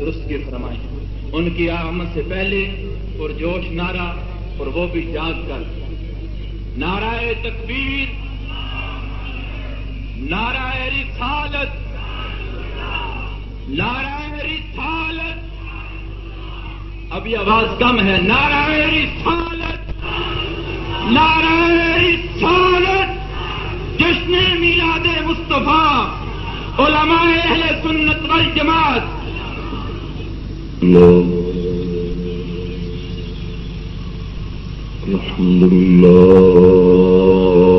درست کی فرمائی ان کی آمد سے پہلے پرجوش نعرہ اور وہ بھی جاگ کر۔ نعرہ تکبیر۔ نعرہ رسالت۔ نعرہ رسالت۔ ابھی آواز کم ہے۔ نعرہ رسالت۔ نعرہ رسالت۔ جشن میلاد مصطفیٰ۔ علماء اہل سنت والجماعت۔ الحمد لله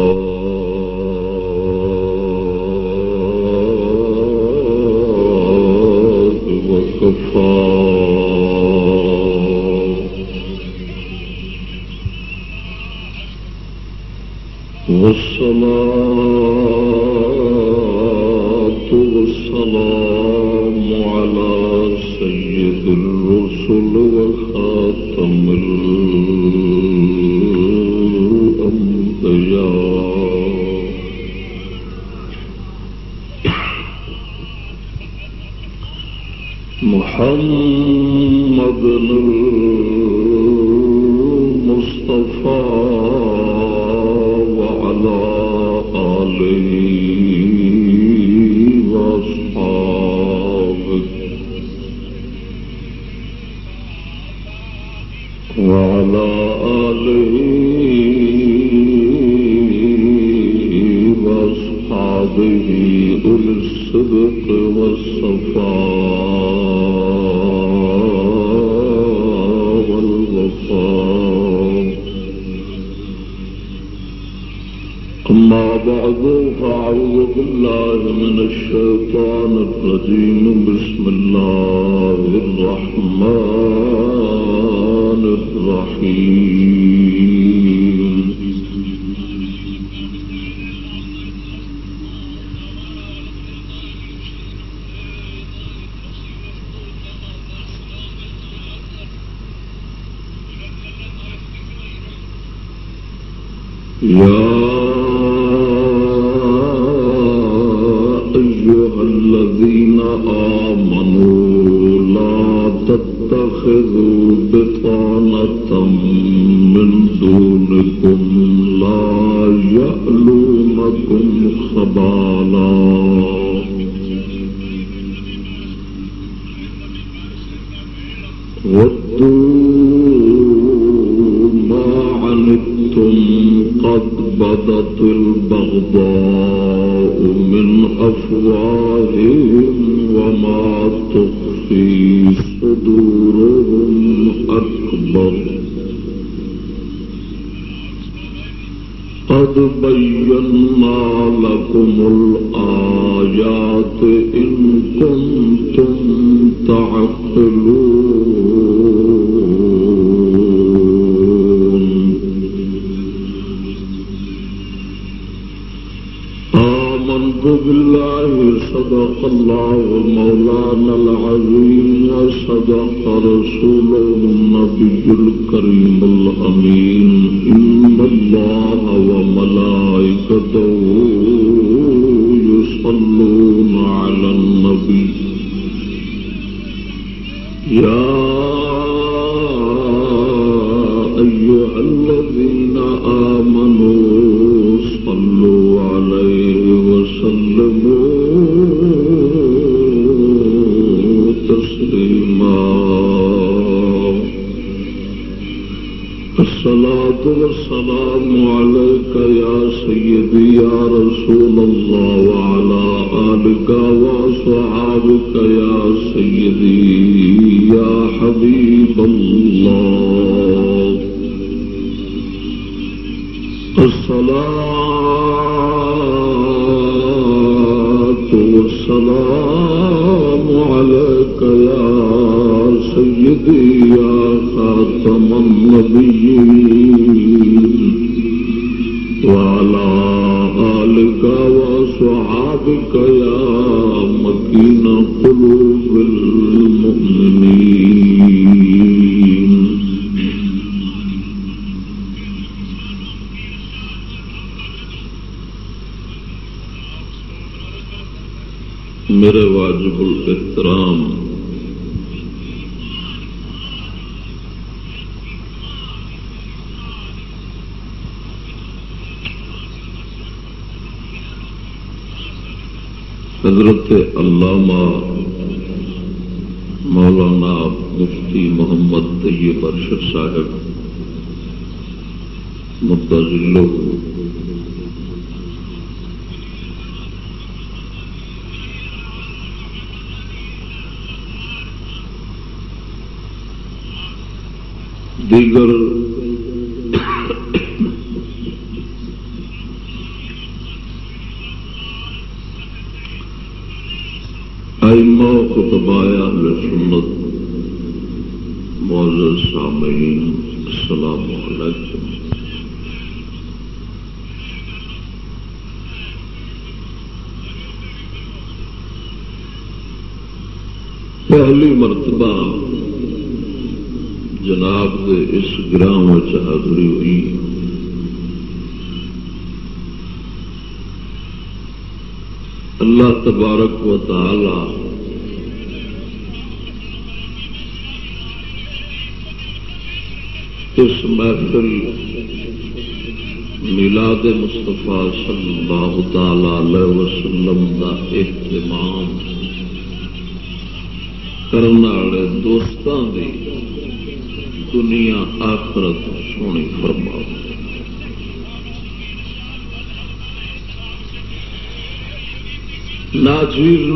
ناچیر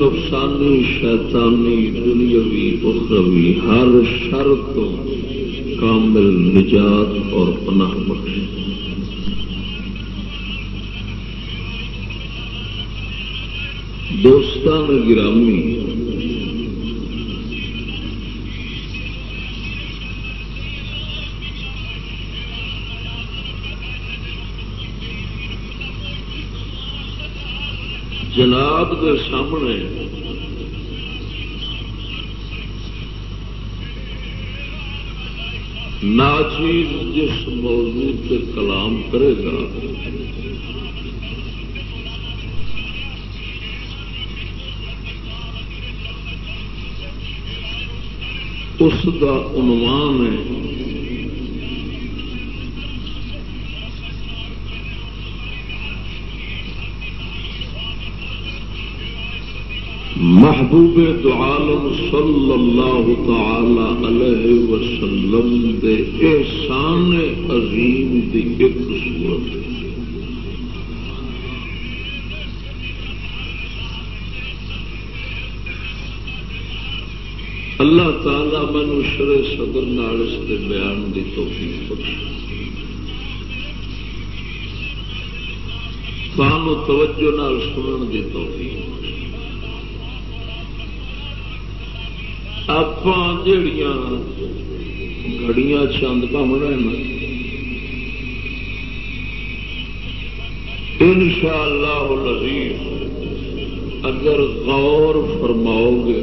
نقصانی شیطانی، دنیاوی، اخروی، ہر شر تو کامل نجات اور پناہ بخش دوستان گرامی جس موضوع پہ کلام کرے گا۔ اس کا عنوان ہے محبوب دعالم صلی اللہ تعالی علیہ وسلم دے احسان عظیم دی ایک صورت اللہ تعالی مینو شر صدر نالس کے بیان دی توفیق بخش۔ سانو توجہ نال سنن دی توفیق۔ آپ جڑیاں گڑیاں چند پم رہے ان شاء اللہ اگر غور فرماؤ گے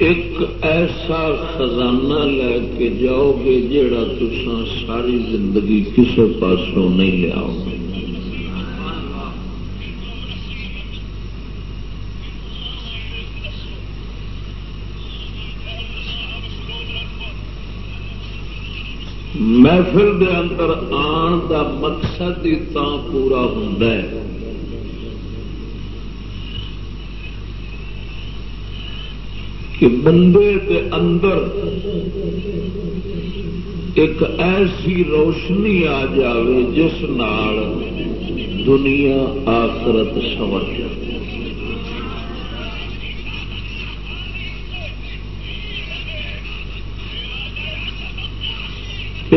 ایک ایسا خزانہ لے کے جاؤ گے جڑا تسان ساری زندگی کسی پاسوں نہیں لیاؤ گے محفل دے اندر آن دا مقصد ہی پورا ہوں کہ بندے دے اندر ایک ایسی روشنی آ جائے جس نال دنیا آخرت سمر جائے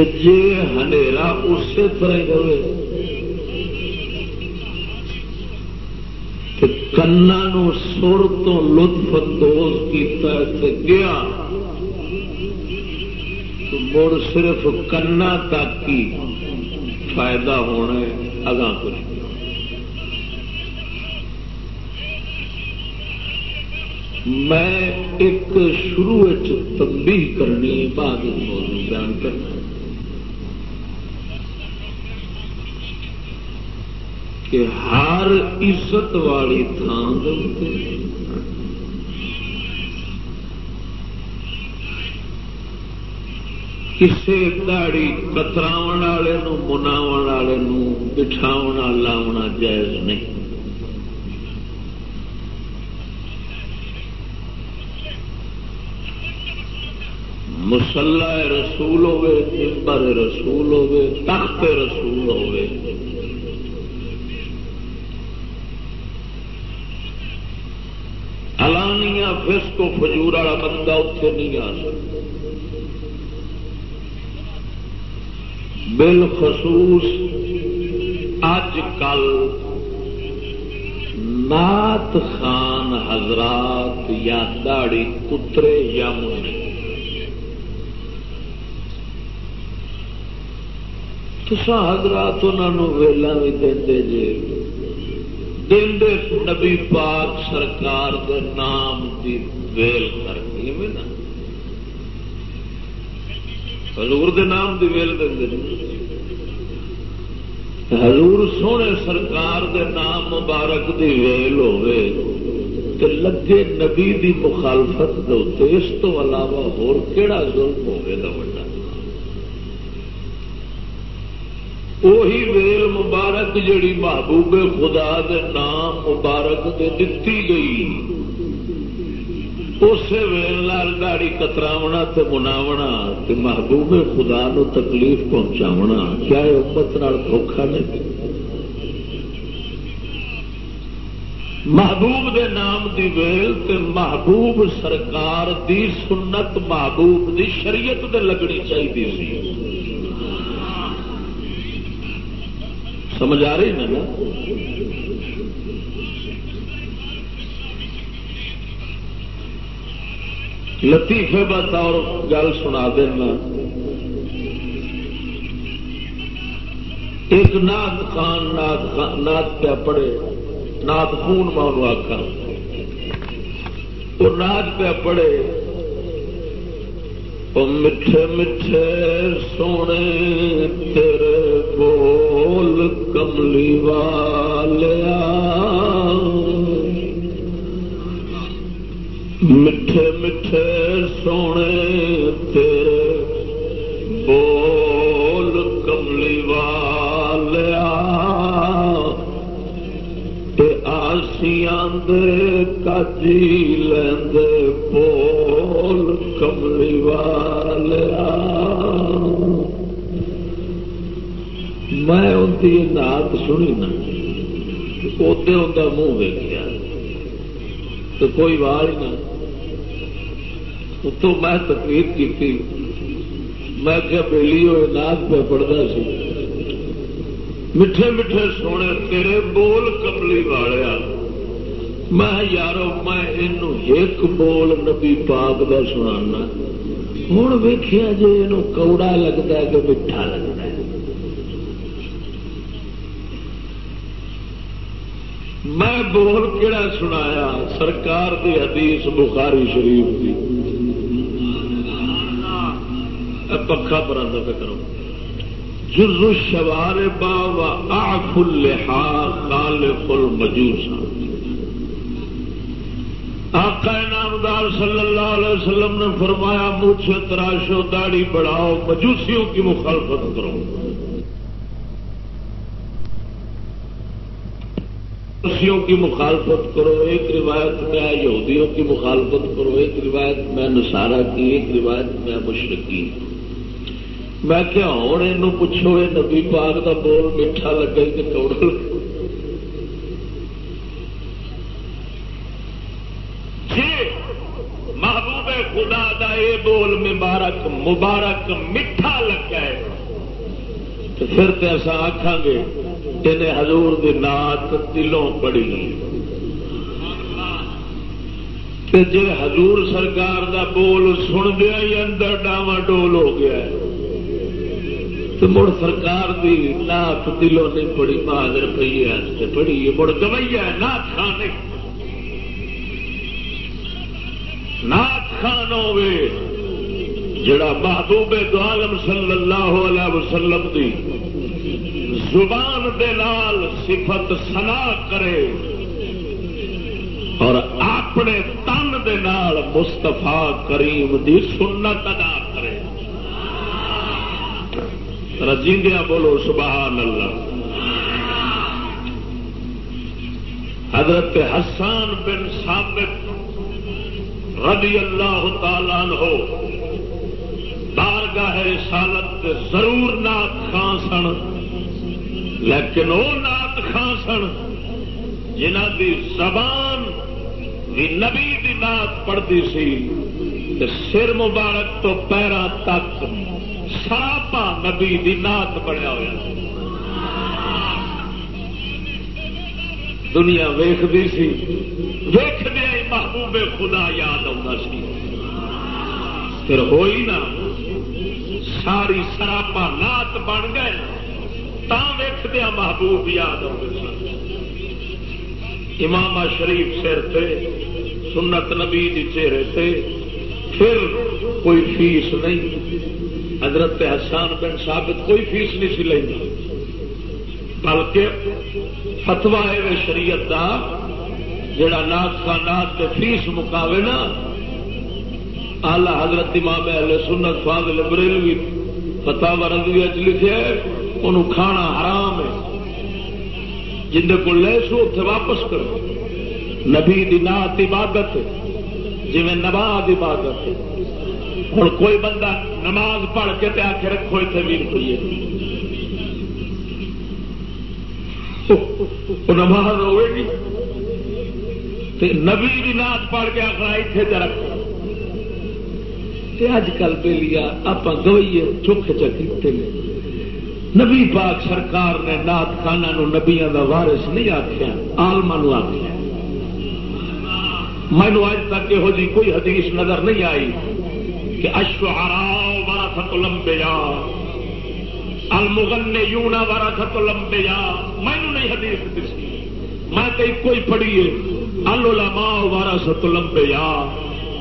جی اسی طرح کنا سر تو لطف اندوز کیا گیا۔ مڑ صرف کنا تک ہی فائدہ ہونا اگاں کچھ میں ایک شروع تبدیل کرنی بعد موضوع بیان کرنا۔ کہ ہر عزت والی تھان کسی داڑی کتراو والے مناو والے بٹھاؤ لاؤنا جائز نہیں۔ مسلح رسول ہوے ممبر رسول ہوے تخت رسول ہوے الانیا فسکو فجور والا بندہ اتنے نہیں آ سکتا۔ بالخصوص اج کل نات خان حضرات یا داڑی کترے یا منی تسا حضرات انہوں ویلا بھی دے جے دے نبی پاک سرکار دے نام دی ویل کر کے نا حضور دے نام دی ویل دے جی۔ حضور سونے سرکار دے نام مبارک دی ویل ہوے تو لگے نبی دی مخالفت دے اس تو علاوہ ہور کیڑا ظلم ہوے گا بڑا وہی ویل مبارک جڑی محبوب خدا دے نام مبارک دے دتی گئی۔ اسی ویل لال گاڑی کتراونا تے مناونا تے محبوب خدا نو تکلیف پہنچاونا۔ کیا امت نال دھوکھا نہیں محبوب دے نام دی ویل تے محبوب سرکار دی سنت، محبوب دی شریعت دے لگنی چاہیے سی۔ سمجھ آ رہی نا؟ لطیفے بطور گل سنا دینا۔ ایک نات خان نات نات پہ پڑے نات خون مانو آخا وہ نات پہ پڑے میٹھے میٹھے سونے تیرے بول کملی والیا میٹھے میٹھے سونے تیرے بول کملی والیا آسیاں دے کاجی لیندے بول کملی والیا میں ان کی نات سنی نا ادے ان کا منہ ویکیا تو کوئی وال نہ اتوں میں تقریر کی میں کیا بہلی ہوئے ناک پہ پڑھتا سی میٹھے میٹھے سونے تیرے بول کملی والیا میں یارو، میں ایک بول نبی پاک کا سنا ہوں ویخیا جی یہ کوڑا لگتا ہے کہ میٹھا لگتا ہے۔ میں بول کہڑا سنایا؟ سرکار دی حدیث بخاری شریف کی پکا پرانا کرو۔ جز شوار با آخ الحا کال فل مجوسا آقا نامدار صلی اللہ علیہ وسلم نے فرمایا مجھ تراشو، داڑھی بڑھاؤ، مجوسیوں کی مخالفت کرو۔ مجوسیوں کی مخالفت کرو، ایک روایت میں یہودیوں کی مخالفت کرو، ایک روایت میں نسارا کی، ایک روایت میں مشرقی میں کیا ہوں یہ پوچھو، یہ نبی پاک کا بول میٹھا لگا کہ کوڑا جی، محبوب خدا دا یہ بول مبارک مبارک میٹھا لگا ہے تو پھر تو ایسا آخان گے انہیں حضور دی نات دلوں پڑی جی حضور سرکار دا بول سن دیا ہی اندر ڈاوا ڈول ہو گیا ہے۔ تو مڑ سرکار دی نات دلوں نہیں پڑی پاگ روپیے پڑی مڑ گویا نات خان نات خان ہوے جڑا محبوب دعالم صلی اللہ علیہ وسلم دی زبان دے نال صفت سنا کرے اور اپنے تن دے نال مستفا کریم دی سنت ادا کرے رجیندیا بولو، سبحان اللہ۔ حضرت حسان بن ثابت رضی اللہ تعالیٰ ہو بارگاہ رسالت ضرور نات خان سن، لیکن وہ نات خان سن جنہ دی زبان بھی نبی دی نات پڑھتی سی سر مبارک تو پیروں تک سراپا نبی دی نات بنیا ہوا دنیا ویختی سی۔ ویخ دیا محبوب خدا یاد آتا سی۔ پھر ہوئی نا، ساری سراپا نات بن گئے تا ویخ دیا محبوب یاد آتے سن۔ امام شریف سر سے سنت نبی چہرے سے پھر کوئی فیس نہیں۔ حضرت حسان بن ثابت کوئی فیس نہیں سی لینی۔ بلکہ فتوا ہے شریعت دا، جڑا نات کا نات کے فیس مکاوے نا۔ آلہ حضرت امام اہل سنت فاضل بریلوی فتح رضوی چ لکھے انہوں کھانا حرام ہے۔ جن کو لے سو اتنے واپس کرو۔ نبی دی نات عبادت جی نماز عبادت ہوں کوئی بندہ نماز پڑھ کے آ کے رکھو اتنے بھی روپیے نماز ہوئے گی۔ نبی بھی نات پڑھ کے آخر اتنے چ رکھو۔ اج کل پہ لیا آپ گوئیے چوکھ چکے نبی پاک سرکار نے نات خانہ نبیا کا وارس نہیں آخیا آلما آخیا مینو اج تک یہو جی کوئی حدیث نظر نہیں آئی۔ کہ اشوہارا بارہ ست لمبیا المغن نے یونا بارہ نہیں حدیث دسی میں تو کوئی پڑھی ہے۔ الما بارہ ست لمبیا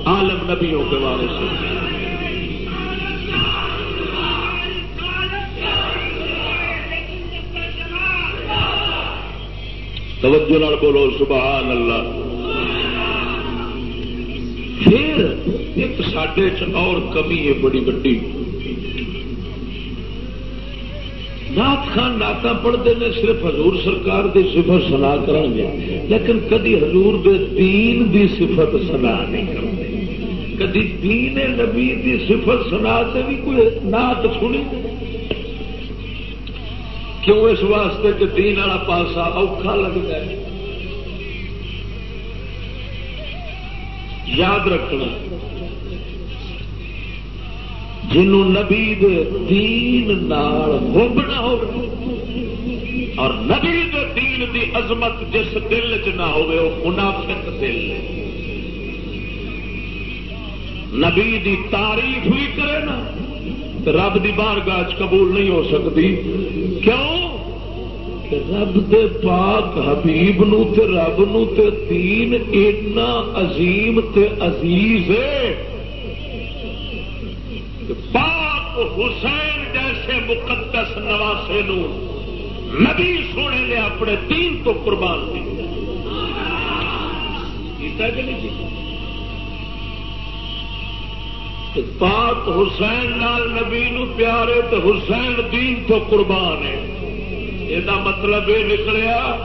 عالم نبیوں کے وارث توجہ نال بولو، سبحان اللہ۔ پھر ایک سڈے اور کمی ہے، بڑی بڑی نات خان نعت پڑھتے ہیں، صرف حضور سرکار دی صفت سنا کر لیکن کدی حضور دے دین دی صفت سنا نہیں کرتے۔ کدی دین نبی دی صفت سنا سے بھی کوئی نعت سنی؟ کیوں اس واسطے کہ دین والا پاسا اوکھا لگتا ہے؟ یاد رکھنا جنوں نبی دے دین نال ہوبنا ہو اور نبی دے دین دی عظمت جس دل چ نہ ہوئے وہ منافق دل نبی دی تعریف بھی کرے نا رب دی بارگاہ قبول نہیں ہو سکتی۔ کیوں؟ رب دے پاک حبیب نو تے رب نو تے دین اینا عظیم تے عزیز ہے۔ پاک حسین جیسے مقدس نواسے نو نبی سونے نے اپنے دین تو قربان دیا پاک حسین نال نبی نو پیارے تو حسین دین تو قربان ہے۔ یہ مطلب یہ نکلیا،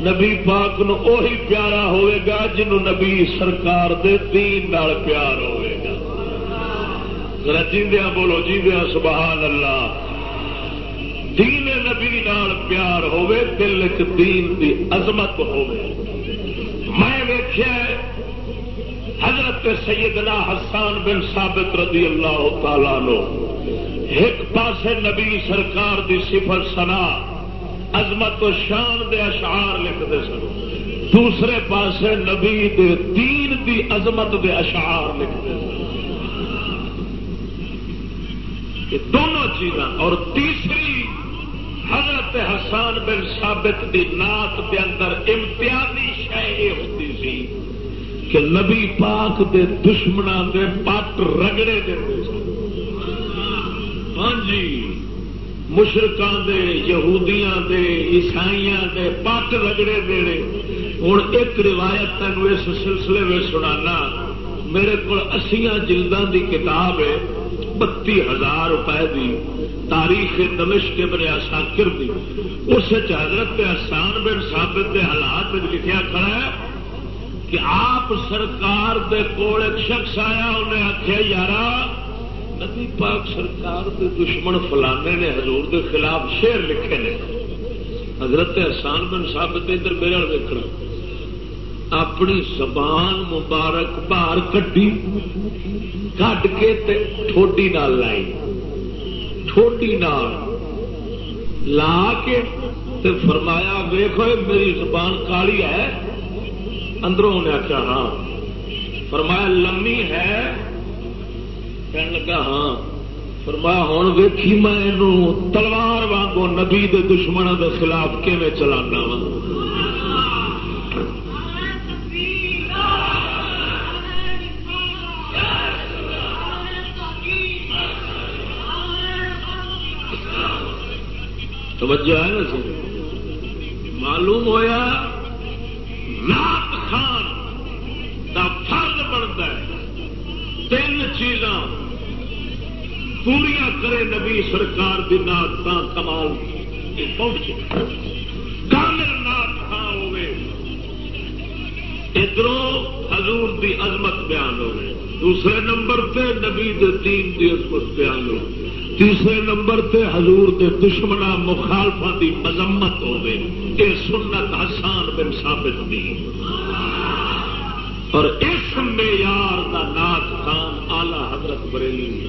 نبی پاک نو اوہی پیارا ہوئے گا جنہوں نبی سرکار دے دین نال پیار ہوئے گا۔ ذرا بولو جیندیا سبحان اللہ۔ دین نبی نال پیار ہوئے دل چ دین دی عظمت ہوئے میں ویخیا حضرت سیدنا حسان بن ثابت رضی اللہ تعالی نو ایک پاسے نبی سرکار دی صفر سنا عظمت و شان دے اشعار لکھتے سن۔ دوسرے پاسے نبی دے دین دی عظمت دے اشعار لکھتے سن۔ دونوں چیزاں اور تیسری حضرت حسان بن ثابت دی نات دے اندر امتیازی شہ یہ ہوتی سی کہ نبی پاک دے دشمنوں دے پٹ رگڑے دے ہاں جی مشرقان دے، یہودیاں دے، عیسائیاں دے پٹ رگڑے دینے ہوں ایک روایت تین اس سلسلے میں سنانا۔ میرے کو اسیاں جلدان دی کتاب ہے۔ بتی ہزار روپے دی تاریخ دمش کے بنے آساکر دی۔ اس حضرت احسان بن ثابت کے حالات لکھا کھڑا ہے کہ آپ سرکار دے کول ایک شخص آیا، انہیں آخیا یارا، نبی پاک سرکار دے دشمن فلانے نے حضور دے خلاف شیر لکھے نے۔ حضرت احسان بن ثابت ادھر میرے دیکھنا اپنی زبان مبارک باہر کٹی کٹ کے ٹھوڈی نال لائی۔ ٹھوڈی نال لا کے تے فرمایا ویخو میری زبان کالی ہے اندروں انہیں آخیا ہاں فرمایا، لمی ہے کہنے لگا ہاں فرمایا ہوں ویکھی میں تلوار وانگو نبی دے دشمنوں کے خلاف کیون چلانا وا توجہ ہے نا سر معلوم ہویا نات خان کا فرد بنتا ہے۔ تین چیزاں پوریا کرے نبی سرکار کی نات کمال پہنچے۔ کامل نات خان ہوئے۔ ادھر حضور دی عظمت بیان ہوئے۔ دوسرے نمبر پہ نبی دین دی عظمت بیان ہوئے۔ تیسرے نمبر تے حضور دے دشمنا مخالفا دی مذمت ہوے یہ سنت حسان بن ثابت دی۔ اور اس معیار دا نات خان آلہ حضرت بریلی۔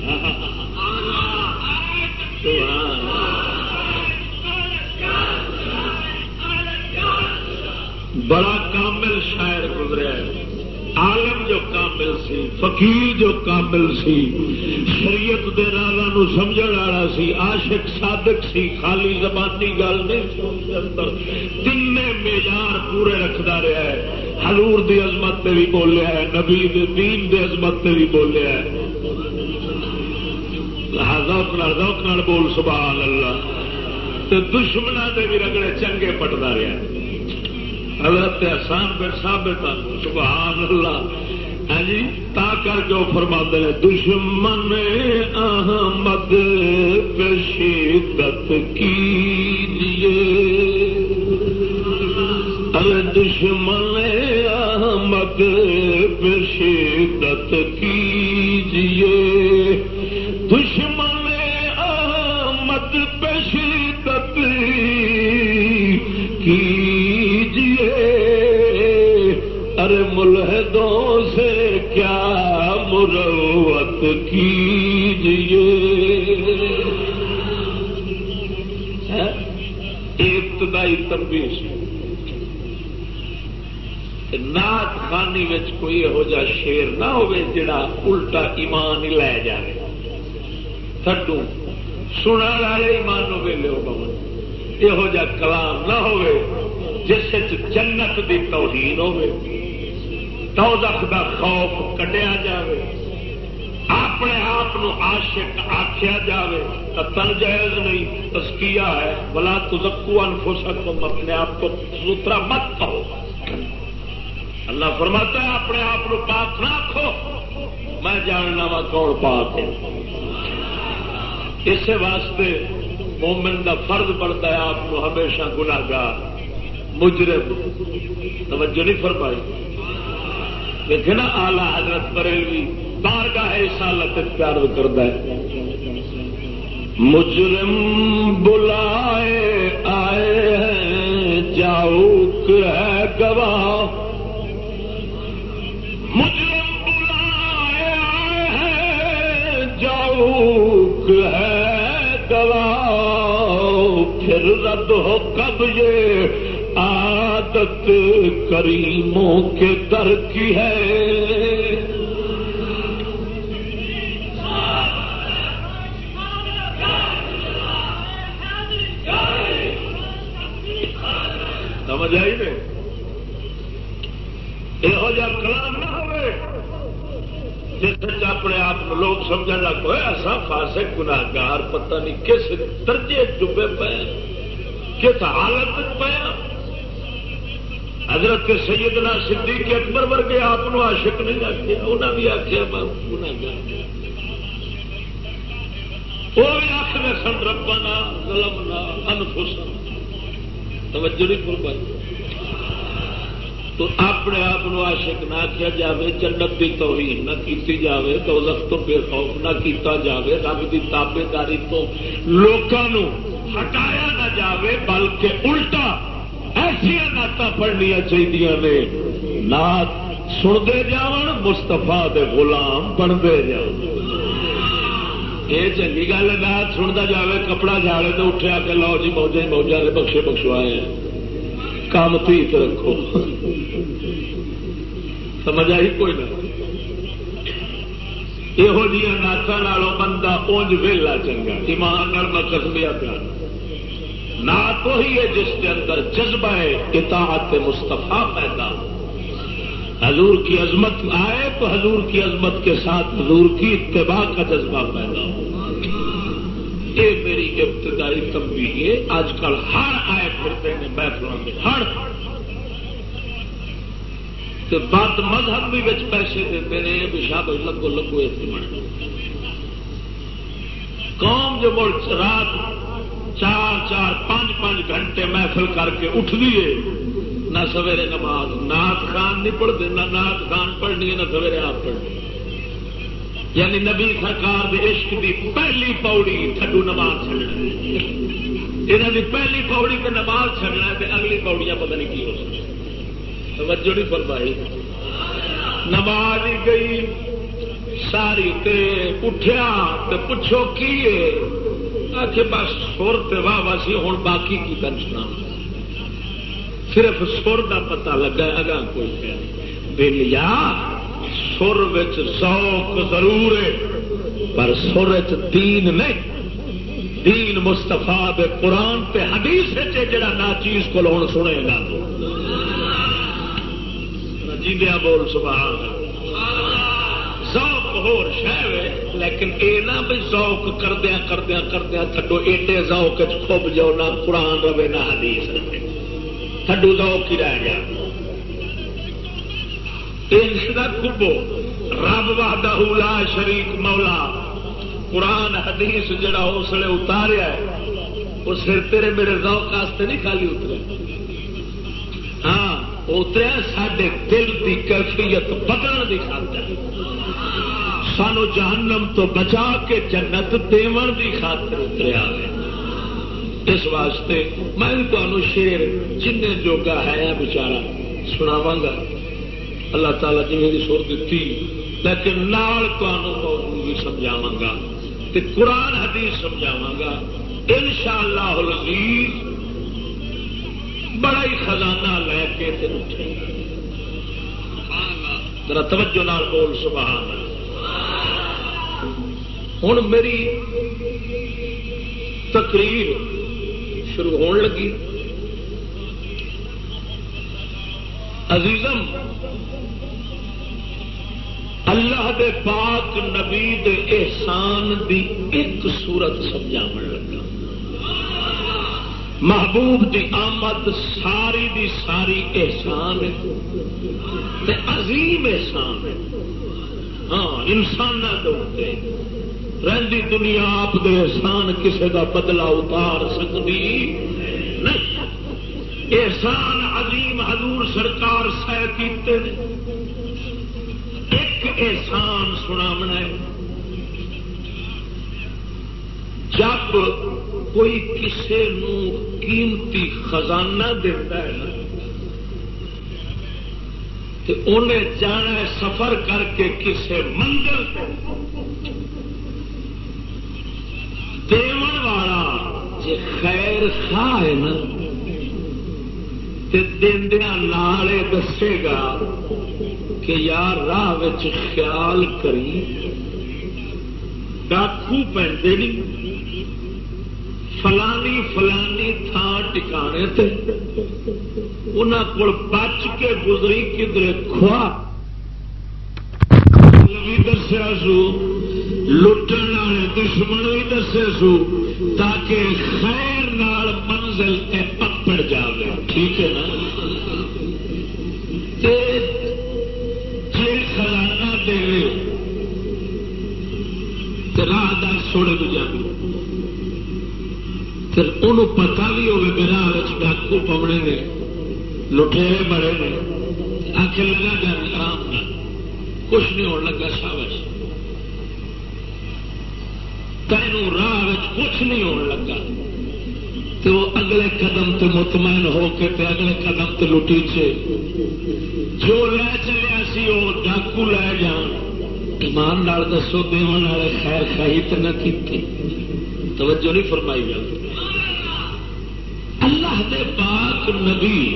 بڑا کامل شاعر گزرا ہے۔ عالم جو کامل سی، فقیر جو کامل سی، شریعت دے رالا نو سمجھ والا سی، عاشق صادق سی، خالی زبانی گل نہیں تین معیار پورے رکھتا رہا ہے۔ حضور دی عظمت تے بھی بولیا ہے، نبی دے دین دے عظمت تے بھی بولیا ہے۔ ذوق نال بول، سبحان اللہ۔ تے دشمنوں دے بھی رگڑے چنگے پٹتا رہا ہے۔ حضرت احسان بن ثابت سبحان اللہ۔ ہاں جی تا کر کے وہ فرما دے دشمن احمد پہ شدت کیجیے ارے، دشمن احمد پہ شدت کیجیے ابتدائی تبدیش نات خانی کوئی یہو جا شیر نہ ہو جڑا الٹا ایمان ہی لے جائے تھڈو سنا والے ایمان ویلے ہو پون یہو جا کلام نہ ہوئے جس جنت کی توہین ہوے دوزخ دا خوف کڈیا جاوے۔ اپنے آپ عاشق آخیا جاوے۔ تو تن جائز نہیں تسکیا ہے؟ بلا تزکو انفسکم، اپنے آپ کو سترا مت کہو۔ اللہ فرماتا ہے، اپنے آپ کو پاک نہ رکھو۔ میں جاننا وا کون پاک ہے۔ اس واسطے مومن دا فرض بڑھتا ہے، آپ کو ہمیشہ گناگار مجرم۔ توجہ نہیں فرمائی۔ دیکھے نا آلہ حضرت بریلوی بار کا سالت پیار کرتا ہے۔ مجرم بلائے آئے ہیں، جاؤ ہے گواہ۔ مجرم بلائے آئے ہیں، جاؤ ہے گواہ۔ پھر رد ہو کب یہ عادت کریموں کے در کی ہے؟ سمجھ آئی میں یہو جہ کلام نہ ہوئے، جس اپنے آپ لوگ سمجھ لگ پائے ایسا فاسق گناگار پتہ نہیں کس درجے ڈبے پے، کس حالت پایا حضرت سیدنا صدیق اکبر ورگے آپ عاشق نہیں آخیا انہیں بھی آخیا گناگار ہاں۔ وہ بھی آخر سن، ربنا ظلمنا انفسنا۔ توجہ نہیں فرمائی۔ تو اپنے آپ عاشق نہ کیا جاوے، جنت کی توہین نہ کیتی جاوے تو تو بے خوف نہ کیتا جاوے، رب کی تابے داری تو لوگوں ہٹایا نہ جاوے، بلکہ الٹا ایسا نعت پڑھنیا چاہیے نے۔ نعت سنتے جاؤ مستفا دے غلام بنتے جاؤ یہ چنگی گل ہے، نعت سنتا جاوے، کپڑا جاڑے تو اٹھے کے، لو جی موجے موجہ بخشے بخشوائے۔ ہیں کام تیت رکھو۔ سمجھ آئی کوئی نہ۔ یہ ناتوں بندہ اونج ویلا چنگا، ایمان میں کسمیا پیا نہ تو ہی ہے جس کے اندر جذبہ ہے، اطاعت مستفا پیدا۔ ہو حضور کی عظمت آئے تو حضور کی عظمت کے ساتھ حضور کی اتباع کا جذبہ پیدا ہو۔ یہ میری ابتدائی تمبی ہے۔ آج کل ہر آئے پھرتے ہیں محفلوں میں، ہر۔ بد مذہب بھی بچ پیسے دیتے ہیں، بھی بھائی لگو لگو اس قوم جو ملک رات چار چار، پانچ پانچ گھنٹے محفل کر کے اٹھ دیے نہ سویرے نماز نات خان نہیں پڑھتے، نہ نات خان پڑھنی ہے، نہ سویرے آپ پڑھنی یعنی نبی سرکار دے عشق دی پہلی پوڑی تھڈو نماز چڑنا یہاں دی پہلی پوڑی تے نماز چڑنا ہے اگلی پوڑیاں پتہ نہیں کی ہو سکتی۔ توجہ نہیں فرمائی۔ نماز ہی گئی، ساری تے اٹھیا تے پوچھو کی آخ بس سر تے واہ ہوں باقی کی کنچنا صرف سر کا پتا لگا اگا کوئی بلیا سر ذوق ضرور ہے، پر سر دین نہیں۔ دین مستفا دے قرآن تے حدیث جڑا نا چیز کو لون سنے گا۔ جیندیا بول، سبحان ذوق ہور شہ لیکن اے نہ بھی ذوق کردیا کردیا کردیا تھڈو ایڈے ذوق کھب جاؤ نہ قرآن رہے نہ حدیث رہے۔ تھڈو ذوق ہی رہ جائے۔ گیا کبو رب وحدہ لا شریک مولا قرآن حدیث جڑا اس لیے اتاریا وہ سر تیرے میرے ذوق واسطے نہیں خالی اترے۔ ہاں اتریا سڈے دل کی کیفیت بدلنے کی خاطر۔ سانو جہنم تو بچا کے جنت دیون کی خاطر اتریا اس واسطے میں تمہوں شیر جن جوگا ہے بچارا سناوا گا۔ اللہ تعالیٰ جی سر دیتی، لیکن نال موضوع بھی سمجھاوا گا تے قرآن حدیث سمجھاوا گا ان شاء اللہ بڑا ہی خزانہ لے کے اٹھے۔ گا ذرا توجہ نال بول، سبحان ہوں میری تقریر شروع ہون لگی۔ عزیزم، اللہ دے پاک نبی دے احسان دی ایک صورت سمجھا لگا۔ محبوب دی آمد، ساری دی ساری احسان ہے۔ عظیم احسان ہے۔ ہاں انسان دے رہی دنیا آپ دے احسان کسے دا بدلا اتار سکتی نہیں۔ احسان عظیم حضور سرکار سہ کیتے احسان سنا جب کوئی کسی قیمتی خزانہ دیتا ہے نا تو انہیں جانا سفر کر کے کسی منزل دیون والا جی خیر خواہ ہے نا دیا نالے دسے گا کہ یار راہ خیال کری ڈاکو پہنتے نہیں فلانی فلانی تھان ٹکانے کو بچ کے گزری کدھر خوا دسیا سو لٹن والے دشمن بھی دسے سو تاکہ خیر نال منزل تے پکڑ جاوے۔ ٹھیک ہے نا؟ تے خزانہ دے راہ دار پھر ان پتا بھی ہوگی میرا راہ ڈاکو پونے نے لٹے بڑے نے۔ آخر لگا جان آرام کچھ نہیں ہونے لگا شاوش تینوں راہ کچھ نہیں ہو لگا۔ تو اگلے قدم تے مطمئن ہو کے تے اگلے قدم تے لٹی چے۔ جو لے چلے سی وہ ڈاکو لے جان۔ ایمان نال دسو دیوان والے خیر خاہی تو نہ کی توجہ نہیں فرمائی جاتی۔ اللہ دے پاک نبی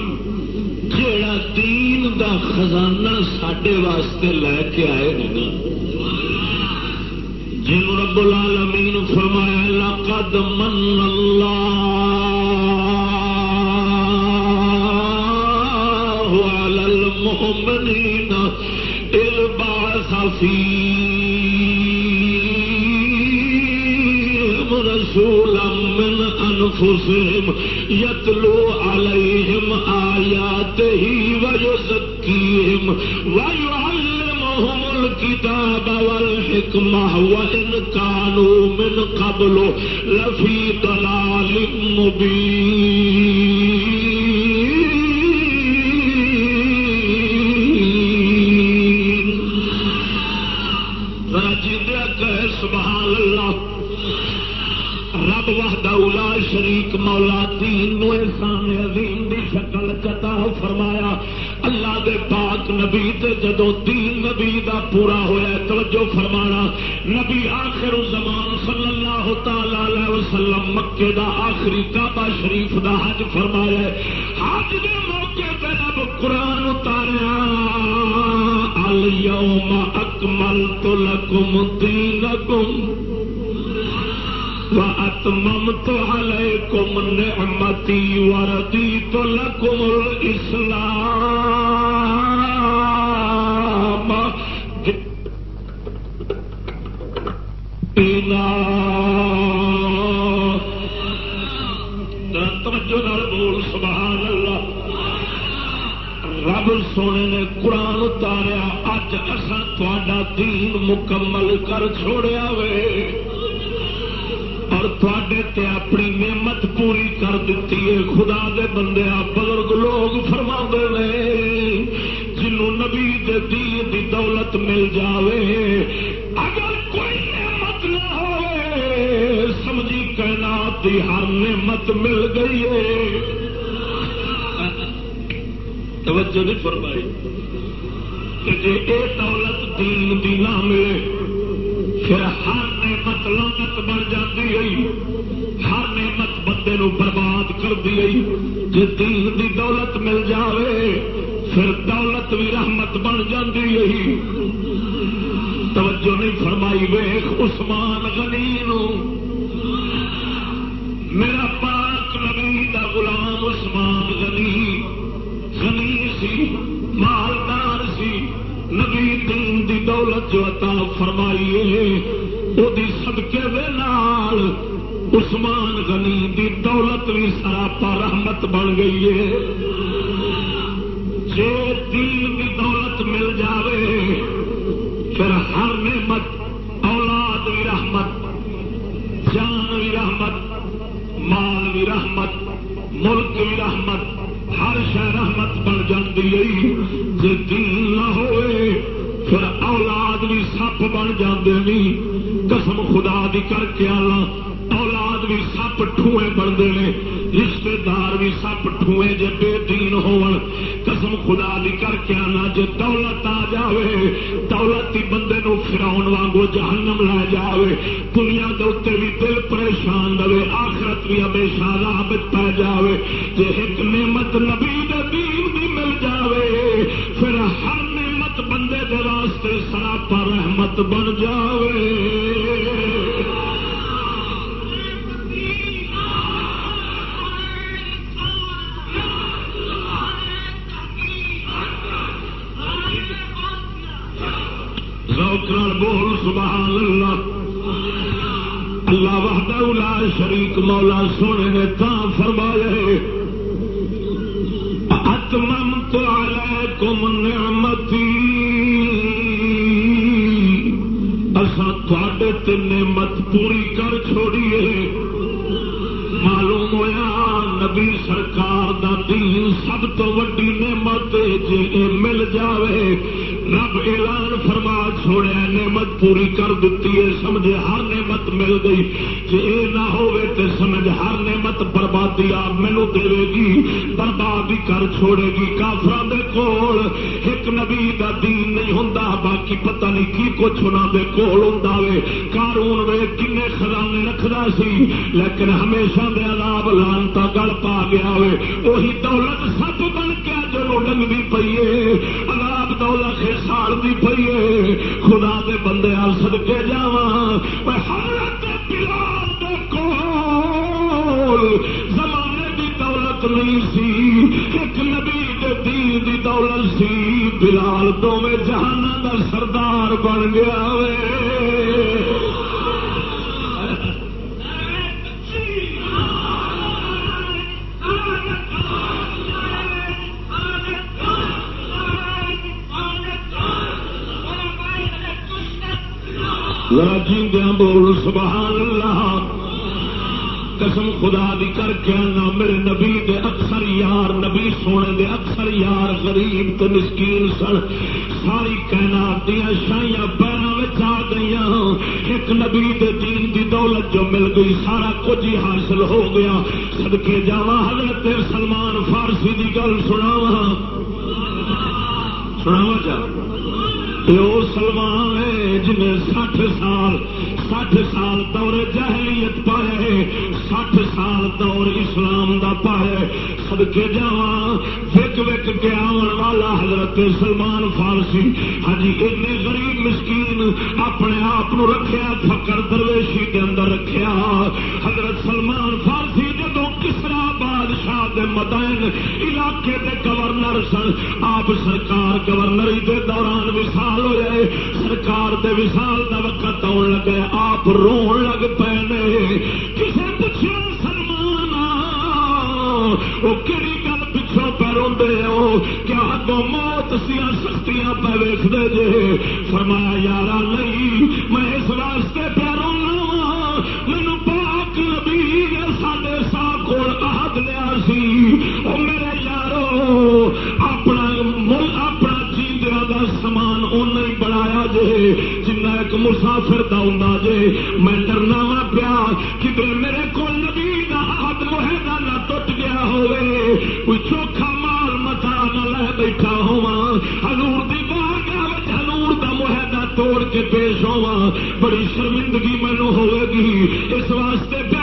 جیڑا دین دا خزانہ سڈے واسطے لے کے آئے ہیں نا جن رب العالمین فرمایا، لقد من اللہ على المؤمنین اذ بعث فیهم رسولا من انفسهم يتلو عليهم آیاته ويزكيهم ويعلمهم الكتاب والحکمہ كما كانوا من قبل لفي ضلال مبين فرمایا یار نہیں، میں اس واسطے پیاروں ہاں, لاوا مینو پاک نبی نے سا کول عہد لیا سی۔ وہ میرے یارو، اپنا اپنا چیزوں کا سامان اُن ہی بنایا جے جنہ ایک مسافر کا ہوں جے۔ میں ڈرنا وا پیا، کدھر میرے شرمندگی مینو ہوئے گی اس واسطے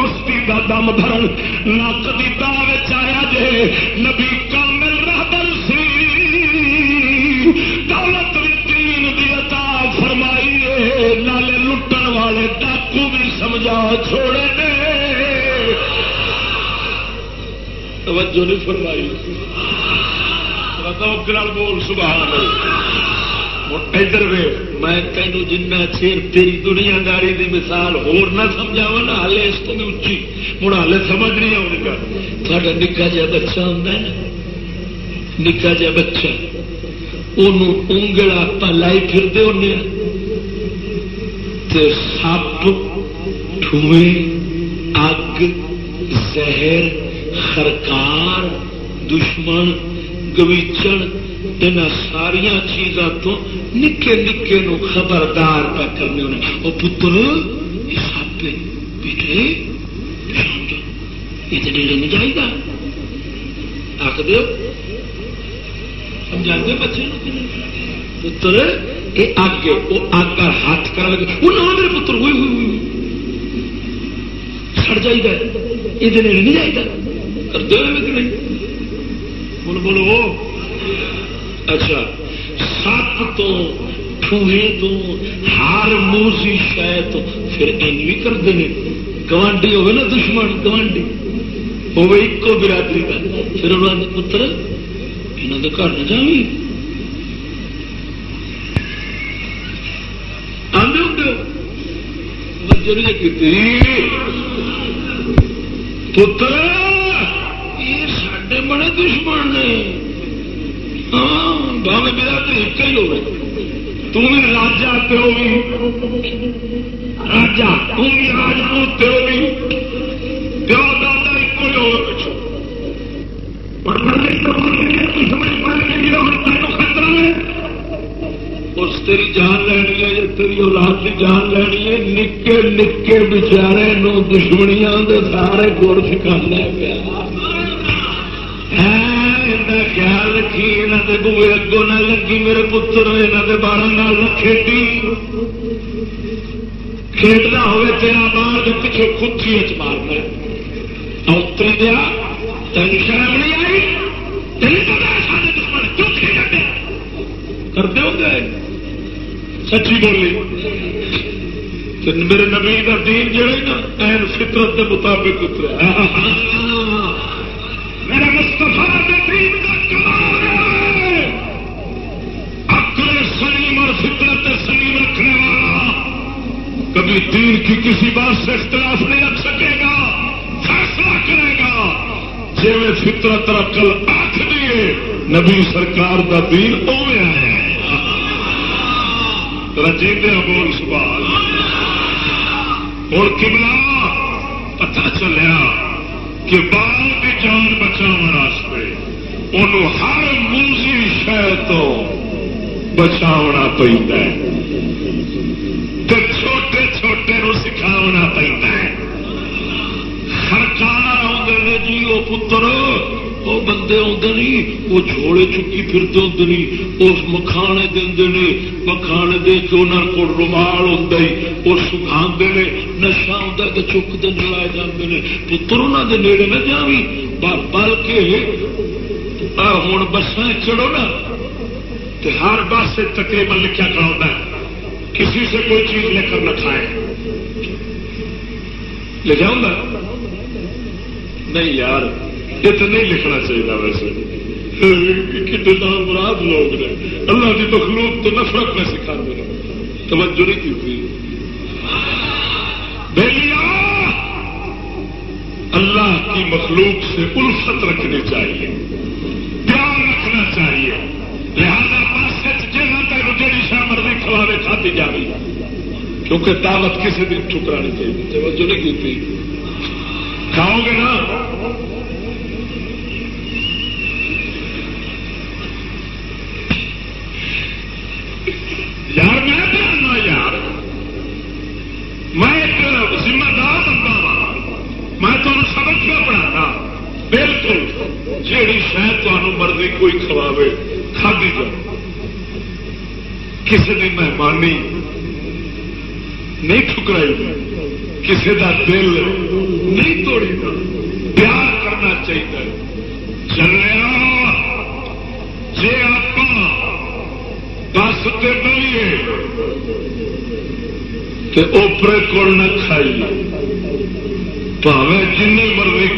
دوستی کا دم بھرن نہ کدی دعوت آیا جے نبی کامل رہبر سی دولت بھی دین دی عطا فرمائی ہے نالے لٹن والے ڈاکو بھی سمجھا چھوڑے نے توجہ نہیں فرمائی بول سبحان اللہ ادھر وے میں تینوں جنہ چیر تیری دنیا داری دی مثال ہور نہ سمجھاوا نا ہالے اس کو بھی اچھی مڑ ہالے سمجھ نہیں آؤ گا تھوڑا نکا جہا بچہ ہوتا ہے نا، نکا جہا بچہ۔ انہوں انگل آپ لائی پھرتے ہونے سپ ٹھوئے، اگ، زہر، خرکار، دشمن، گویچن ان ساریا چیزوں تو نکے نکے نو خبردار پہ کرنے انہیں وہ پتر سپ بیٹے یہ تو نیڑے نہیں جائے گا۔ آخ دو سمجھا بچے پتر یہ اگ وہ اگ ہاتھ کر لگے۔ وہ نہ میرے پتر، ہوئی ہوئی ہوئی سڑ جائے گا۔ یہ نیڑے نہیں جائے گا۔ کر دو نہیں؟ بولو بولو۔ اچھا۔ سپ تو ٹھوہے تو ہار موسی شہ تو پھر این بھی کرتے ہیں گوانڈی ہوگی نا دشمن، گوانڈی۔ ہوگی ایک برادری کا پھر انہوں نے پتر یہاں کے گھر نہ جاوی آدھے ہوں وجہ کی پتر، یہ سڈے بڑے دشمن نے۔ ہاں۔ باوے میرا تو ایک ہی ہوگا تم بھی راجا پیو بھی راجا تم بھی راجپوت پیو بھی پیو دادا ایک ہی ہوگا پچھو اس تیری جان لینی ہے تیری اولاد کی جان لینی ہے۔ نکے نکے بچارے نو دشمنیاں سارے گڑ سکھانا پیا خیال رکھی یہاں کے بوے اگوں نہ لگی میرے پتر یہاں کے بارہ نال کھیتی کھیلنا ہوئے تیرا بال کے پیچھے کچھی مارنا اتری دیا تین شرم نہیں آئی تین پتا سارے دشمن کیوں کھیلتے کرتے ہوں گے سچی بولی میرے نبی کا دین جڑے نا این فطرت کے مطابق اترا جی فطرت رکل آخ دیے نبی سرکار کا دین اوے ہے رجیندے بول سوال اور کملا پتا چلیا کہ بال کی جان بچاؤ ان ہر موزی شہ تو بچاؤنا پہنتا وہ جھوڑے چکی پھرتے ہوتے نہیں اس مکھانے دے مکھانے دے کے انہوں کو رومال ہوتا ہی وہ سکھا نے نشا ہوتا کہ چکتے لائے جاتے ہیں پتر انہوں کے نیڑے نہ جاوی بلکہ ہوں بسان چڑھو نا۔ تو ہر بس سے تقریباً لکھا کرا کسی سے کوئی چیز لے کر نہ کھائے۔ لے جاؤں گا؟ نہیں یار، یہ تو نہیں لکھنا چاہیے ویسے۔ کتنے مراد لوگ نے اللہ کی مخلوق تو نفرت میں سکھا دے توجہ نہیں کی تھی۔ اللہ کی مخلوق سے الفت رکھنی چاہیے۔ پیار رکھنا چاہیے۔ لہذا پاس جگہ تک جی شاہ مرضی کھلانے کھاتی جا رہی ہے کیونکہ دعوت کسی دن ٹھکرانی چاہیے توجہ نہیں کی تھی کھاؤ گے نا یار میں جاننا یار میں ایک ذمہ دار بندہ وا میں تمہیں سبق کیا پڑھانا بالکل جیڑی شاید مرضی کوئی کھواوے کھادی جاؤ کسی کی مہمانی نہیں ٹھکرائی کسی کا دل نہیں توڑی دا پیار کرنا چاہیے چلیا جی آپ دس کے بلیے تو اوپرے کو نہ کھائیے پاوے جن مرضی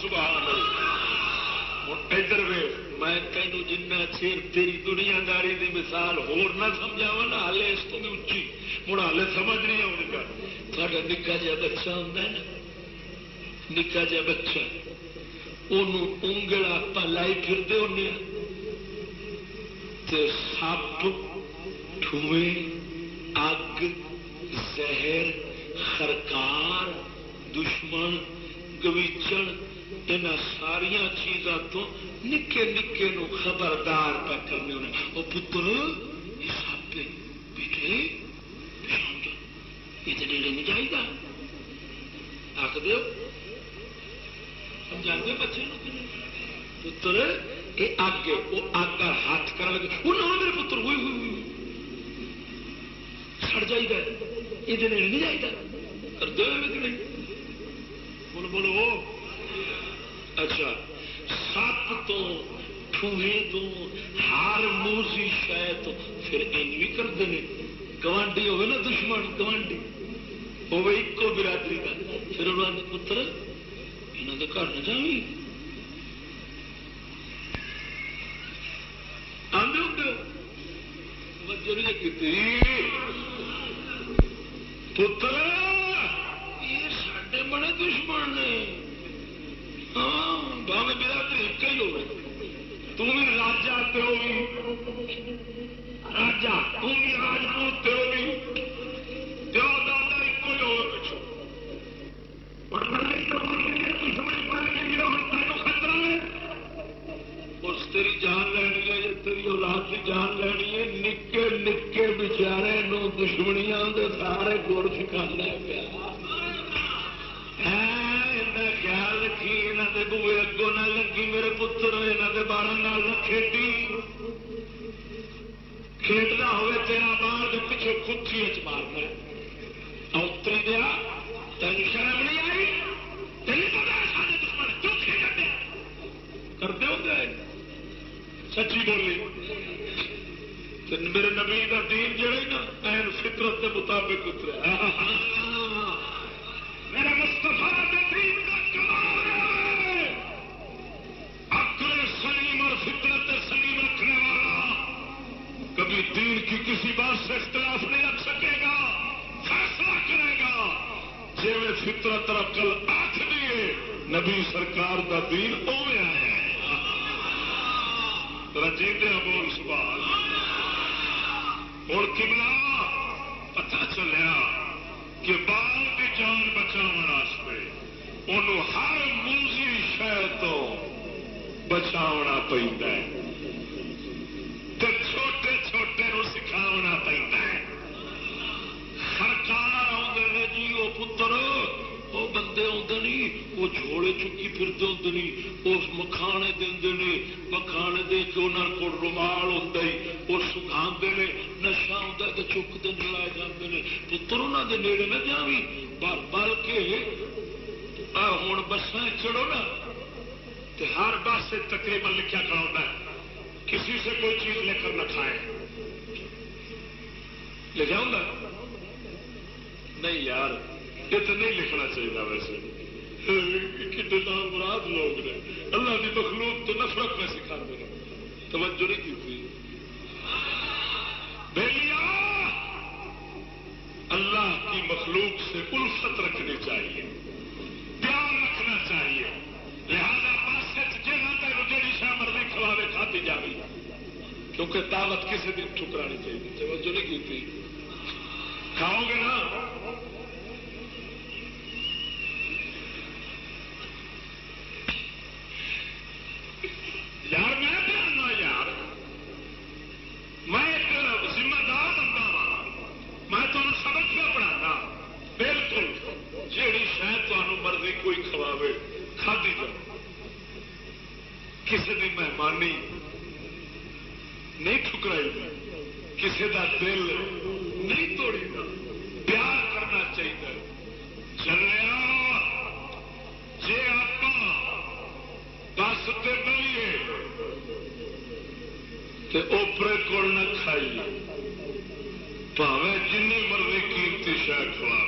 سبحان ادھر میں تینوں جنہ چیر تیری دنیا داری دی مثال ہور نہ سمجھاوا نا ہلے اس کو بھی اچھی ہوں ہلے سمجھ نہیں آؤں گا۔ ساڈا نکا جہا بچہ ہوں نا، نکا جا بچہ۔ انگل آپ لائی پھرتے ہونے سپ ٹوئیں اگ، زہر، خرکار، دشمن گویچڑ ان ساریا چیزوں تو نکے نکے نو خبردار پہ کرنے ہونے وہ پتر یہ تو نہیں چاہیے آخ دو بچے پتر یہ اگ وہ ہاتھ کر لگے وہ نہ میرے پتر ہوئی ہوئی ہوئی سڑ جائیے یہ نہیں چاہیے کر دو بولو اچھا سات تو ٹوہے تو ہار موسی شاید تو پھر این بھی کرتے ہیں گوانڈی ہوے نا دشمن، گوانڈی۔ ہوے ایکو برادری کا پھر انہوں نے پتر یہاں کا گھر نہ جاوی آدھے ہوتے وجہ نہیں کی پتر، یہ سارے بڑے دشمن نے۔ ہاں دونوں برادری ایک ہی ہوئے تو راجا پیو بھی۔ راجا تم راجپوت پیو بھی۔ پیو دادا ایک ہی ہوئے پچھو۔ خطرہ ہے اس تیری جان لینی ہے یا تیری اولاد کی جان لینی ہے۔ نکے نکے بچارے نو دشمنیاں دے سارے گڑ سکھانا پیا خیال رکھی یہاں کے بوے اگوں نہ لگی میرے پتر یہاں کے بارہ نال نہ کھیڈی کھیڈنا ہوئے تیرا بال کے پیچھے کتھی چ مارنا اتر دیا تین شرم نہیں آئی تین پتا سارے دشمن کیوں کھیڈ کرتے ہوتے سچی بولی میرے نبی کا دین جڑے نا این فطرت کے مطابق اترا میرے مستفا دین کی کسی بات سے اختلاف نہیں رکھ سکے گا، فیصلہ کرے گا۔ جی میں فطرت رقل آخ دیے، نبی سرکار کا دین اویا ہے۔ رجیدے بول سوال اور کملا پتا چلیا کہ بال کی جان بچاؤ انہوں ہر موزی شہر تو بچاؤنا پہنتا ہے چھوٹے چھوٹے نو سکھاونا پہنتا ہے۔ سرکار آدھے جی وہ پتر وہ بندے آتے نہیں وہ جھوڑے چکی پھرتے ہوتے نہیں وہ مکھانے دے مکھانے دے کے انہوں کو رومال ہوتا ہی وہ سکھا نے نشا ہوتا تو چکتے لائے جاتے ہیں پتر انہوں کے نیڑے نہ جا بھی بل بل کے ہوں بسان چڑھو نا ہر بس تقریباً لکھا کرا کسی سے کوئی چیز لے کر نہ کھائے لکھا ہوں نہیں یار، یہ تو نہیں لکھنا چاہیے ویسے۔ کتنے مراد لوگ نے اللہ کی مخلوق تو نفرت میں سکھا دے توجہ نہیں کی تھی۔ اللہ کی مخلوق سے الفت رکھنی چاہیے۔ پیار رکھنا چاہیے۔ لہذا پاس جہاں تک کھلا کھاتی جا رہی کیونکہ دعوت کسی دن ٹھکرانی چاہیے۔ توجہ نہیں کی تھی۔ کھاؤ گے نا؟ یار میں جاننا یار۔ میں ایک ذمہ دار بندہ وا میں تمہیں سبق پہ پڑھانا۔ بالکل۔ جیڑی شاید تمہیں مرضی کوئی کھواوے کھادی جاؤ کسی کی مہمانی نہیں ٹھکرائی کسی کا دل نہیں توڑی پیار کرنا چاہیے۔ چلیا جی آپ بس سے تو اوپرے کو نہ کھائیے۔ پاوے جن مرضی کیمتی شہ کھوا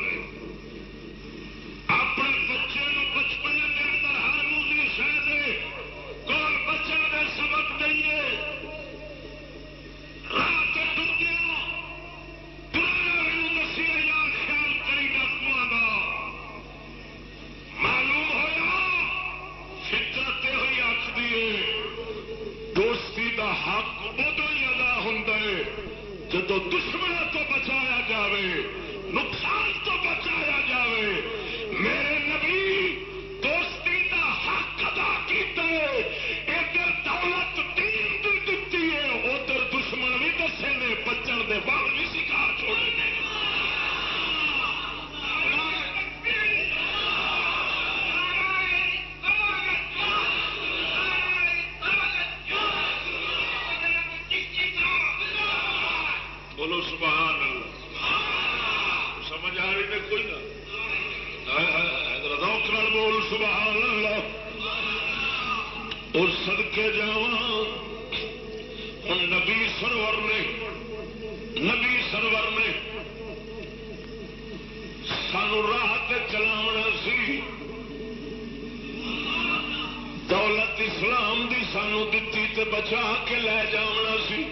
اپنے بچے بچپن کے اندر ہر موزی شہ دے کون بچوں نے سبق دئیے۔ دوستی کا حق ادو ہی ادا ہوں جب دشمنوں تو بچایا جاوے نقصان تو بچایا جاوے میرے نبی دوستی کا حق ادا کیتا ادھر دولت اور سدکے جا نبی سرور نے، نبی سرور نے سانو راہ چلاونا سی۔ دولت اسلام دی سانو دتی تے بچا کے لے جانا سی۔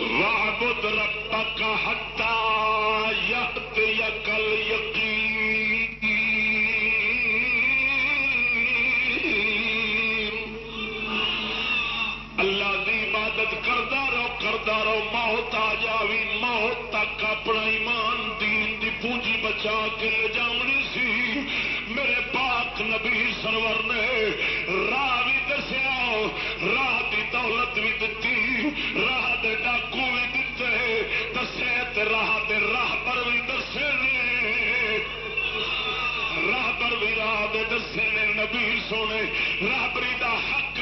واہبد ربک حتا یت یکل یقین اللہ دی عبادت کردا رہو کردا رہو، موت آ جاوی، موت تک اپنا ایمان، دین دی پونجی بچا کے لے جاونی سی۔ میرے پاک نبی سرور نے راہ بھی دسیا، راہ دی دولت بھی دتی، راہ دے ڈاکو بھی دتے، دسے تے راہ دے راہ پر بھی دسے نے۔ راہ پر بھی راہ دے دسے نے، نبی سونے رابری دا حق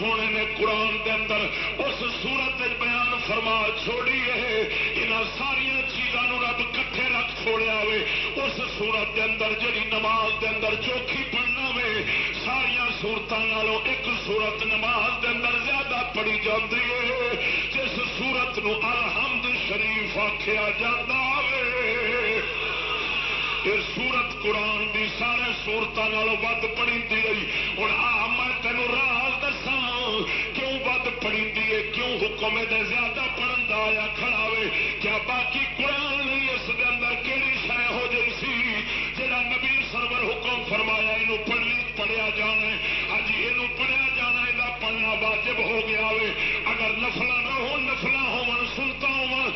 سونے نے قرآن دے اندر اس سورت بیان فرما چھوڑی ہے یہاں ساریا چیزوں رب کٹھے رکھ چھوڑیا وے اس سورت دے اندر جی نماز دے اندر چوکھی پڑھنا وے ساریا سورتوں ایک سورت نماز دے اندر زیادہ پڑھی جاتی ہے، جس سورت نو الحمد شریف آخیا جا یہ سورت قرآن دی سارے سورتوں ود پڑی رہی۔ ہوں آ، میں تینوں راز دسا کیوں ود پڑی ہے؟ کیوں حکم دے زیادہ پڑھن دا آیا کھڑا وے کیا باقی قرآن نہیں اس دے اندر کہڑی شہ ہو جی سی؟ جہاں نبی سرور حکم فرمایا یہ پڑھنی پڑھیا جانا ہاں یہ پڑھیا جانا یہ پڑھنا واجب ہو گیا وے اگر نفل نہ ہو نفل ہو سنتا ہوا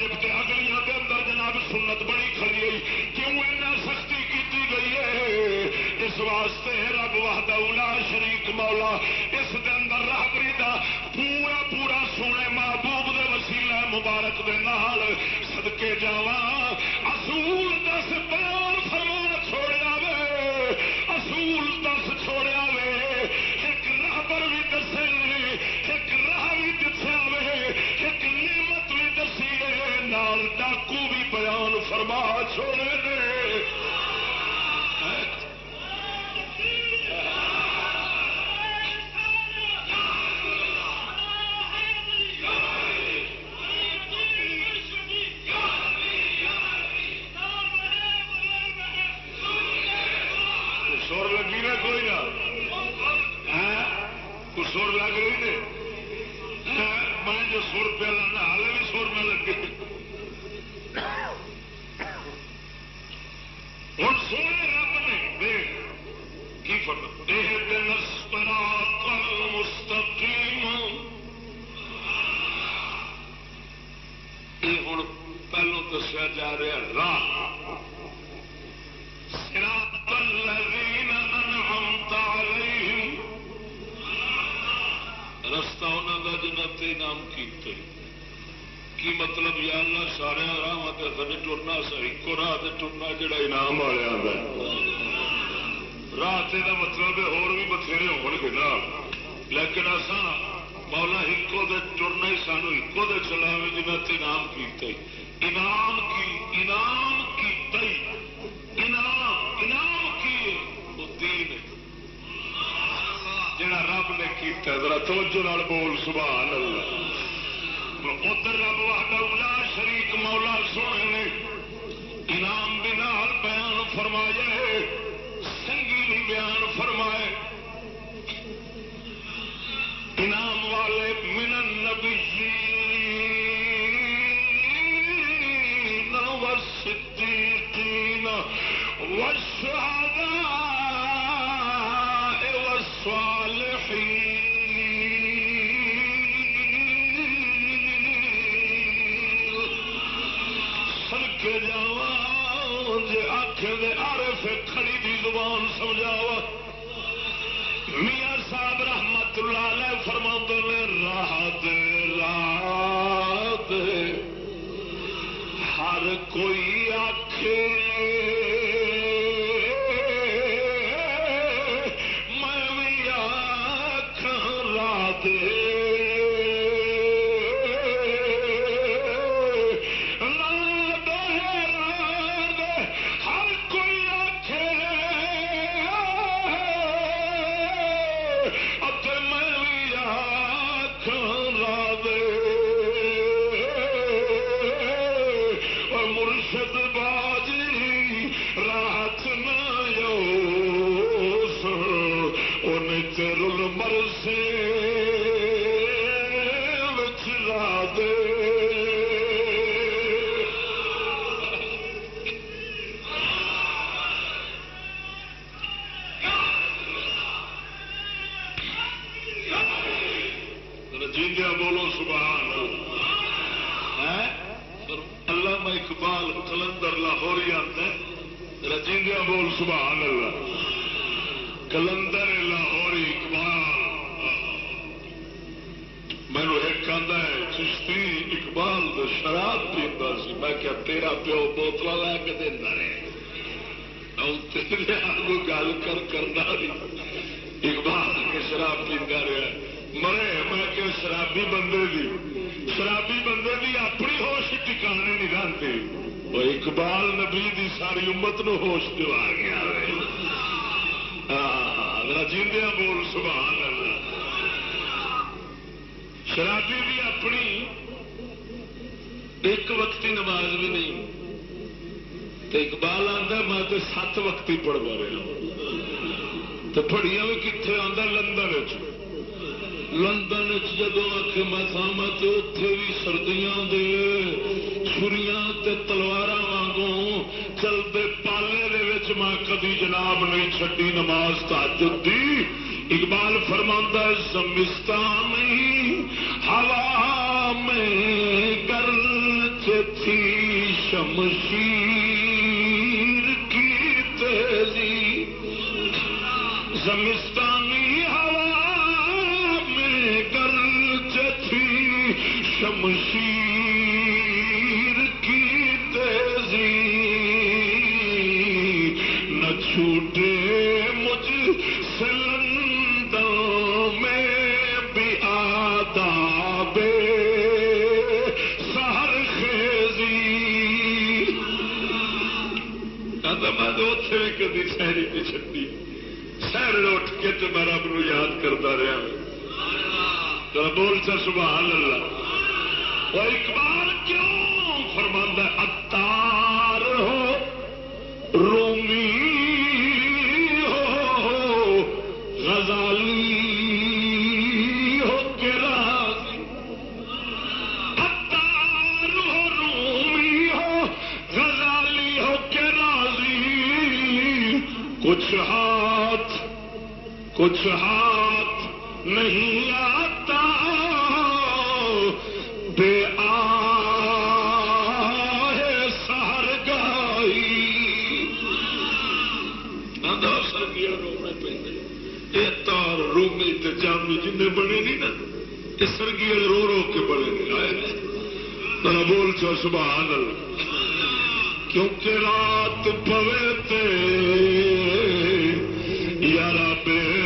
رکاط واجب اگلیاں دے اندر جناب سنت بڑی کھڑی ہوئی، کیوں ایسا سختی کی گئی ہے؟ اس واسطے رب وحدہ اولا شریک مولا، اس دے اندر رابری دا پورا پورا سونے محبوب دے وسیلہ مبارک دے نال صدقے جاواں، اصول دس بیان فرما چھوڑیا وے اصول دس چھوڑیا وے ایک رابر بھی دسے نال ڈاکو بھی بیان فرما چھوڑے نے سر لگی نا کوئی نہ۔ ہاں؟ سر لگ رہی نے۔ ہاں؟ میں جو سر پہ لانا ہال بھی سر ہوں سونے رب نے دیکھ کی فرق دیہ دنسپرا کل مستقیم۔ یہ ہوں پہلو دسیا جا رہا راہ۔ صراط الذين أنعمت عليهم رستہ انہوں کا جنت انعام کیتے کی مطلب یا اللہ سارے راہ کدے ٹرنا سا ایک راہ سے ٹرنا جڑا انعام والے راہ کا مطلب ہور بھی بتھیرے ہو گے نا لیکن اصا مولا ایکو دے ٹرنا ہی سانو ایکو دے چلاوے جنت انعام کیتے انعام کی انعام کی تئی انعام انعام کی؟ وہ دین جڑا رب نے کیتا ذرا توجہ بول، سبحان اللہ۔ ادھر رب واہدہ اولا شریک مولا سونے نے انعام بھی نال بیان فرمایا ہے، سنگی بیان فرمائے۔ انعام والے من النبیین والصدیقین والشهداء والصالحين سڑکے جاوا جی آخ دے کھڑی دی زبان سمجھاوا میاں صاحب رحمت اللہ علیہ فرما نے رات رات ہر کوئی آخ میں سبحان اللہ۔ کلندر لاہوری اقبال۔ مینو ایک آدھا ہے، چشتی اقبال تو شراب پیتا سی۔ میں کیا تیرا پیو بوتل لے کے دینا رہے۔ گل کر کرنا اقبال کے شراب پیتا رہا مرے، میں کہ شرابی بندے دی، شرابی بندے دی اپنی ہوش ٹکانے نہیں رہتے وہ اقبال نبی دی ساری امت نو ہوش دوا گیا رجیندیا بول سبحان اللہ شرابی بھی اپنی ایک وقتی نماز بھی نہیں تو اقبال آتا میں تو سات وقتی پڑھتا رہا تو پڑھیا بھی کتنے آتا لندن لندن جدو آخ میں اتے بھی سردیاں دے چھریاں تے تلوار وانگوں چلتے پالے دے میں کدی جناب نہیں چڈی نماز تاجد دی۔ اقبال فرماندہ زمستان میں ہوا میں گر تھی شمشیر کدی شہری کی چھٹی۔ سہر اٹھ کے تو میں رب نو یاد کرتا رہا۔ بول چا سبحان اللہ وہ اقبال کیوں فرماندہ اتار ہو، رومی۔ کچھ ہاتھ نہیں آتا، بے آہ سہر گائی آدھا سرگیا رونے پہ یہ تار رومی تے جامی جی جن بنے نہیں نا۔ یہ سرگیا رو رو کے بڑے نہیں، آئے ذرا بول چو سبحان اللہ۔ کیونکہ رات پوے تے یارا بے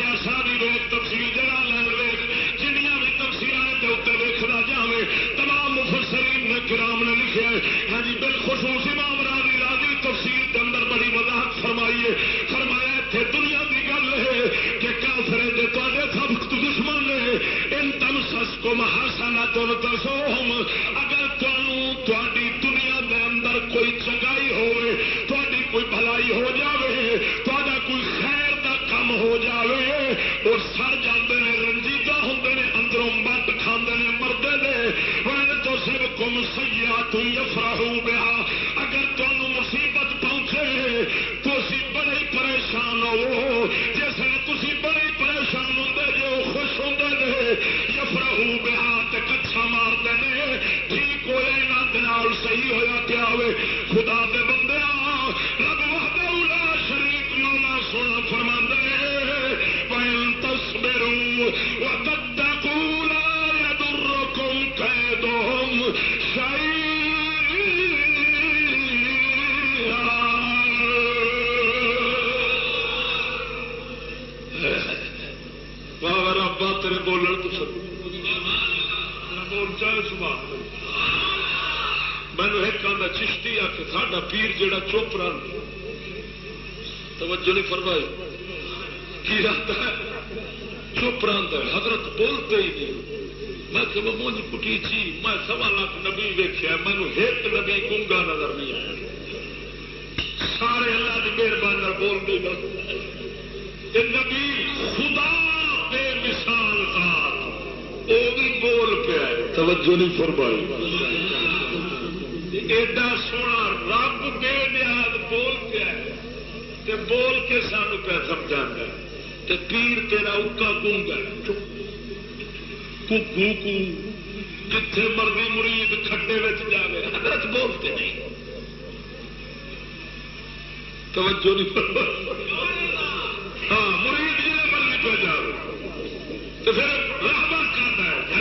سیاسا بھی تفصیل جنیا بھی تفصیلات کے جائے تمام مفسرین نے کرام نے لکھا ہے ہاں جی بالخصوص امام راضی تفصیل کے اندر بڑی وضاحت فرمایا دنیا کی گل ہے کہ کافر جی تے سب دشمن نے ان تم سس کو محاسنا تم دسو ہم اگر تھی دنیا دے اندر کوئی چنگائی ہوئی کوئی بھلائی ہو جائے سیات کم بہا۔ اگر تمہیں مصیبت پہنچے، تو اسی بڑے پریشان ہو۔ جس تھی بڑے پریشان ہوں جو خوش ہوں بہا تو کچھا مارتے ہیں ٹھیک ہوئے نہ صحیح ہوا کیا ہوئے۔ خدا چپ رہا توجہ نہیں فرمائی کی رہتا ہے؟ چپ رہتا ہے، حضرت بولتے ہی نہیں میں کہ وہ مونج کٹی چی، میں سوا لاکھ نبی ویخیا مینو ایک نبی گونگا نظر نہیں آیا۔ سارے اللہ کی مہربانی بولتے بس۔ نبی، خدا بے مثال ذات۔ وہ بھی بول پیا توجہ نہیں فرمائی۔ ایڈا سونا رب بے تے بول کے سانو پہ سمجھا تے پیر تیرا اکا گونگا کو جتھے مرضی مرید کھڈے جائے حضرت بولتے نہیں۔ توجہ نہیں ہاں مرید جی مرضی پہ جائے تو پھر رحبر کہتا ہے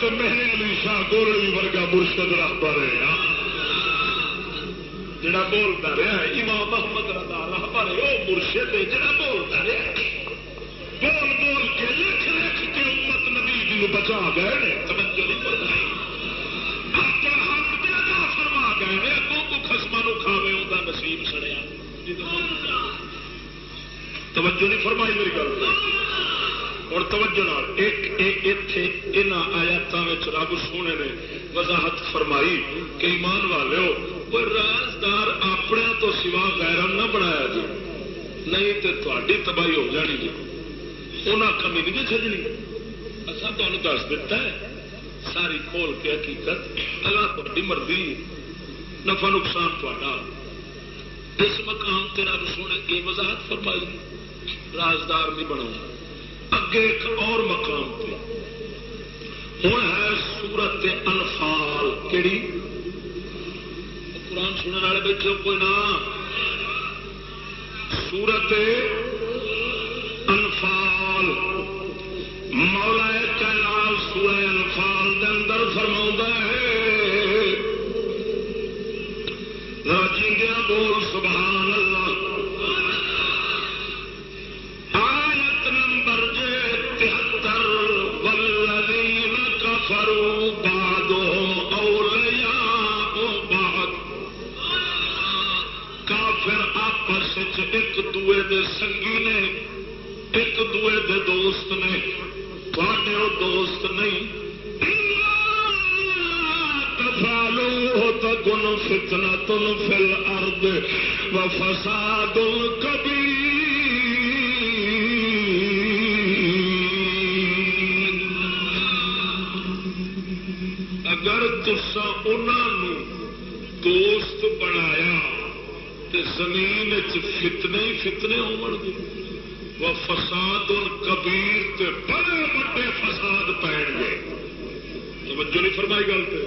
تو میرے علی شاہ گولڑی ورگا مرشد جڑا بولتا رہا امام محمد رضا رحبر ہے وہ مرشد ہے جڑا بولتا رہا بول بول کے لکھ لکھ کے امت نبی جی بچا گئے توجہ نہیں اپنا حق فرما گئے اگوں کو خسما نو کھاوے انہیں نصیب سڑیا توجہ نہیں فرمائی میری گل اور توجہ ایک ان آیاتوں رب سونے نے وضاحت فرمائی کہ ایمان والے ہو رازدار اپنے تو سوا غیرم نہ بنایا جی نہیں تو تاری تباہی ہو جانی جی۔ انہیں کمی نہیں چجنی اصا اچھا، تمہیں دس دتا ہے، ساری کھول کے حقیقت، اللہ تاری مرضی، نفع نقصان تا اس مقام تے رب سونے کی وضاحت فرمائی، رازدار نہیں بنا اگے ایک اور مقام پہ ہوں ہے سورت انفال۔ کہڑی قرآن سننے والے بیٹھے کوئی نہ۔ سورت انفال۔ مولا کینال سورہ انفال کے اندر فرما ہے۔ جی بول، سبحان اللہ۔ ایک دوے دے سنگی نے، ایک دوے دے دوست نے۔ تھوڑے وہ دوست نہیں۔ تفالو تکن فتنة في الأرض وفساد كبير اگر تسا انہوں دوست بنایا تو زمین فتنے ہی فتنے ہو گے۔ وہ فساد کبیر تے بڑے بڑے فساد پہن گے۔ توجہ نہیں فرمائی گل پہ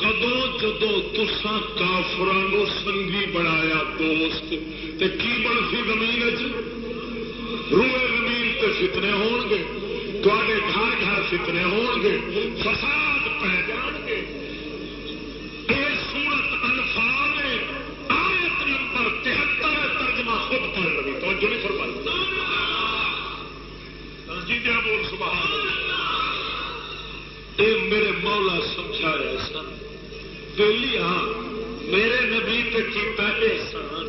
کدو جدو تسا کافران سنگھی بنایا دوست۔ تے کی بنسی زمین روئے زمین تے فتنے ہون گے۔ تے گھر گھر فتنے ہون گے۔ فساد پہ جان گے۔ یہ سورت سیدیا بول، سبحان اے میرے مولا سمجھایا سن. پہلی ہاں. میرے نبی تے کیتا سن.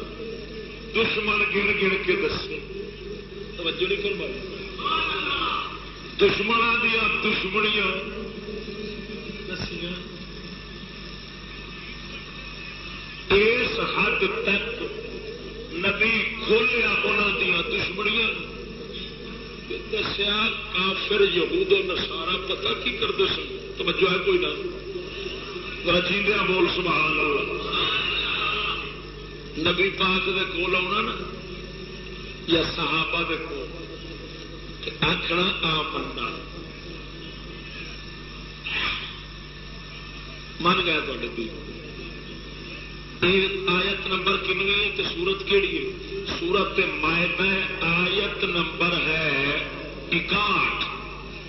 دشمن گن گن کے دسے. توجہ نہیں فرمائی. دشمنوں دیا دشمنیاں. دسیاں. اس حد تک نبی کھولیا انہوں دیا دشمنیاں. دسیا کافر یہود و نسارا پتہ کی کرتے سن؟ توجہ ہے کوئی نہ رجیندیا بول سبحان اللہ۔ نبی پاک دے کول آنا نا، یا صحابہ دے کول آخنا آ مننا من گیا تے آیت نمبر کنوی ہے تو سورت کہڑی ہے؟ سورت مائب آیت نمبر ہے اکاٹھ۔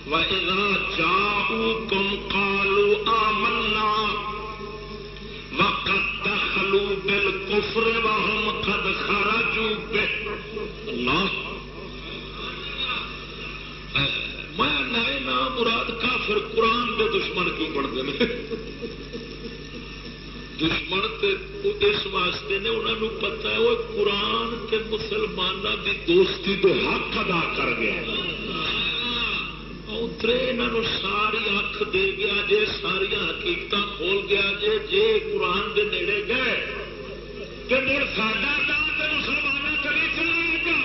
وَإِذَا جَاءُوكُمْ قَالُوا آمَنَّا وَقَدْ دَخَلُوا بِالْكُفْرِ وَهُمْ قَدْ خَرَجُوا بِهِ۔ اللہ۔ میں نئے نام مراد کافر قرآن کے دشمن کیوں بنتے ہیں؟ دشمن تے اس واسطے نے انہوں نے پتا ہے وہ قرآن تے مسلمانوں کی دوستی تو حق ادا کر گیا اترے یہاں ساری اکھ دے گیا، جے ساریا حقیقت کھول گیا، جے جے قرآن دے نیڑے گئے۔ تو مڑ ساڈا دان تو مسلمانوں کا نہیں گا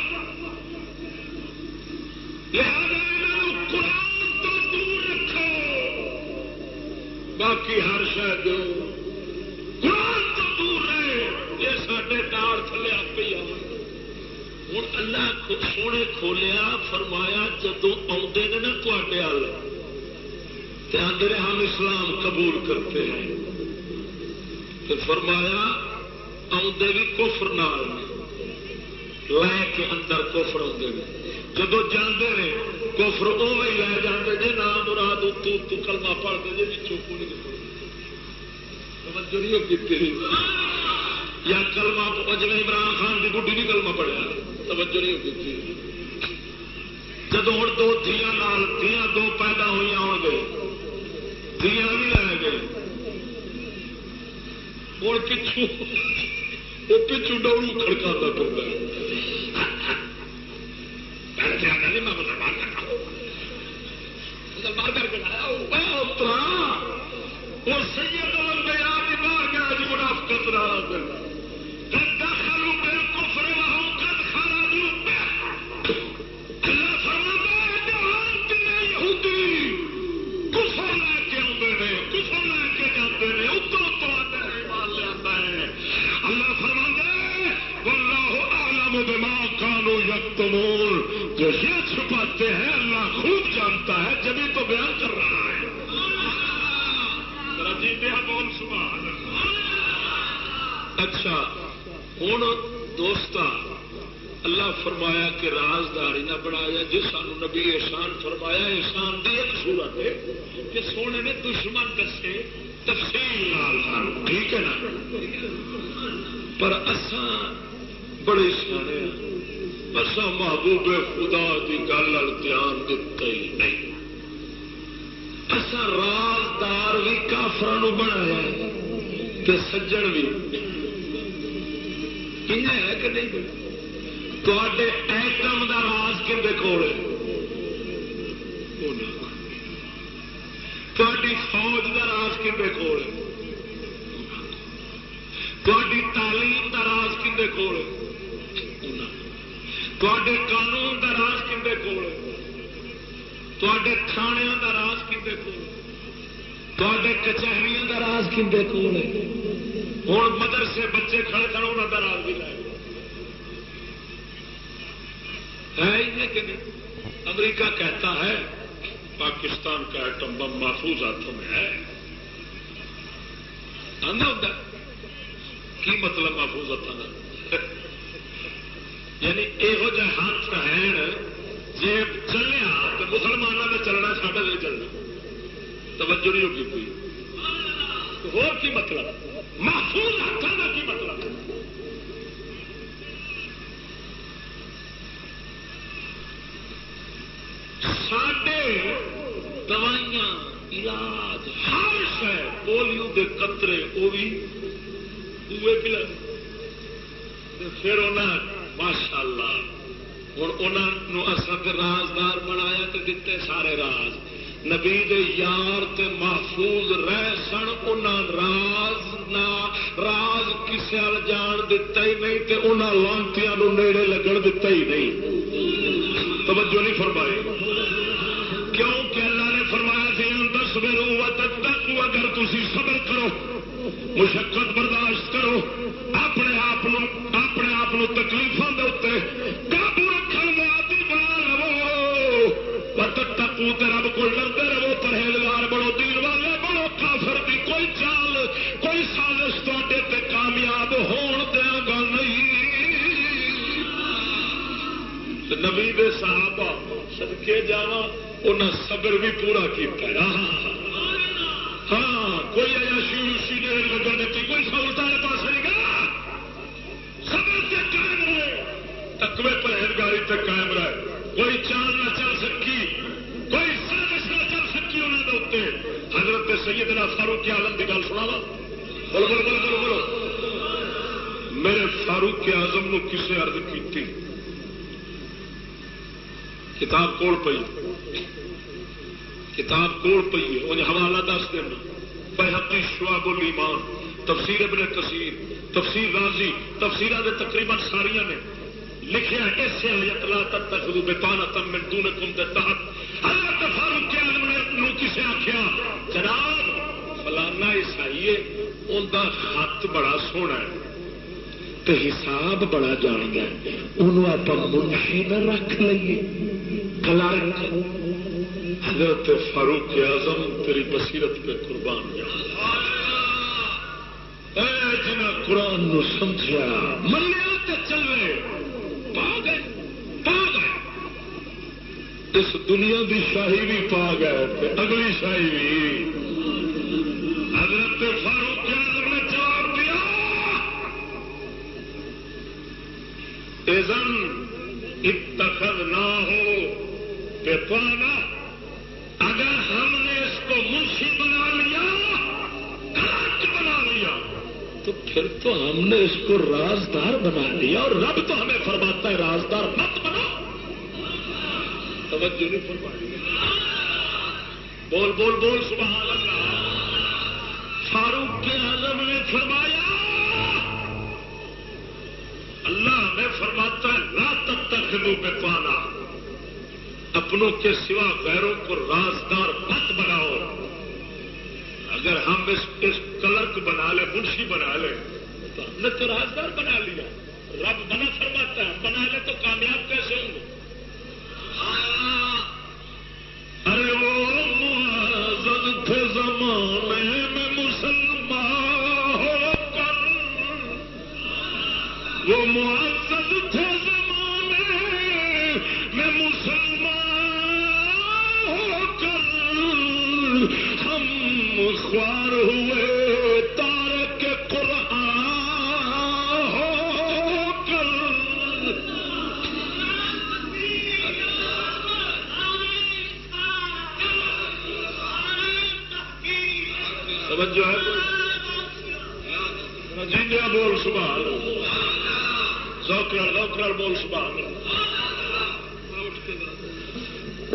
لہذا یہاں قرآن تو دور رکھو۔ باقی ہر شاید قرآن تو دور رہے یہ سارے دار تھلے آپ ہی آ ہوں اللہ خود سونے کھولیا، فرمایا جدو آتے ہیں نا تے آدھے ہم اسلام قبول کرتے ہیں۔ تو فرمایا آدھے بھی کفر نال لے کے اندر کفر آتے ہیں جدو جانے نے کفر اوے لے جاتے جی نام مراد تو کلمہ پڑھتے جی چوکو نہیں۔ توجہ نہیں کی یا کلمہ جی عمران خان کی بڈی نہیں کلمہ پڑھیا۔ توجہ نہیں کی جب ہوں دو دیا نال دیا دو پیدا ہوئی ہو گئے دیا بھی لے گئے۔ ہوں پچھو وہ پچھو ڈورو کھڑکا پڑتا نہیں میں مسلمان مسلمان کر کے لایا۔ اور ہاں۔ سید بیان کر رہا ہے۔ بول سبحان اچھا ہوں دوست اللہ فرمایا کہ رازداری نہ بنایا جی سانو نبی احسان فرمایا، احسان کی ایک صورت ہے کہ سونے نے دشمن دسے، تفصیل ٹھیک ہے نا؟ پر اسان بڑے سارے اصا محبوب خدا کی گل دھیان دتا ہی نہیں۔ اصا رازدار بھی کافر بنایا تے سجن بھی ہے کہ نہیں؟ تے ایٹم کا راز کھے کول تاری فوج کا راز کھے کول تاری تعلیم کا راز کھے کول تے قانون کا راز کھے کول تے تھانے کا راز کھے کول؟ تے کچہری کا راز کھے کول؟ ہوں مدرسے بچے کھڑے کھڑے انہوں کا راز بھی لائے۔ ہے کہ نہیں؟ امریکہ کہتا ہے، پاکستان کا ایٹم بم محفوظ ہاتھوں میں ہے۔ ہوتا کی مطلب محفوظ ہاتھوں کا یعنی یہو جہ ہاتھ ہے جی چلیا ہاں، تو مسلمانوں کا چلنا ساڈا نہیں چلنا۔ توجہ نہیں ہوگی کوئی۔ ہو کی مطلب؟ محفوظ ہاتھوں کا کی مطلب؟ سڈے دوائیاں، علاج، ہر شہ پولیو دے قطرے وہ بھی پلا پھر انہیں ماشاء اللہ ہوں انہوں اصل رازدار بنایا تو دیتے سارے راز نبی دے یار تے محفوظ رہ سن ان راز نہ راز کسی جان دتا ہی نہیں تے انہوں لانتیاں نیڑے لگن دتا ہی نہیں توجہ نہیں فرمائی کیوں کہ اللہ نے فرمایا سی دس میرو تک اگر تھی صبر کرو مشقت برداشت کرو اپنے آپ اپنے آپ تکلیفوں کے اتنے قابو لو تکو رب کو ڈرتے رہو، پرہیزگار بڑو، دین والے بڑو، کافر بھی کوئی چال، کوئی سازش تے کامیاب ہون دیا گا نہیں۔ نبی دے صحابہ سدکے جا انہیں صبر بھی پورا کیا ہاں کوئی ایشی وشی نے لگن دیتی کوئی سہولت والے پاس نہیں گیا۔ سبر سے قائم رہے۔ تکوے پرہیزگاری سے قائم رہے۔ کوئی چال نہ چل سکی، کوئی سازش نہ چل سکی انہوں نے اتنے حضرت سیدنا فاروق آلم کی گل سنا بولو بولو بولو بولو بولو۔ میرے فاروق آزم نو کسے ارد کی کتاب کوڑ پی کتاب کوڑ پی ہے۔ انہیں حوالہ دس دینا۔ بحقی شعب الایمان۔ تفسیر ابن کثیر۔ تفسیر رازی تفسیر دے تقریباً ساریا نے۔ لکھیا اس آیت لا تتخذوا بطانة من دونکم دے تحت۔ حضرت فاروق عالم نے نو کسے آکھیا جناب، فلانا عیسائی ان دا خط بڑا سونا ہے۔ تو حساب بڑا جانتا ہے۔ انہوں آپ منشی نہ رکھ لئیے۔ کلارک۔ حضرت فاروق اعظم، تیری بصیرت پہ قربان جنا قرآن نو سمجھا۔ منیا تو چلے۔ پا گئے پا گئے اس دنیا کی شاہی بھی پا گئے اگلی شاہی بھی۔ حضرت فاروق اعظم نے جواب دیا۔ اتخذ نہ ہو بے پانا اگر ہم نے اس کو منشی بنا لیا کلاچ بنا لیا۔ تو پھر تو ہم نے اس کو رازدار بنا لیا اور رب تو ہمیں فرماتا ہے رازدار مت بنا توجہ نہیں فرمائی۔ بول بول بول، سبحان اللہ۔ فاروق کے اعظم نے فرمایا، اللہ ہمیں فرماتا ہے، لا تب تک پہ پانا اپنوں کے سوا غیروں کو رازدار مت بناؤ۔ اگر ہم اس اس کلرک بنا لیں، منشی بنا لیں، تو ہم نے تو رازدار بنا لیا۔ رب بنا فرماتا ہے، بنا لے تو کامیاب کیسے ہوں؟ گے ارے وہ تھے زمانے میں مسلمان ہو کر وہ معزز تھے خوار ہوئے، تارک قرآن ہو کر۔ توجہ ہے؟ جنیا بول سبحان سوکر سوکر بول سبحان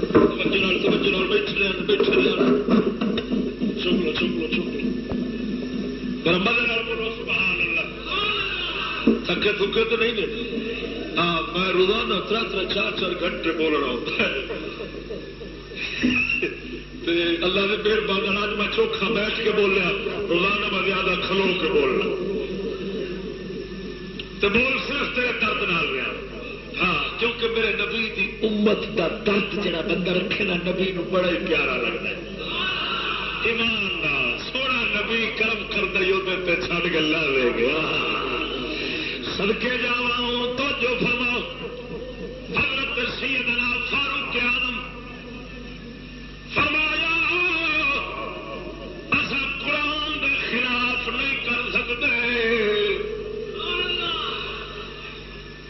توجہ توجہ بیٹھ رہے بیٹھ رہے چکلو چکلو چکلو پر مدد بولو، سبحان اللہ. تھکے تھکے تو نہیں دے ہاں میں روزانہ تر تر چار چار گھنٹے بولنا ہوتا ہے اللہ نے پھر بادل آج میں چوکھا بیٹھ کے بول رہا روزانہ میں زیادہ کھلو کے بولنا تو بول صرف تیرے درد نال رہا ہاں کیونکہ میرے نبی کی امت کا درد جڑا بندہ رکھے نا، نبی نو بڑا ہی پیارا لگتا ہے. ایمان سونا نبی کرم کر دے چڑ گلا لے گیا۔ سڑکے جا تو جو فرما حضرت سیدنا فاروق آدم فرمایا اصا قرآن کے خلاف نہیں کر سکتے۔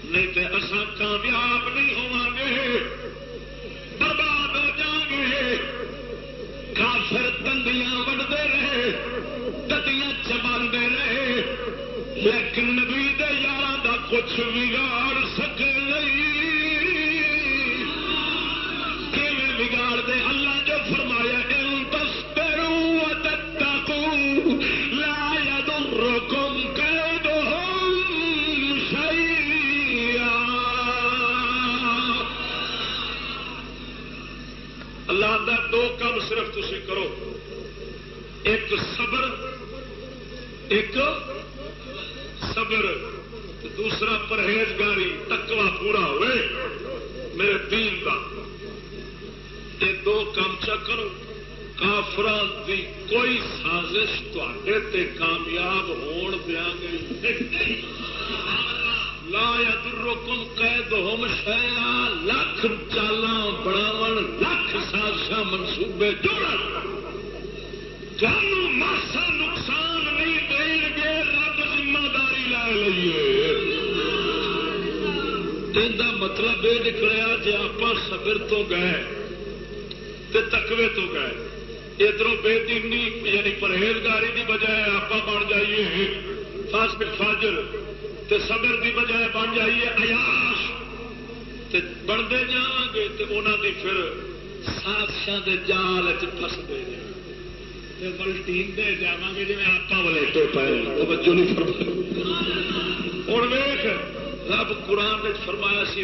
نہیں تو اصا سوگار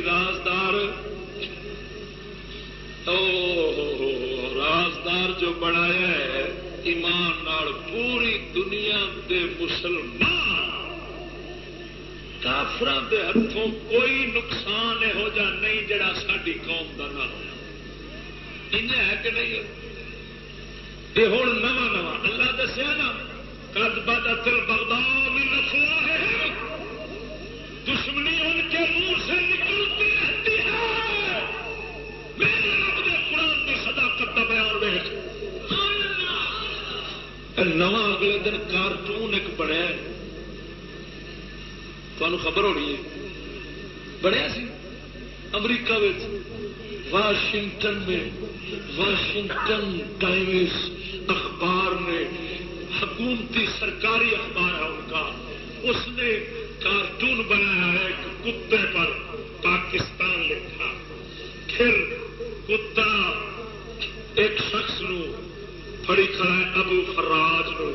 فرمایا سی رازدار جو بنایا ہے، ایمان نال پوری دنیا دے مسلمان کافر دے ہاتھوں کوئی نقصان یہو جا نہیں جڑا ساری قوم کا نہ ہو۔ ہے کہ نہیں یہ ہوں نواں نواں۔ اللہ دسیا نا واشنگٹن میں، واشنگٹن ٹائمز اخبار نے حکومتی سرکاری اخبار ہے ان کا۔ اس نے کارٹون بنایا ہے ایک کتے پر، پاکستان لکھا پھر کتا ایک شخص نو پڑی کھڑا ہے ابو فراج نو۔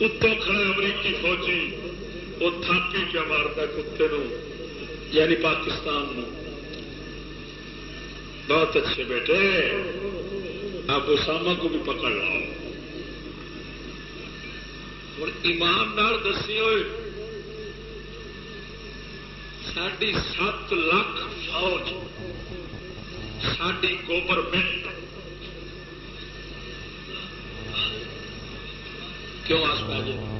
اتوں کھڑا ہے امریکی فوجی۔ وہ تھاپی کیا مارتا کتے نو یعنی پاکستان نو۔ بہت اچھے بیٹے آپ اسامہ کو بھی پکڑ لاؤ اور ایماندار دسی ہوئے۔ ساڑی سات لاکھ فوج ساری گورنمنٹ کیوں آس پا جائے؟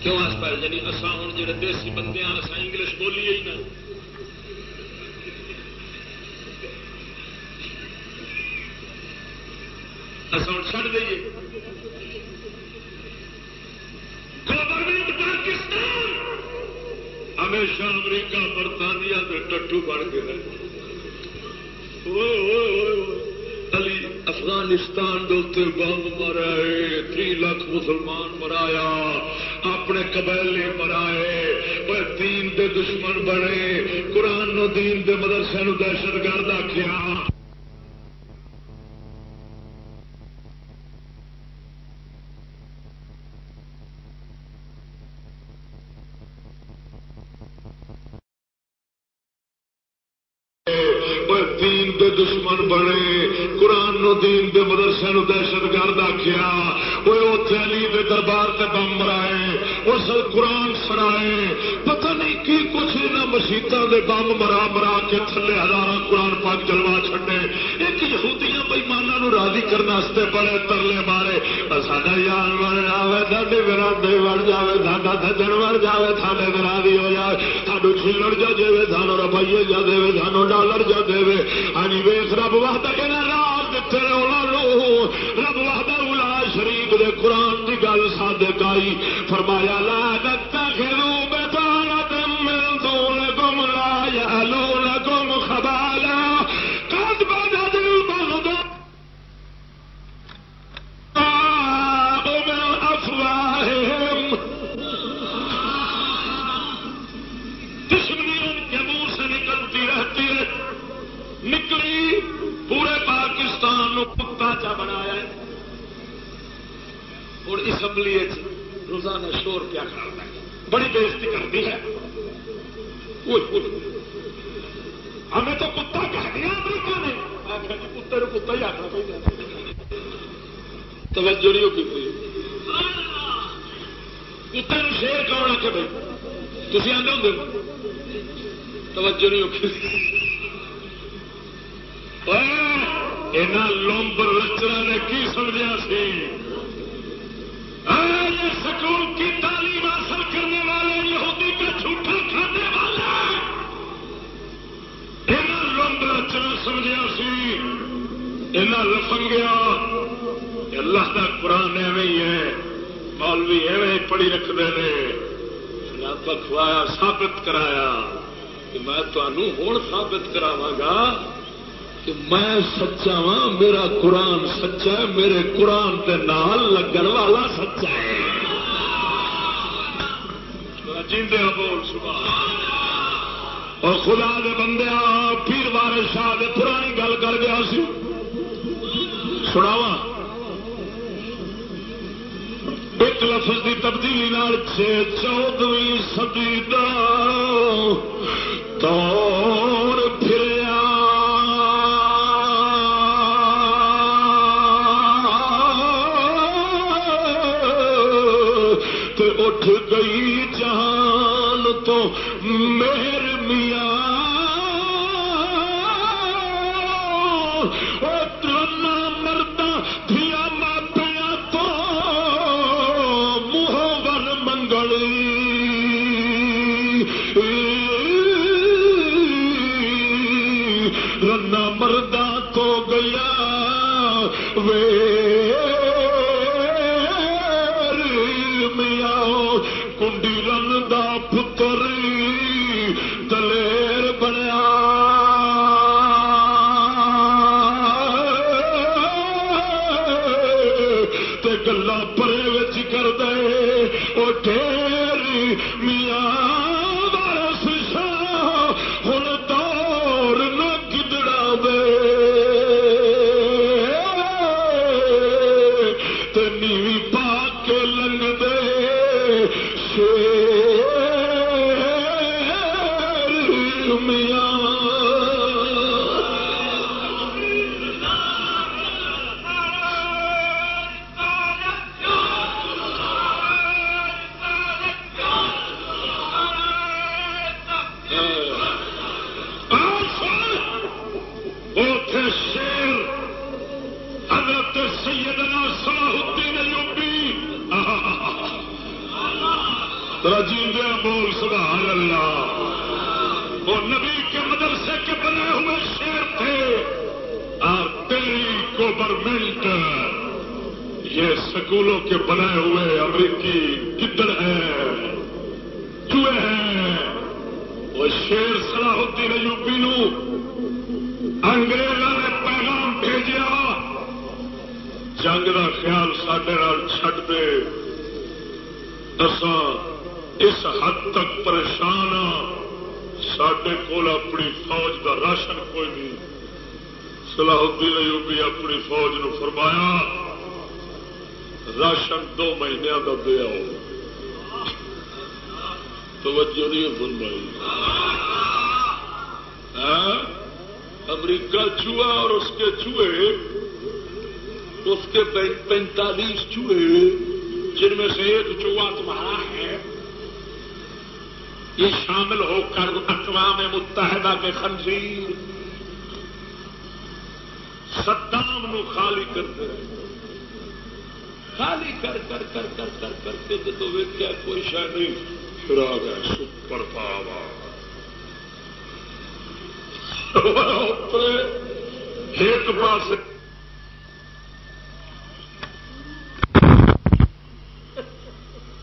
کیوں آس پا یعنی اصا ہوں جڑے دیسی بندے ہیں اصا انگلش بولیے ہی نا اصا ہوں چڑھ دئیے۔ گورنمنٹ پاکستان! ہمیشہ امریکہ برطانیہ کے ٹٹو بن کے رہے۔ علی افغانستان دے بم مرائے تی لاکھ مسلمان مرایا، اپنے قبیلے مرائے۔ وہ دین دے دشمن بنے، قرآن نو دین دے مدرسے دہشت گرد آخیا دین دے دشمن بنے۔ قرآن نو دین دے مدرسے نو دہشت گرد آخیا وہ اتنے علی دے دربار سے بم مرائے۔ اس قرآن سڑائے پتہ نہیں کی کچھ نہ مسیطا دے بم مرا مرا کے تھلے ہزار قرآن پاک جلوا چھڈے۔ ایک یہودیاں بےمانا راضی کرنے بڑے ترلے مارے۔ ساڈا یار بن جائے ساڈے برادری بن جائے ساڈا سجن بن جائے ساڈے راضی ہو جائے سانو چھیلڑ جا دے سانو روپیے جا دے سانو ڈالر جا دے ہاں ویخ، رب وحدہ کہنا راز دیتے رب وحدہ الا شریف دے قرآن کی گل صادق آئی۔ فرمایا، لا دتا خیرو نو پکا چا بنایا ہوں اسمبلی روزانہ شور پیا کر بڑی بےزتی کرتی ہے۔ ہمیں تو کتا کہہ دیا امریکہ نے۔ آخر جی، کتے کتا ہی آخر پہ توجہ نہیں ہوگی کوئی۔ کتے شیر کون آ کے بھائی؟ تھی آدھے ہوں توجہ نہیں ہوگی۔ لومب لچرا نے کی سمجھا سی سکول کی تعلیم حاصل کرنے والے یہودی کا جھوٹا کھانے والا یہاں لومب لچرا سمجھا سی یہاں لفنگیا اللہ کا قرآن ایویں ہی ہے مولوی ایویں پڑھی رکھتے ہیں پکوایا ثابت کرایا کہ میں تمہوں ہوں ثابت کراوا گا کہ میں سچا وا میرا قرآن سچا ہے، میرے قرآن کے نال لگن والا سچا ہے۔ بول اور خدا دے بندے پیر بار شاہ پرانی گل کر گیا سی۔ سناوا ایک لفظ کی تبدیلی چھ چودویں سدی دور پھریا گئی کنڈی رن دا پتر دلیر بنیا گلا پرے کر دے وہ ڈیر بنائے ہوئے امریکی گدڑ ہیں، چوہے ہیں۔ وہ شیر صلاح الدین ایوبی نو انگریزوں نے پیغام بھیجا جنگ کا خیال سڈے چڈ دے۔ اصا اس حد تک پریشان ہاں۔ سڈے کول اپنی فوج کا راشن کوئی نہیں۔ صلاح الدین ایوبی اپنی فوج نو فرمایا راشن دو مہینوں کا دیا توجہ نہیں فرمائی۔ ہاں؟ امریکہ چوہا اور اس کے چوہے، اس کے پینتالیس چوہے، جن میں سے ایک چوہا تمہارا ہے، یہ شامل ہو کر اقوام متحدہ کے خنزیر، صدام نو خالی کرتے خالی کر کر کر کر کر کر کے جدو ویکیا کوئی شاید نہیں۔ پھر آ گیا سپر پاوا ایک پاس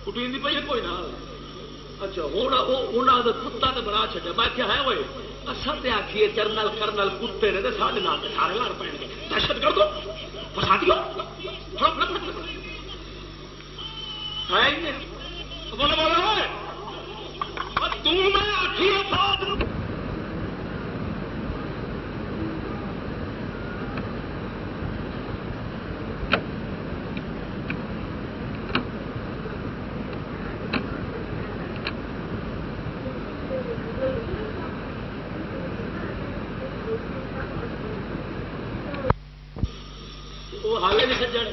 کٹی پی ہے کوئی نہ اچھا ہوں وہ کتا تو بنا چڈیا میں کیا ہے وہ اصل تو آخیے چرنل کرنل کتے نے سارے نام سارے لڑ پے دہشت کر دو فسا دیو بولو بولو تم آخیے بھی سجڑ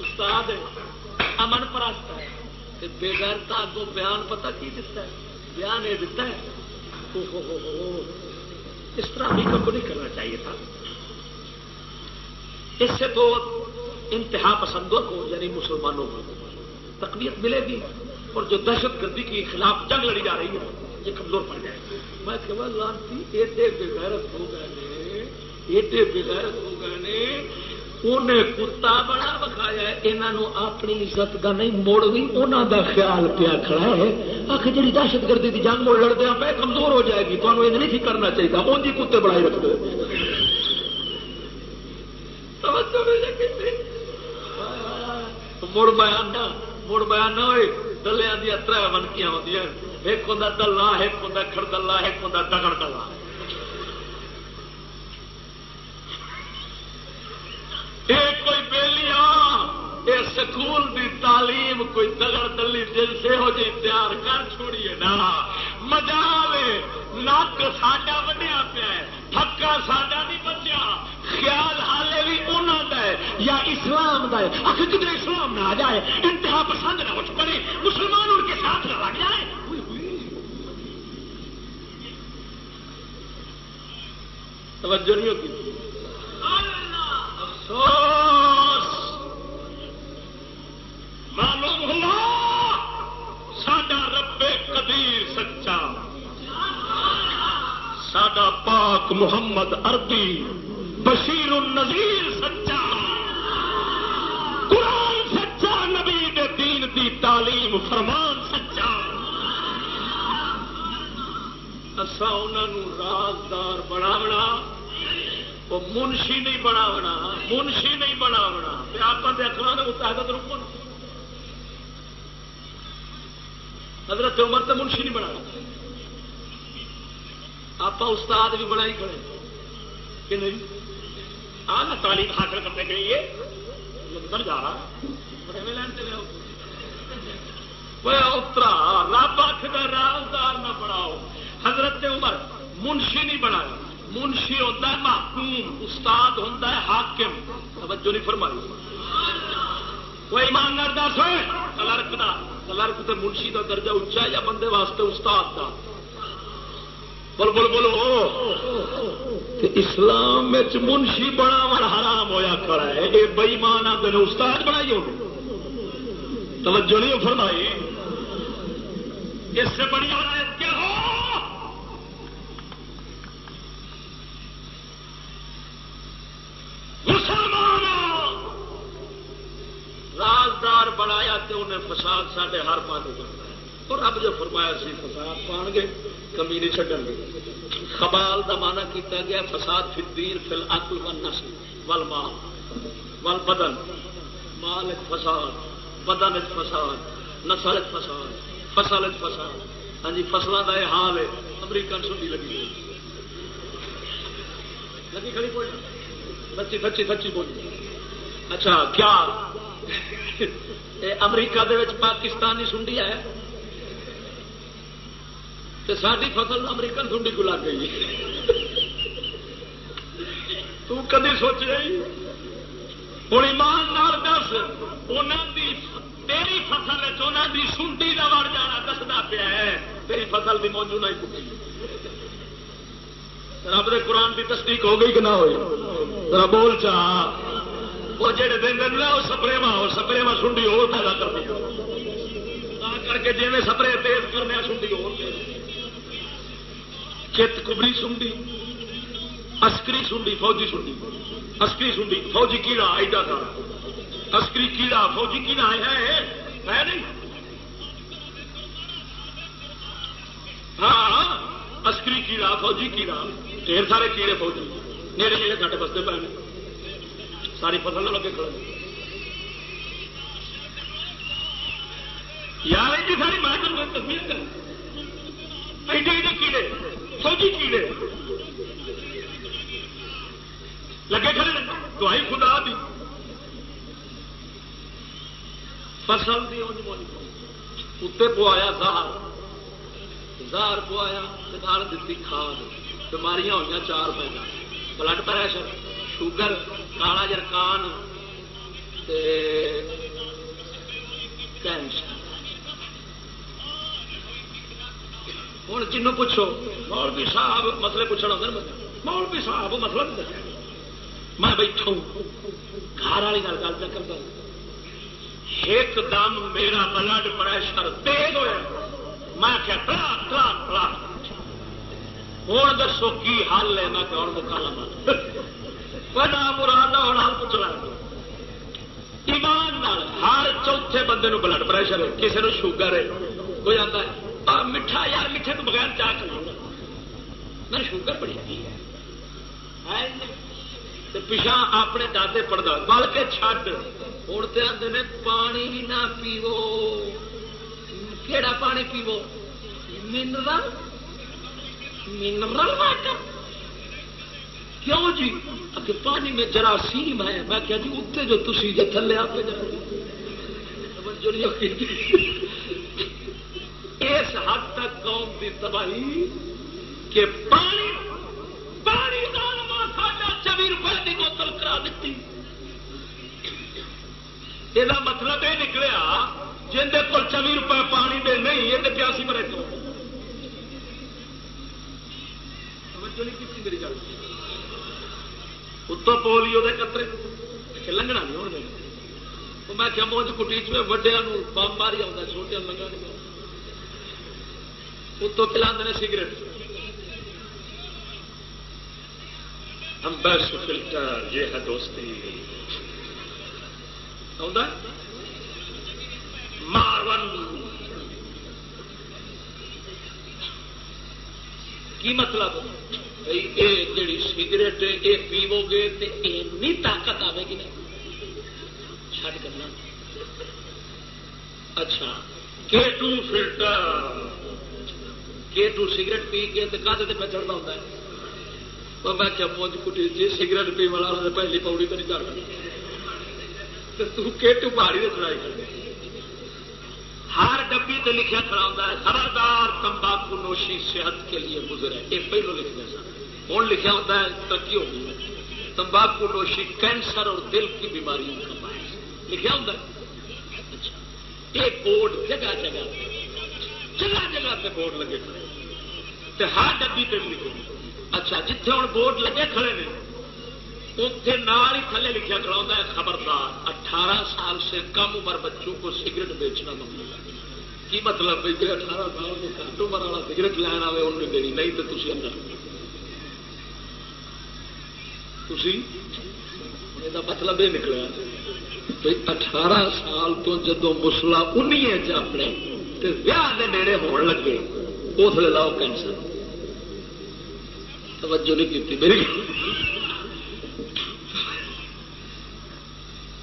استاد امن پرست ہے بےغیر تو بیان پتا کی دتا ہے؟ بیان یہ دتا ہے۔ اس طرح بھی کب نہیں کرنا چاہیے تھا۔ اس سے تو انتہا پسندوں کو یعنی مسلمانوں کو تقویت ملے گی اور جو دہشت گردی کے خلاف جنگ لڑی جا رہی ہے، یہ کمزور پڑ جائے گی۔ میں کہ لانتی ایڈے بغیرت ہو گئے ایڈے بغیرت ہو گئے انہیں کتا بڑا بکھایا یہاں اپنی عزت کا نہیں، مڑ بھی انہوں کا خیال پیا کھڑا ہے۔ آخر جی دہشت گردی کی جنگ مڑ لڑتے پہ کمزور ہو جائے گی تمہیں یہ نہیں کرنا چاہیے وہ جی کتے بڑائی رکھ دو۔ مڑ بیان مڑ بیان نہ ہوئے دلیا دیا تر ونکیاں ہوتی ہیں ایک ہوں دلہ، ایک ہوں کڑ دلہ، ایک ہوں دگڑ دلہ۔ ایک کوئی بےلیاں یہ سکول دی تعلیم، کوئی دگڑ دلی دل سے ہو جی تیار کر چھوڑیے نا۔ مزا لے نک ساڈا وڈیا پیا تھکا ساڈا نہیں بچیا۔ خیال حالے بھی انہوں کا ہے، یا اسلام کا ہے۔ آخر کدھر اسلام نہ آ جائے؟ انتہا پسند نہ اٹھ پڑے۔ مسلمان ان کے ساتھ نہ لگ جائے۔ توجہ نہیں ہوتی؟ افسوس۔ معلوم ہوا؟ سڈا رب قدیر سچا۔ سڈا پاک محمد اربی بشیر النظیر سچا۔ قرآن سچا، نبی دے دین دی تعلیم فرمان سچا۔ اصا انہوں رازدار بناونا۔ وہ منشی نہیں بناونا، منشی نہیں بناونا۔ آپ دیکھنا متحدت رکن حضرت عمر تو منشی نہیں بنا آپ استاد بھی بنا ہی کھڑے۔ کہ نہیں؟ آنا تعلیم حاصل کرنے کے لیے لندن جا رہا اترا، رب آخر رازدار نہ بناؤ۔ حضرت عمر منشی نہیں بنایا۔ منشی ہوتا ہے محکوم استاد ہوتا ہے حاکم۔ توجہ نہیں فرمائی۔ کوئی ایماندار دس ہوئے کلرک کا کلرک تو منشی کا درجہ اچا یا بندے واسطے استاد کا بول بول بولو۔ اسلام منشی بڑا حرام ہویا کرا ہے۔ یہ بئیمان آتے استاد بنائی ہو توجہ نہیں فرمائی۔ اس سے بڑی ہدایت کیا ہو؟ مسلمان! رازدار بنایا تو انہیں فساد سارے ہر پاس کرنا اور اب جو فرمایا سی، فساد پان گے، کمی نہیں چڈن گے۔ خبال کا مانا کیتا گیا، فساد فدیر فل اکل و نسل ول مال ول بدن مال فساد، بدن فساد، نسل فساد، فصل فساد۔ ہاں جی فصلوں کا یہ حال ہے، امریکن سنڈی لگی لگی کھڑی کوئی؟ سچی سچی سچی بولی اچھا کیا؟ امریکہ دے پاکستانی سنڈی ہے؟ تو ساری فصل امریکن سنڈی کو لگ گئی تو کدی سوچ رہی؟ ہوں ایمان دس تیری فصل کی سنڈی کا وڑ جانا دستا پیا ہے، تیری فصل کی موجود نہیں پکی رب دے قرآن کی تصدیق ہو گئی کہ نہ ہوئی؟ ذرا بول چاہ وہ جہے دن دن وہ سپرے وہ سپرے سنڈی اور پیدا کر دیا کر کے جی سپرے تیز کرنے سنڈی اور چت کبری سنڈی اسکری سنڈی، فوجی سنڈی۔ اسکری سنڈی، فوجی کیڑا ایڈا سارا اسکری کیڑا، فوجی کیڑا ہے نہیں؟ ہاں۔ اسکری کیڑا فوجی کیڑا ڈیر سارے کیڑے فوجی میرے جڑے سارے بستے پے ساری فصل نہ لگے کھڑے۔ یار جی ساری میں تمہیں تصویر کر۔ ایڈے ایڈے کیڑے، فوجی کیڑے۔ لگے کھڑے دوائی خدا دی۔ فصل دی اتنے پوایا زہر۔ زہر پوایا دیتی کھاد، بیماریاں ہوئی چار پیدا۔ بلڈ پریشر، شوگر، کالا جرکان کینسر۔ ہوں جنوں پوچھو، مولوی صاحب مسئلے پوچھنا ہوتا مولوی صاحب مسئلہ نہیں دسیا میں بیٹھا گھر والی گل گل کرتا ایک دم میرا بلڈ پریشر تیز ہوا میں کیا پلاٹ پلاٹ پلاٹ ہوں دسو کی حل ہے؟ میں کہ اور مکالا بڑا مراد ہوں حل پوچھ رہا ایمان ہر چوتھے بندے نو بلڈ پریشر ہے کسی نے شوگر ہے۔ کوئی آتا ہے میٹھا یار، میٹھے تو بغیر چاہ کر میں شوگر بڑی ہے۔ پچھا اپنے دادے پڑتا بل کے چڈ ہوں تو آتے پانی بھی نہ پیو۔ کہڑا پانی پیو منرل؟ منرل واٹر کیوں جی؟ کہ پانی میں جراثیم ہے۔ میں کیا جی اتنے جو تھی جو تھلے آپ اس حد تک قوم کی تباہی کہ پانی پانی چوبی روپئے کی بوتل کرا دیتی یہ مطلب یہ نکلیا جن کو چوبی روپئے پانی دے نہیں، یہ تو پیاسی مرے تو۔ میری گل۔ اتو پولیو دے قطرے لنگنا نہیں ہونے میں کیا موج کٹی چ وڈیا بم ماری آتا چھوٹے لنگا نہیں اتو پلا سگریٹ۔ امبس فلٹر، یہ ہے دوستی۔ آ مارون۔ کی مطلب؟ یہ جی سگریٹ یہ پیو گے تو این طاقت آئے گی چھ کرنا اچھا K two filter. K two cigarette پی کے کدے پہ چڑھنا ہوتا ہے؟ میں کیا پہنچ کٹی جی سگریٹ پی والا پہلی پوڑی تو نہیں چڑھنا۔ تو کے ٹو پہاڑی سے چڑھائی کر ہر ڈبی تے لکھا کھڑا ہوتا ہے، خبردار تمباکو نوشی صحت کے لیے گزرے یہ پہلو لکھنے سر ہوں لکھا ہوتا ہے، ترقی ہوگی تمباکو نوشی کینسر اور دل کی بیماریوں کا باعث۔ لکھا ہوتا ہے؟ اچھا۔ یہ بورڈ جگہ جگہ جگہ جگہ پہ بورڈ لگے کھڑے۔ ہر ڈبی پہ بھی اچھا جتنے ہوں بورڈ لگے کھڑے نے اتنے نال ہی تھلے لکھا کھڑا ہے، خبردار۔ اٹھارہ سال سے کم عمر بچوں کو سگریٹ بیچنا ممنوع کی مطلب ہے بھائی اٹھارہ سال سے گھٹ عمر والا سگریٹ لین آئے انہیں دینی۔ نہیں تو تھی اندر۔ یہ مطلب یہ نکلا بھائی، اٹھارہ سال تو جدو مسلا انیے اپنے ویاہ کے نیڑے ہون لگے، اس لیے لاؤ کینسر توجہ نہیں کی میری۔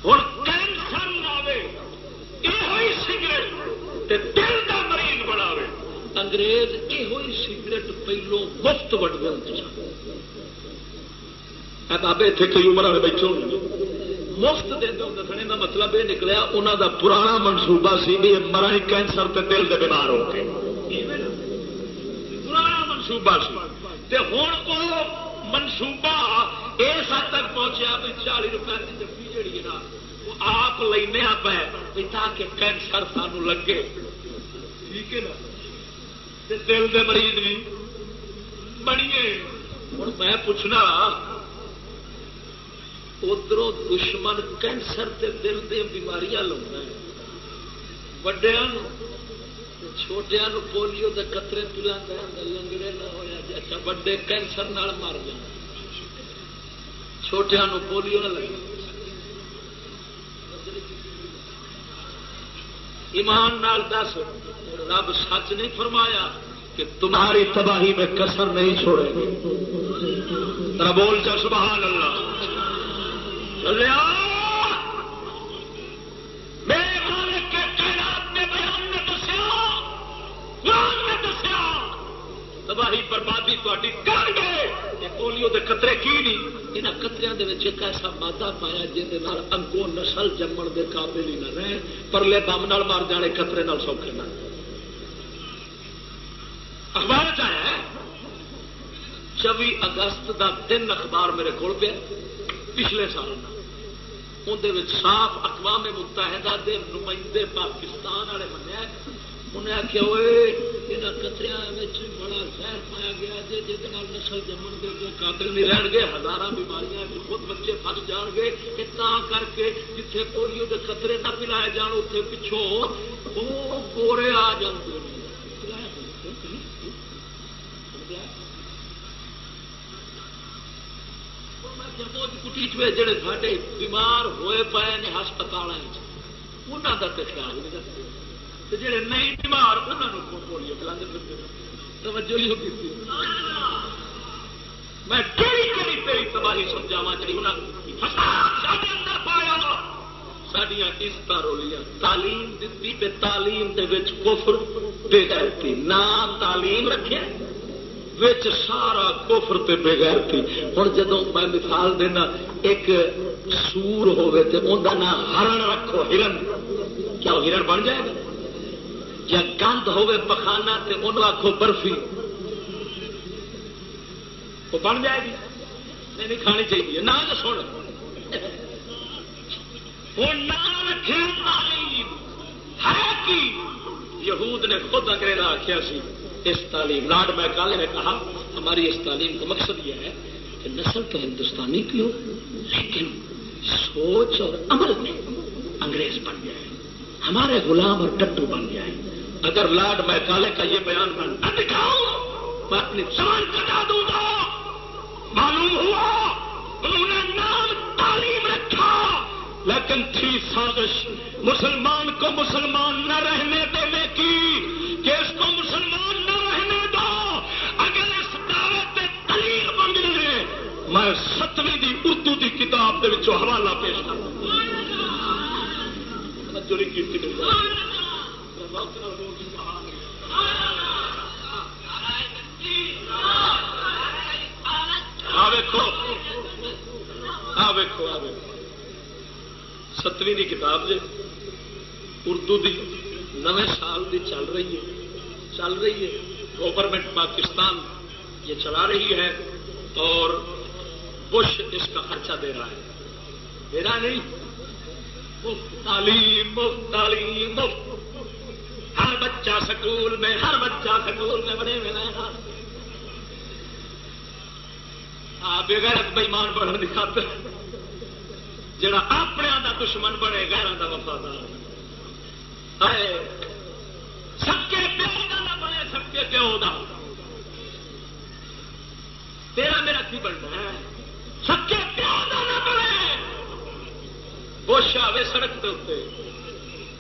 ہوں کینسر لاوے یہ سگریٹ دل کا مریض بناوے۔ انگریز یہ سگریٹ پہلو مفت وٹ دیں بابے اتنے کئی عمر والے بیٹھے ہونے مفت دے دسنے کا مطلب یہ نکلیا انہوں دا پرانا منصوبہ سی بھی مرا ہی کینسر تے دل دے بیمار ہو کے۔ پرانا منصوبہ سی۔ ہوں وہ منصوبہ اس حد تک پہنچیا بھی چالی روپئے کی ڈبی جیڑی نا آپ لینا پہ تاکہ کینسر سانو لگے۔ ٹھیک ہے نا؟ دل دے مریض بھی بنیے ہوں میں پوچھنا ادھر دشمن کینسر تے دل دے بیماریاں لا وڈیا چھوٹیا پولیو دے قطرے پلا لنگڑے نہ ہوا اچھا وڈے کینسر مر جان چھوٹیا پولیو نہ لگے۔ ایمان نال دس، رب سچ نہیں فرمایا کہ تمہاری تباہی میں کسر نہیں چھوڑے گی۔ بول چا سبحان اللہ میرے مالک کے کائنات نے بیان میں دسیا، قرآن میں دسیا، تباہی بربادی تاری کر گئے یہ پولیو دے قطرے کی نہیں؟ یہاں قطرے ایک ایسا مادہ پایا جہد اگوں نسل جمن دے قابل ہی نہ رہے پرلے بم نال مار جانے قطرے سوکھے نہ اخبار چاہے چوبی اگست دا دن اخبار میرے کو پہ پچھلے سال اندر صاف اقوام متحدہ دے نمائندے پاکستان والے منیا انہیں آخیا یہاں کتریا بڑا زہر پایا گیا جی جہد نسل جمن گے جو قاتل نہیں رہن گے ہزار بیماریاں خود بچے پس جان گے۔ کر کے جتنے پولیو کے قطرے نہ پلائے جان اتنے پچھوں وہ گورے آ جاتے جڑے ساڈے بیمار ہوئے پے نے ہسپتال انہوں کا تو خیال نہیں رکھتے جڑے نہیں بیمار انہوں پولیو پلا توجہ نہیں ہوتی میں کہڑی کہڑی تیری تباہی سمجھاوا جی اندر پایا سڈیا عزت رولیاں تعلیم دیتی بے تعلیم دے کفر بے غیرتی نام تعلیم رکھے سارا کوفر تے بغیر تھی ہوں جدو میں مثال دینا ایک سور ہوے تے انہوں نام ہرن رکھو ہرن کیا ہرن بن جائے گا یا گند ہوے پخانا تے انہوں آخو برفی، وہ بن جائے گی۔ نہیں نہیں، کھانی چاہیے۔ نہ تو سن نام رکھے تعلیم۔ ہے یہود نے خود انگریز آخیا سی، اس تعلیم لاڈ میکالے نے کہا، ہماری اس تعلیم کا مقصد یہ ہے کہ نسل تو ہندوستانی کی ہو، لیکن سوچ اور عمل میں انگریز بن گیا ہے ہمارے غلام اور ٹٹو بن گیا ہے اگر لاڈ میکالے کا یہ بیان بن دکھاؤں میں اپنی جان کٹا دوں گا۔ معلوم ہوا، انہوں نے نام تعلیم رکھا۔ لیکن تھی سازش، مسلمان کو مسلمان نہ رہنے دینے کی، کہ اس کو مسلمان نہ رہنے دو۔ اگر اس دعوت تعلیم تلیل بننے میں ستویں دی اردو دی کتاب کے حوالہ پیش کر ستویں کی کتاب جی اردو دی نویں سال دی چل رہی ہے، چل رہی ہے۔ گورنمنٹ پاکستان یہ چلا رہی ہے اور بش اس کا خرچہ دے رہا ہے۔ دے رہا نہیں؟ مفت تعلیم مفت تعلیم مفت ہر بچہ سکول میں، ہر بچہ سکول میں بنے ہوئے رہنا بغیر بےمان بڑھنے خاطر جڑا اپنے دا دشمن بنے گہرا کا وفادار۔ سکے پیو کا نہ بنے، سکے پیو کا تیرا میرا کی بننا ہے؟ سکے پیو کا نہ بنے۔ بوش آئے سڑک کے اتنے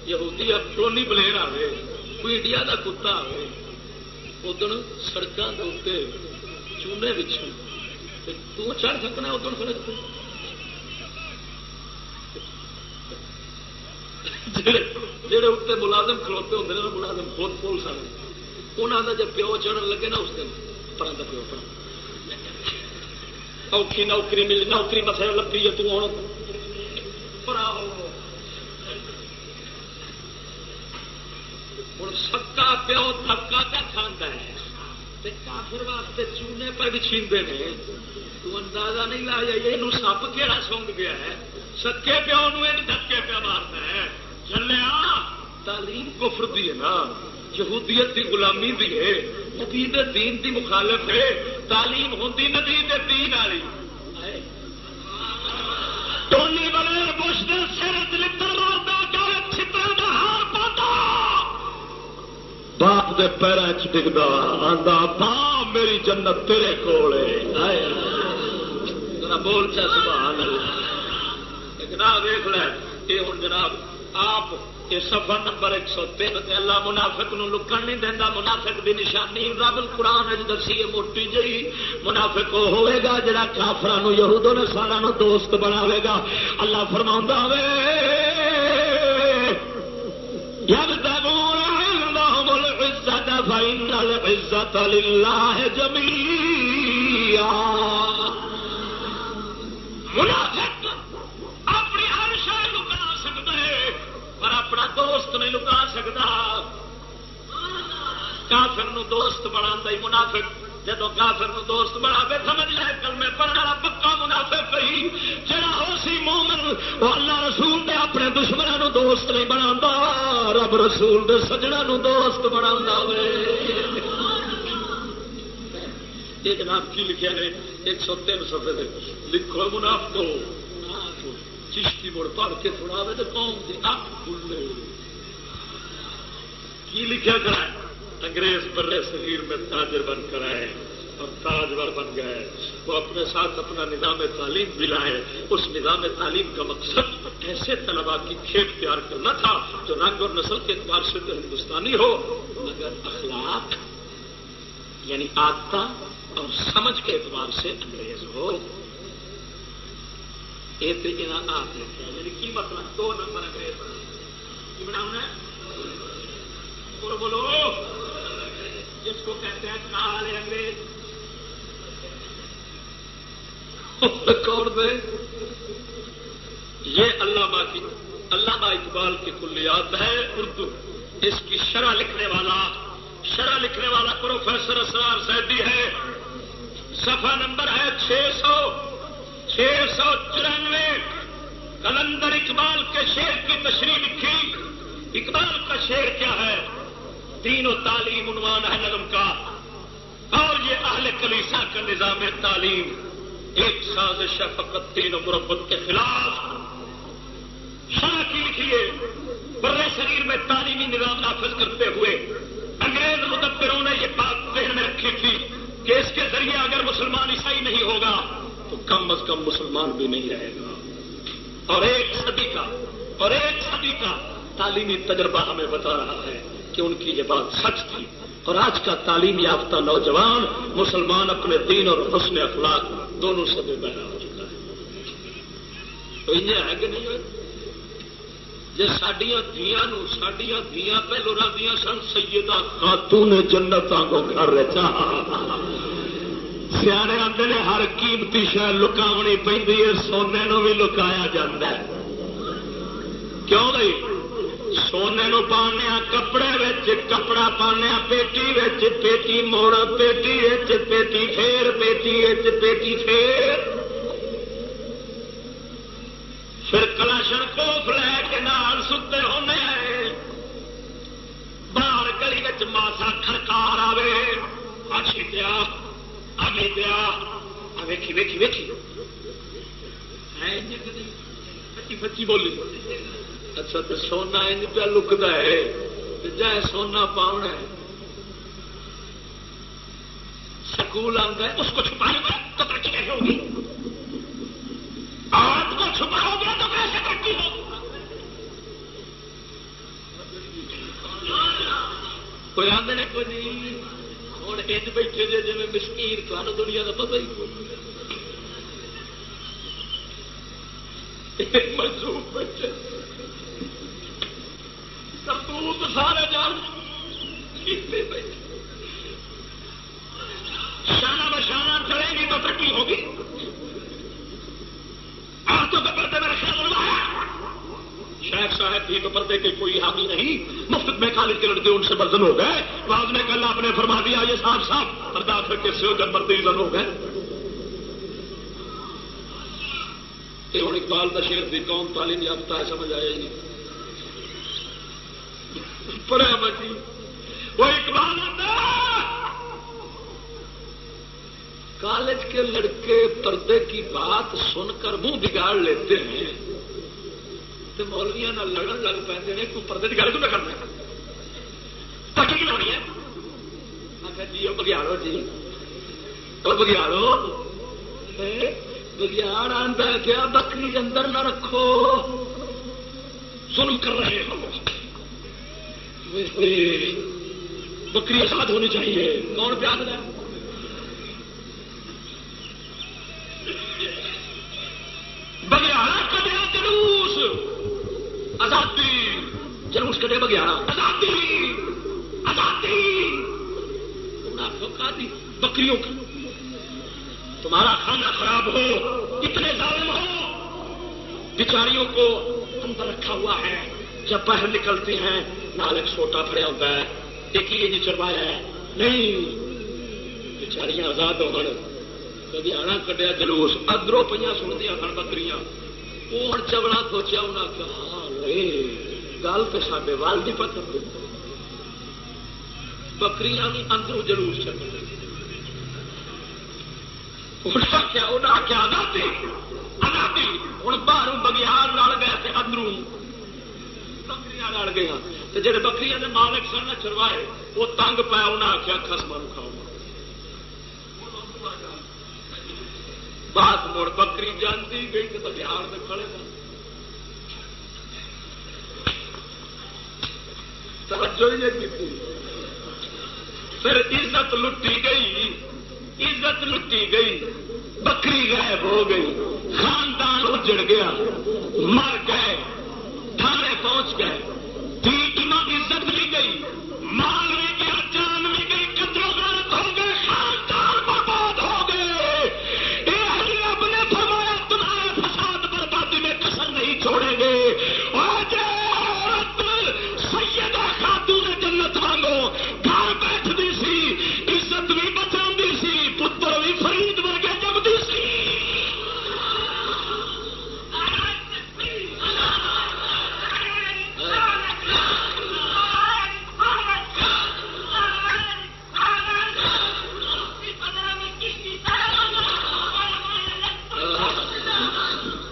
یہودی کلونی بلین آئے کوئی انڈیا کا کتا آئے ادھر سڑکوں کے اتنے چونے بچھو تو چڑھ سکنا ادھر سڑک پہ جہے اتنے ملازم کھلوتے ہوتے ہیں ملازم خود پولیس والے۔ انہوں کا جب پیو چڑھن لگے نا، اس دن پر پیو پڑا اوکھی نوکری ملی نوکری مسئلہ لگتی ہے تم ہوں ہوں۔ سکا پیو تھکا کیا کھانا ہے۔ کافر واسطے چونے پر بھی چھیندے نے۔ تو اندازہ نہیں لایا یہ سپ کہڑا سونگ گیا ہے۔ سکے پیو نو دھکے پیا مارتا ہے۔ چلیا تعلیم کفر دی ہے نا۔ یہودیت دی غلامی دی ہے۔ نبی دین دی مخالف ہے۔ تعلیم ہوتی نبی دین والی۔ ٹولی بنے بش دے سر لڑ باپ دے پیروں چ ڈگتا آتا با، میری جنت تیرے کول بول چا سبحان اللہ ایک دیکھ لے، یہ ہوں جناب، آپ، یہ سفر نمبر ایک سو تین اللہ منافق نو لکن نہیں دینا منافق دی نشانی، رب قرآن دسی موٹی جی منافق وہ ہوئے گا جڑا کافر یہودوں نے سارا دوست بناوے گا۔ اللہ فرما وے عزت للہ جمی منافق اپنی ہر شہر لکا سکتا ہے پر اپنا دوست نہیں لکا سکتا کافر نو دوست بنا منافق جب کافر نو دوست بنا کے سمجھ لے، کل میں پڑھنے والا پکا منافع پی جڑا ہو سی مومن، وہ اللہ رسول دے اپنے دشمنوں نو دوست نہیں بنا رب رسول دے سجنا نو دوست بنا یہ جناب، کی لکھا ہے؟ ایک سو تین سفے لکھو منافع چشتی مڑ پڑھ کے سنا تو قوم کی اک کھلے۔ کی لکھا کرا انگریز برے شریر میں تاجر بن کر آئے اور تاجور بن گئے۔ وہ اپنے ساتھ اپنا نظام تعلیم بھی لائے۔ اس نظام تعلیم کا مقصد ایسے طلبا کی کھیت تیار کرنا تھا جو رنگ اور نسل کے اعتبار سے تو ہندوستانی ہو، مگر اخلاق یعنی آدتا اور سمجھ کے اعتبار سے انگریز ہو۔ یہ آپ نے یعنی کی مطلب؟ دو نمبر انگریز۔ بنا بولو۔ جس کو کہتے ہیں کالے انگریز۔ کون دے یہ علامہ کی علامہ اقبال کی کلیات ہے اردو۔ اس کی شرح لکھنے والا شرح لکھنے والا پروفیسر اسرار سیدی ہے۔ صفحہ نمبر ہے چھ سو چھ سو چورانوے۔ کلندر اقبال کے شیر کی تشریح لکھی۔ اقبال کا شیر کیا ہے؟ دین و تعلیم عنوان ہے نظم کا۔ اور یہ اہل کلیسا کا نظام تعلیم ایک سازش ہے فقط تین و مربت کے خلاف۔ شاہ کی لکھیے، برے شریر میں تعلیمی نظام نافذ کرتے ہوئے انگریز مدبروں نے یہ بات ذہن میں رکھی تھی کہ اس کے ذریعے اگر مسلمان عیسائی نہیں ہوگا تو کم از کم مسلمان بھی نہیں رہے گا۔ اور ایک صدی کا، اور ایک صدی کا تعلیمی تجربہ ہمیں بتا رہا ہے۔ کہ ان کی یہ بات سچ تھی اور آج کا تعلیم یافتہ نوجوان مسلمان اپنے دین اور حسن اخلاق دونوں سے بھی بہرا ہو چکا ہے۔ تو یہ ہے کہ نہیں جی سڈیا دیا سڈیا دیا پہلو رہی سن، سیدہ خاتون جنت کو گھر سیانے آتے نے ہر قیمتی شہر لکاونی پہ سونے نو بھی لکایا جا کیوں نہیں سونے نو پانے کپڑے کپڑا پانے پیٹی پیٹی موڑ، پیٹی پیٹی پھر پیٹی پیٹی پھر پھر کلاشن کوف لے کے نال ستے ہونے باہر گلی ماسا کھڑکار آوے۔ آشی دیا آگے دیا۔ ویکھی ویکھی ویکھی۔ پچی جی، پچی بولی۔ اچھا تو سونا انج پہ لکتا ہے جائے سونا پاؤنا ہے سکول آتا ہے اس کو چھپانے گا تو ترقی کیسے ہوگی آپ کو چھپاؤ گے تو کیسے ترقی ہوگی کوئی آدھے نے کوئی نہیں ہوں انج بیٹھے جی جی مسکیر تمہیں دنیا کا پتہ ہی مجروب بیٹھے کرتوت سارے جان شانہ بشانہ چلے گی تو ترقی ہوگی۔ آپ تو پردے میں رکھا بولنا شیخ صاحب بھی تو پردے کے کوئی حامی نہیں۔ مفت میں کالج کے لڑکے ان سے برزن ہو گئے۔ بعد میں کل آپ نے فرما دیا، یہ صاف صاف پردہ پھر کے سے جب مردی زن ہو گئے۔ ہوں اقبال کا شیر بھی قوم تعلیم یافتہ ہے، سمجھ آئے گی بچی وہ اقبال کالج کے لڑکے پردے کی بات سن کر منہ بگاڑ لیتے ہیں۔ تو مولویا نہ لڑن لگ پہ تو پردے کی گل کیوں نہ کرنا پکی کی لونی ہے جی بگیاڑو جی۔ اور بگیاڑو بگیاڑ آتا کیا بکری اندر نہ رکھو۔ سن کر رہے ہو۔ بکری آزاد ہونی چاہیے۔ کون پیاد ہے؟ بگیارا کٹیا جلوس۔ آزادی۔ جلوس کٹے بگیارا آزادی۔ آزادی۔ بکریوں کا تمہارا کھانا خراب ہو۔ اتنے ظالم ہو۔ بچاریوں کو اندر رکھا ہوا ہے۔ جب باہر نکلتے ہیں نال ایک چھوٹا پڑیا ہوتا ہے ایک ہی جی چروایا ہے نہیں بچاریاں آزاد ہو کٹیا جلوس ادرو پہ سنتی سن بکری وہ ہوں چبڑا سوچا انہیں آخیا ہاں گل تو سارے وال بھی پتہ بکریاں بھی اندروں جلوس چل آخیا آزادی آزادی ہوں باہر بگیار لڑ گئے اندروں بکریاں لڑ گئی جہے بکری کے مالک سن چروائے وہ تنگ پایا انہیں آخیا خسما کھاؤ بات مڑ بکری جانتی گئی تو بہار میں کھڑے توجہ کی۔ پھر عزت لٹی گئی، عزت لٹی گئی، بکری غائب ہو گئی، خاندان اجڑ گیا، مر گئے۔ تھانے پہنچ گئے۔ ٹھیک عزت بھی گئی۔ مال بھی گیا جان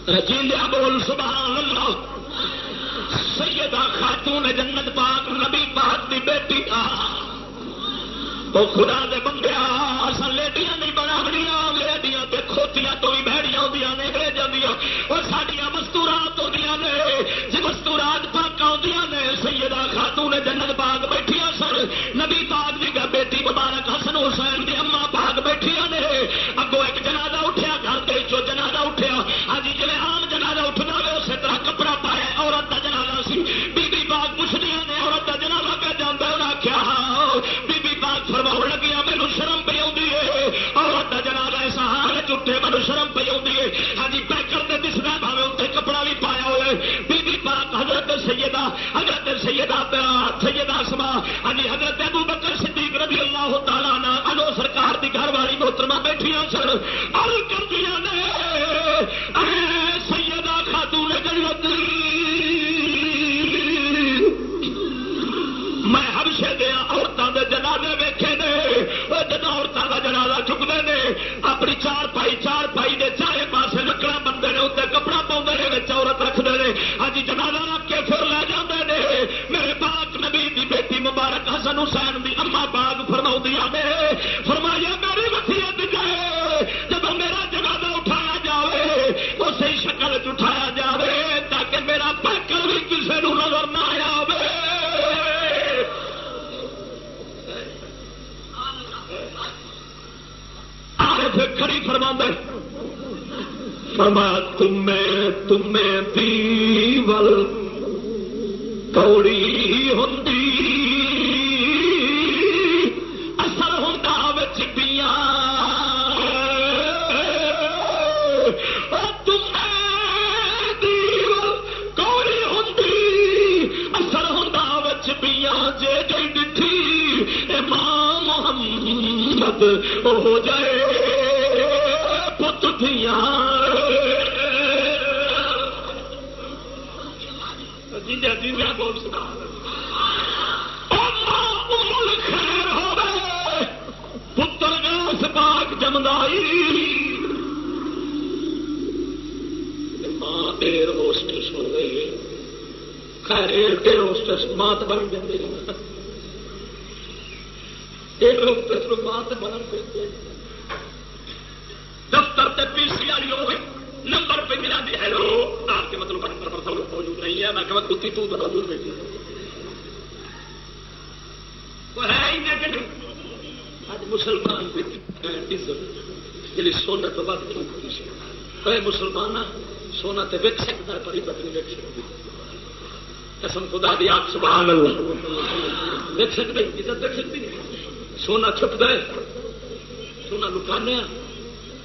رجیندیا بول سبحان اللہ۔ سیدہ خاتون جنت پاک نبی پاک دی بیٹی آ۔ وہ خدا دے بندیا اصل لیڈیاں نہیں بنا بڑیاں لیڈیاں تے کھوتیاں تو بھی بہڑیاں ہوندیاں نے رہ جاندیاں۔ وہ ساڈیاں مستورات ہوندیاں نے جی مستورات پاک ہوندیاں نے، سیدہ خاتون جنت پاک بیٹھیاں سن۔ نبی پاک دی گا بیٹی مبارک حسن حسین دی اما پاک بیٹھیاں نے۔ اگوں ایک جنازہ کپڑا بھی پایا ہوئے۔ بی بی پاک حضرت سیدہ حضرت سیدہ سیدہ سما ہاں جی، حضرت ابو بکر صدیق رضی اللہ تعالیٰ نا انو سرکار دی گھر والی محترمہ بیٹھیاں سن۔ ارل کر دیا نے سیدہ خاتون جنت۔ عورتوں کے جنازے ویکھے نے وہ جب عورتوں کا جنازہ چکتے ہیں اپنی چار پائی چار پائی دے چارے پاسے لکڑا بنتے ہیں اتنے کپڑا پاؤں نے عورت رکھتے ہیں ہاں جی، جنازہ رکھ کے پھر لے جاتے ہیں میرے پاک نبی دی بیٹی مبارک حسن حسین دی اما باغ فرما نے فرمایا، میری وسیعت جائے، جب میرا جنازہ اٹھایا جائے اسی شکل چٹھایا جائے تاکہ میرا پیکر بھی کسی نظر نہ آئے پھر کھڑی فرما فرما تمہیں تمہیں پیول کوڑی ہوں اثر ہوتا بچ پیا۔ ہوں اثر ہوتا بچ پیا، جے جی ڈٹھی ماں۔ محمد ہو جائے پت دیا خیر ہو پتر گاس پاک جمدائی۔ ماں ایر ہوسٹس ہو گئی۔ خیر ایئر ہوسٹس ماں تو بن دفتر تے پی سی والی نمبر پہ ملا دی، ہیلو، آپ کے مطلب نمبر پر سب موجود نہیں ہے میں کہ کتی تو تو حضور بیٹھی وہ ہے ہی نہ کہ مسلمان عزت جی سونا تو بعد کیوں سی مسلمان سونا تے ویک سکتا ہے، پر عزت نہیں ویک سکتی۔ قسم خدا دی، آپ سبحان اللہ۔ ویک سکتے عزت ویک سکتی سونا چھپ گئے سونا لکانے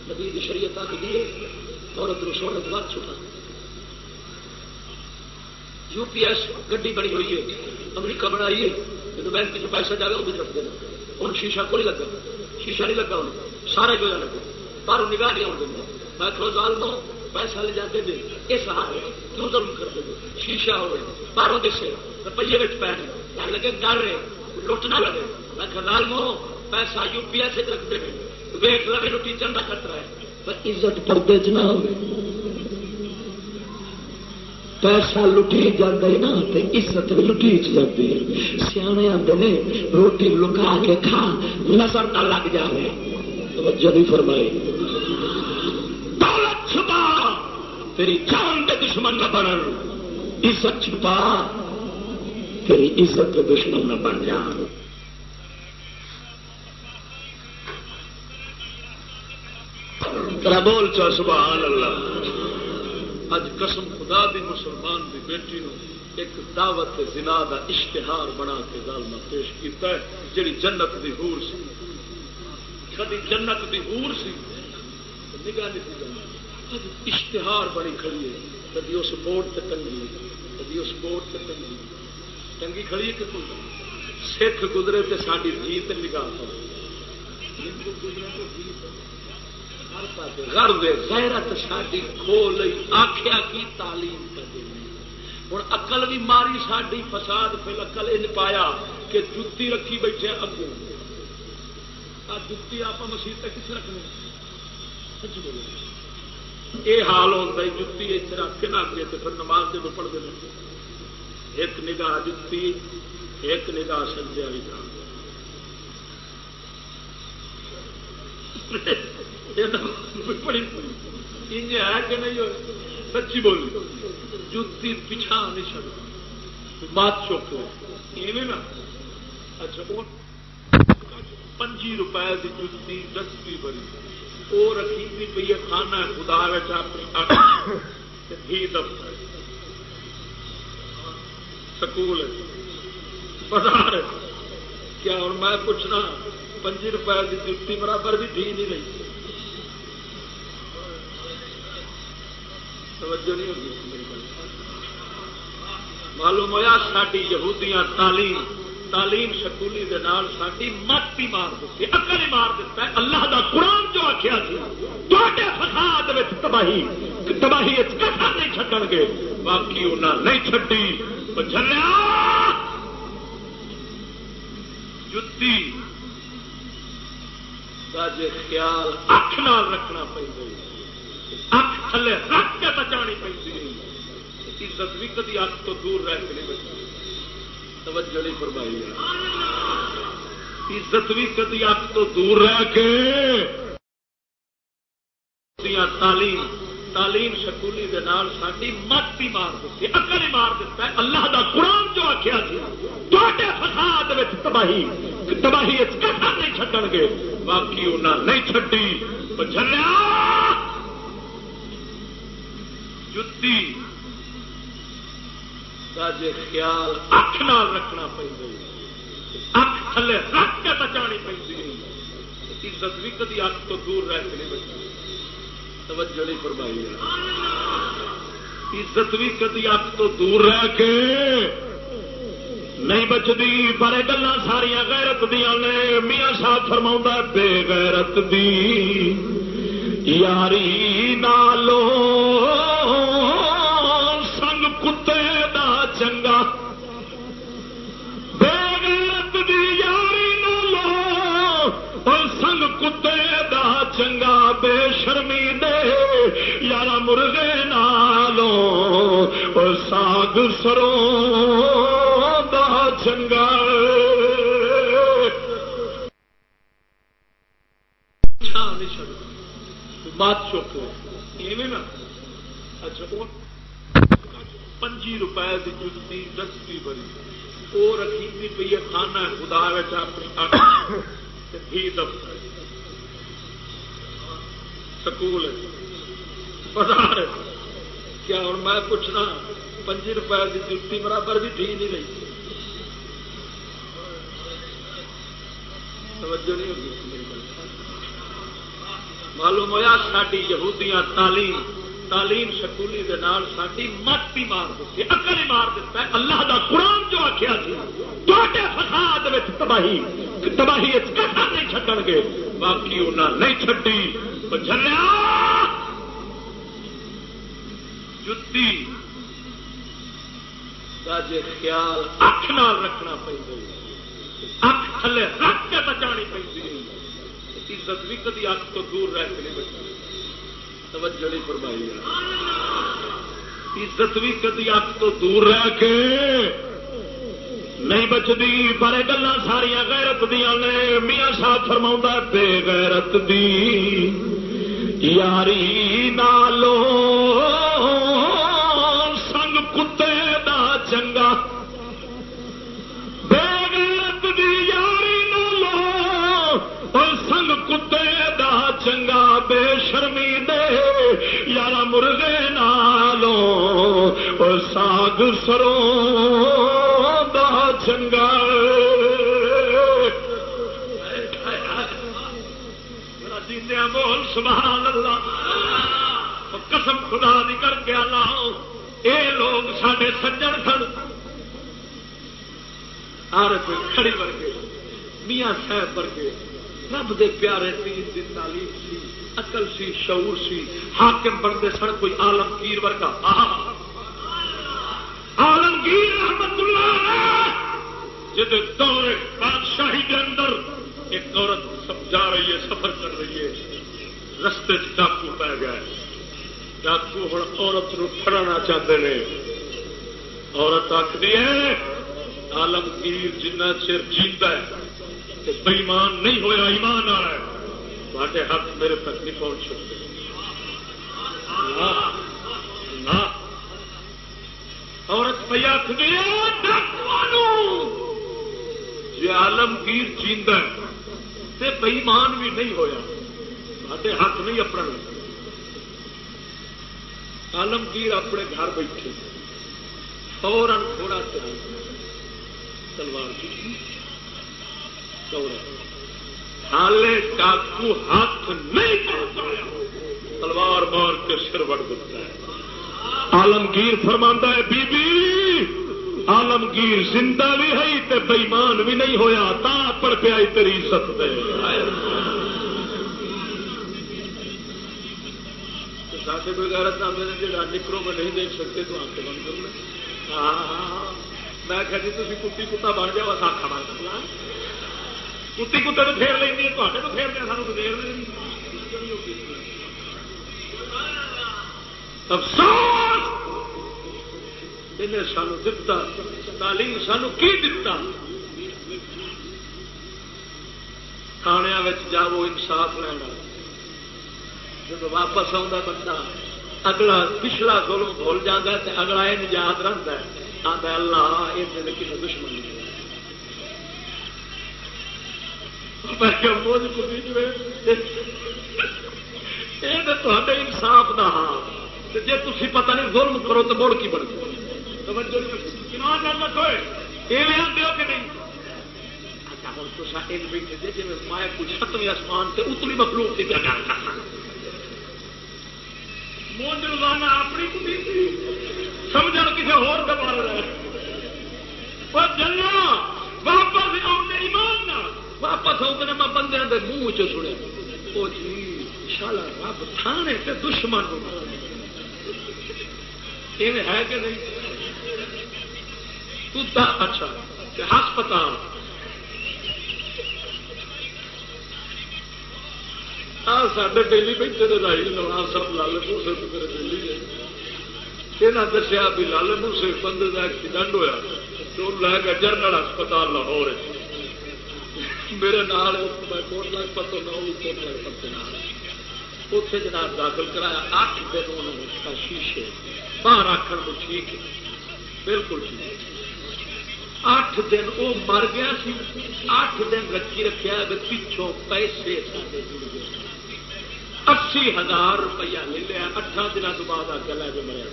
نبی کی شریعت آ کے عورت نو سونے کے بعد چھٹا یو پی ایس گڈی بنی ہوئی ہے۔ امریکہ بنائی ہے۔ جب بینک چ پیسہ جائے وہ بھی رکھ دینا ان شیشہ کوئی لگا۔ شیشہ نہیں لگا ہونا سارا جو لگا پر نگاہ نہیں آؤں میں کھو سال دو پیسہ لے جاتے دے یہ سہارے، کیوں ظلم کرتے دے شیشہ ہوئے پاروں دسے۔ روپیے پہ لگے، ڈر رہے۔ لٹ نہ لگے۔ میں کھال مو پیسہ یو پی ایس رکھتے ویٹ لگے روٹی چندہ خطرہ ہے۔ پر عزت پردے چ نہ ہوئے۔ پیسہ لٹی جاتا ہے نا تو عزت لٹی جاتی ہے سیانے آتے نے، روٹی لکا کے کھا، نظر نہ لگ جائے توجہ نہیں فرمائی۔ دولت چھپا، تیری جان کے دشمن نہ بن عزت چھپا، تیری عزت کے دشمن نہ بن جا۔ ترا بول چا سبحان اللہ؟ اج قسم خدا دی مسلمان دی بیٹی نو ایک دعوت زنا دا اشتہار بنا کے گل پیش کیتا ہے، جڑی جنت دی حور سی۔ کدی جنت دی حور سی۔ نگاہ نہیں سی اشتہار بڑی کھڑی ہے۔ کدی اس بورڈ تے ٹنگی کدی اس بورڈ تے ٹنگی ٹنگی کھڑی ہے کہ سکھ گزرے تے ساری دھی تے نگاہ گزرے تو دھی غیرت ساری کھو لئی آخیا کی تعلیم ہوں اقل بھی ماری ساری فساد پھر اقل یہ پایا کہ جتی رکھی بیٹھے اگو جتی آپ مسیح کس رکھنے؟ یہ حال ہوتا ہے، جتی اتنے رکھ کے نہ کے پھر نماز جب پڑھتے ہیں ایک نگاہ جتی، ایک نگاہ سجے والی ہے کہ نہیں سچی بولی۔ جتی پچھا نہیں چڑ بات چوک نا۔ اچھا پنجی روپئے کی جتی دستی بری وہ رکھی پی ہے کھانا خدا دفتر سکول بازار کیا اور میں پوچھنا، پنجی روپئے کی جتی برابر بھی ٹھیک نہیں رہی۔ توجہ نہیں ہوگی معلوم ہوا ساری یہودیاں تعلیم تعلیم سکولی دے نال ساری مت ہی مار دیتی اکل ہی مار دیتا ہے۔ اللہ دا قرآن جو آخیا تے فساد تباہی تباہی کسا نہیں چڈن گے۔ باقی انہیں نہیں چڈی چلیا جتی کا جی خیال اکھ نال رکھنا پہ گئی۔ اکھ تھلے رکھ کے بچانی پی عزت بھی کدی اک تو دور رہ کے نہیں بچی توجہ نہیں فرمائی۔ عزت بھی کدی اک تو دور رہ کے تعلیم تعلیم سکولی دے نال ساری مت ہی مار دیتی، اکل ہی مار دیتا ہے۔ اللہ دا قرآن جو آخیا تے فساد تباہی تباہی کسا نہیں چڈن گے۔ باقی انہیں نہیں چڈی چلیا جتی۔ کا جی خیال اکھ نال رکھنا پہ اکھ تھلے رکھ کے بچانی پی عزت بھی کدی اک تو دور رہ کے نہیں بچی توجہ نہیں فرمائی عزت بھی کدی اک تو دور رہ کے نہیں بچتی۔ پر گلا ساریا غیرت دیا نے۔ میاں صاحب فرما بے غیرت دی۔ یاری نالو سنگ کتے دا چنگا۔ بے دی یاری نالو اور سنگ کتے دا چنگا۔ بے شرمی دے یار مرغے نالو اور ساگ سروں دا چنگا۔ اچھا، بات چوک یعنی نا اچھا پنجی روپئے کی جتی دستی بری وہ رکھی پی ہے کھانا خدا اپنی دفتر سکول بازار کیا ہوں میں پوچھنا، پنجی روپئے کی جتی برابر بھی ٹھیک نہیں رہی۔ توجہ نہیں ہوگی۔ معلوم ہوا ساری یہودیاں تعلیم تعلیم سکولی دے نال ساری مت ہی مار دیتی، اکل ہی مار دیتا ہے۔ اللہ دا قرآن جو آخیا تے فساد تباہی تباہی کسا نہیں چڈن گے۔ باقی انہیں نہیں چڈی چلیا جتی کا جی خیال اکھ نال رکھنا پہ اکھ تھلے رکھ کے بچانی پہ عزت بھی کدی اکھ تو دور رہ کے نہیں بچی توجہ نہیں فرمائی عزت بھی کدی اکھ تو دور رہ کے نہیں بچتی؟ پر گلا ساریا غیرت دیا نے، میاں صاحب فرما بے غیرت دی یاری نالو سنگ کتے دا چنگا۔ بے غیرت دی یاری سنگ کتے دا چنگا بے شرمی دے۔ یار مرغے نالو، اور ساگ سروں چنگا۔ بول، سبحان اللہ۔ قسم خدا دی کر کے آنا اے لوگ سڈے سجن سن۔ ہر کھڑی ورگے، میاں صاحب ورگے۔ رب دے پیارے تین دی تعلیم سی اقل سی، شعور سی، حاکم بنتے سن کوئی آلمگیر ورگا۔ آلمگیر رحمت اللہ جب دور بادشاہی کے اندر ایک عورت جا رہی ہے، سفر کر رہی ہے، رستے ڈاکو پی گئے ڈاکو ہوں عورت پڑنا چاہتے ہیں عورت آخری ہے آلمگیر جنہ چر جیتا ہے بےمان نہیں ہوا ایمان آ رہا ہے ہاتھ میرے تک نہیں پہنچ سکتے۔ عورت پہ آخری جی آلمگیر جیند بئیمان بھی نہیں ہوا ہاتھ نہیں اپنا آلمگیر اپنے گھر بیٹھے۔ فورن تھوڑا تلوار ہالے ڈاکو ہاتھ نہیں پہنچایا۔ تلوار مار کے سر وڑ دیتا ہے۔ آلمگیر فرماندہ ہے بی بی آلمگیر زندہ بھی ہے تے بےمان بھی نہیں ہویا، تا پڑ پیا تیری عزت دے۔ ساتھ غیرت نامے جا نکرو میں نہیں دیکھ سکتے تو آنکھیں بند کر لیں۔ میں کہ جی تھی کتی کتا بن جاؤ، ساکھا بن کرنا کتی کتے تو پھیر لینی تے تو پھیر دیا سانو تو پھیر افسوس انہیں سانو دتا تعلیم سانو کی دتا تھانے جاؤ انصاف لینا جب واپس آتا بندہ اگلا پچھلا ظلم بھول جاتا ہے اگلا یہ یاد رہتا ہے آتا اللہ یہ میرے کسی دشمن انصاف کا ہاں۔ جی تھی پتہ نہیں ظلم کرو تو مڑ کی بن ستویں آسمان سے اتلی مخلوق کی کیا کرنا روزانہ اپنی سمجھ کسی ہور دبا رہا جلیا واپس ایمان واپس آؤں میں بندے کے منہ چ سنیا۔ وہ جی شالا رب تھانے دشمن ہے کہ نہیں؟ اچھا ہسپتال۔ سڈے ڈیلی بیٹھے رائی نواز صاحب لال موسے میرے ڈیلی گئے۔ یہاں دسیا بھی لال موسے بندے کا ایکسیڈنٹ ہوا تو لے گیا جنرل ہسپتال لاہور۔ ہے میرے نال میں کوٹ لاکھ پتوں نہ کوٹ لاکھ پتے اتنے جناب داخل کرایا اٹھ دن انہوں شیشے باہر آخر کو ٹھیک ہے۔ بالکل ٹھیک اٹھ دن وہ مر گیا سی اٹھ دن رکھی رکھا پچھوں پیسے اسی ہزار روپیہ لے لیا اٹھا دنوں تو بعد آ کے لے کے مریا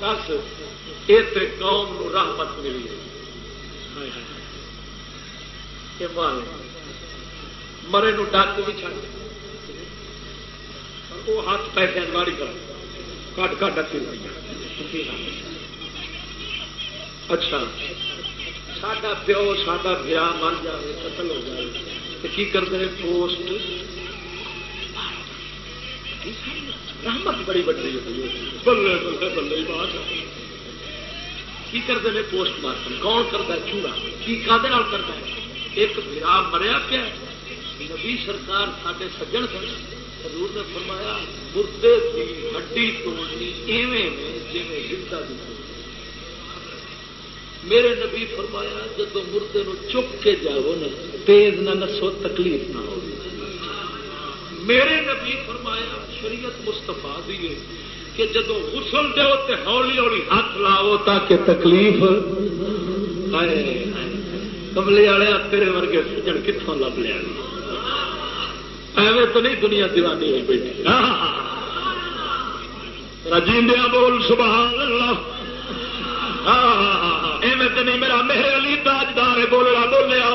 دس، یہ قوم راہت ملی۔ ہے مرے نو ڈک بھی چڑھ وہ ہاتھ پیسے انواڑی کر۔ کٹ کٹ اچھی روپیہ اچھا۔ ساڈا پیو، ساڈا برا مر جائے قتل ہو جائے تو کی کرتے ہیں؟ پوسٹ۔ رحمت بڑی بڑی ہوتی ہے۔ بلے بلے بلے بات کی کرتے ہیں پوسٹ مارٹم؟ کون کرتا ہے؟ چوڑا کی کدے کرتا ہے؟ ایک برا مریا پیا نبی سرکار سارے سجن سن، حضور نے فرمایا مردے کی ہڈی توڑنی ایویں جی ہلتا دی میرے نبی فرمایا جب مردے نو چپ کے جاؤ نا، تیز نہ نسو، تکلیف نہ ہو میرے نبی فرمایا، شریعت مستفا دیے کہ جب غسل دو تو ہولی ہولی ہاتھ لاؤ تاکہ تکلیف کملے والے تیرے ورگے سجن کتوں لب لیا۔ ایویں تو نہیں دنیا دیوانی ہوئی بیٹھی۔ رجیندیا بول، سبحان اللہ۔ ایویں تو نہیں میرا میرے علی تاجدار بولنا بولیا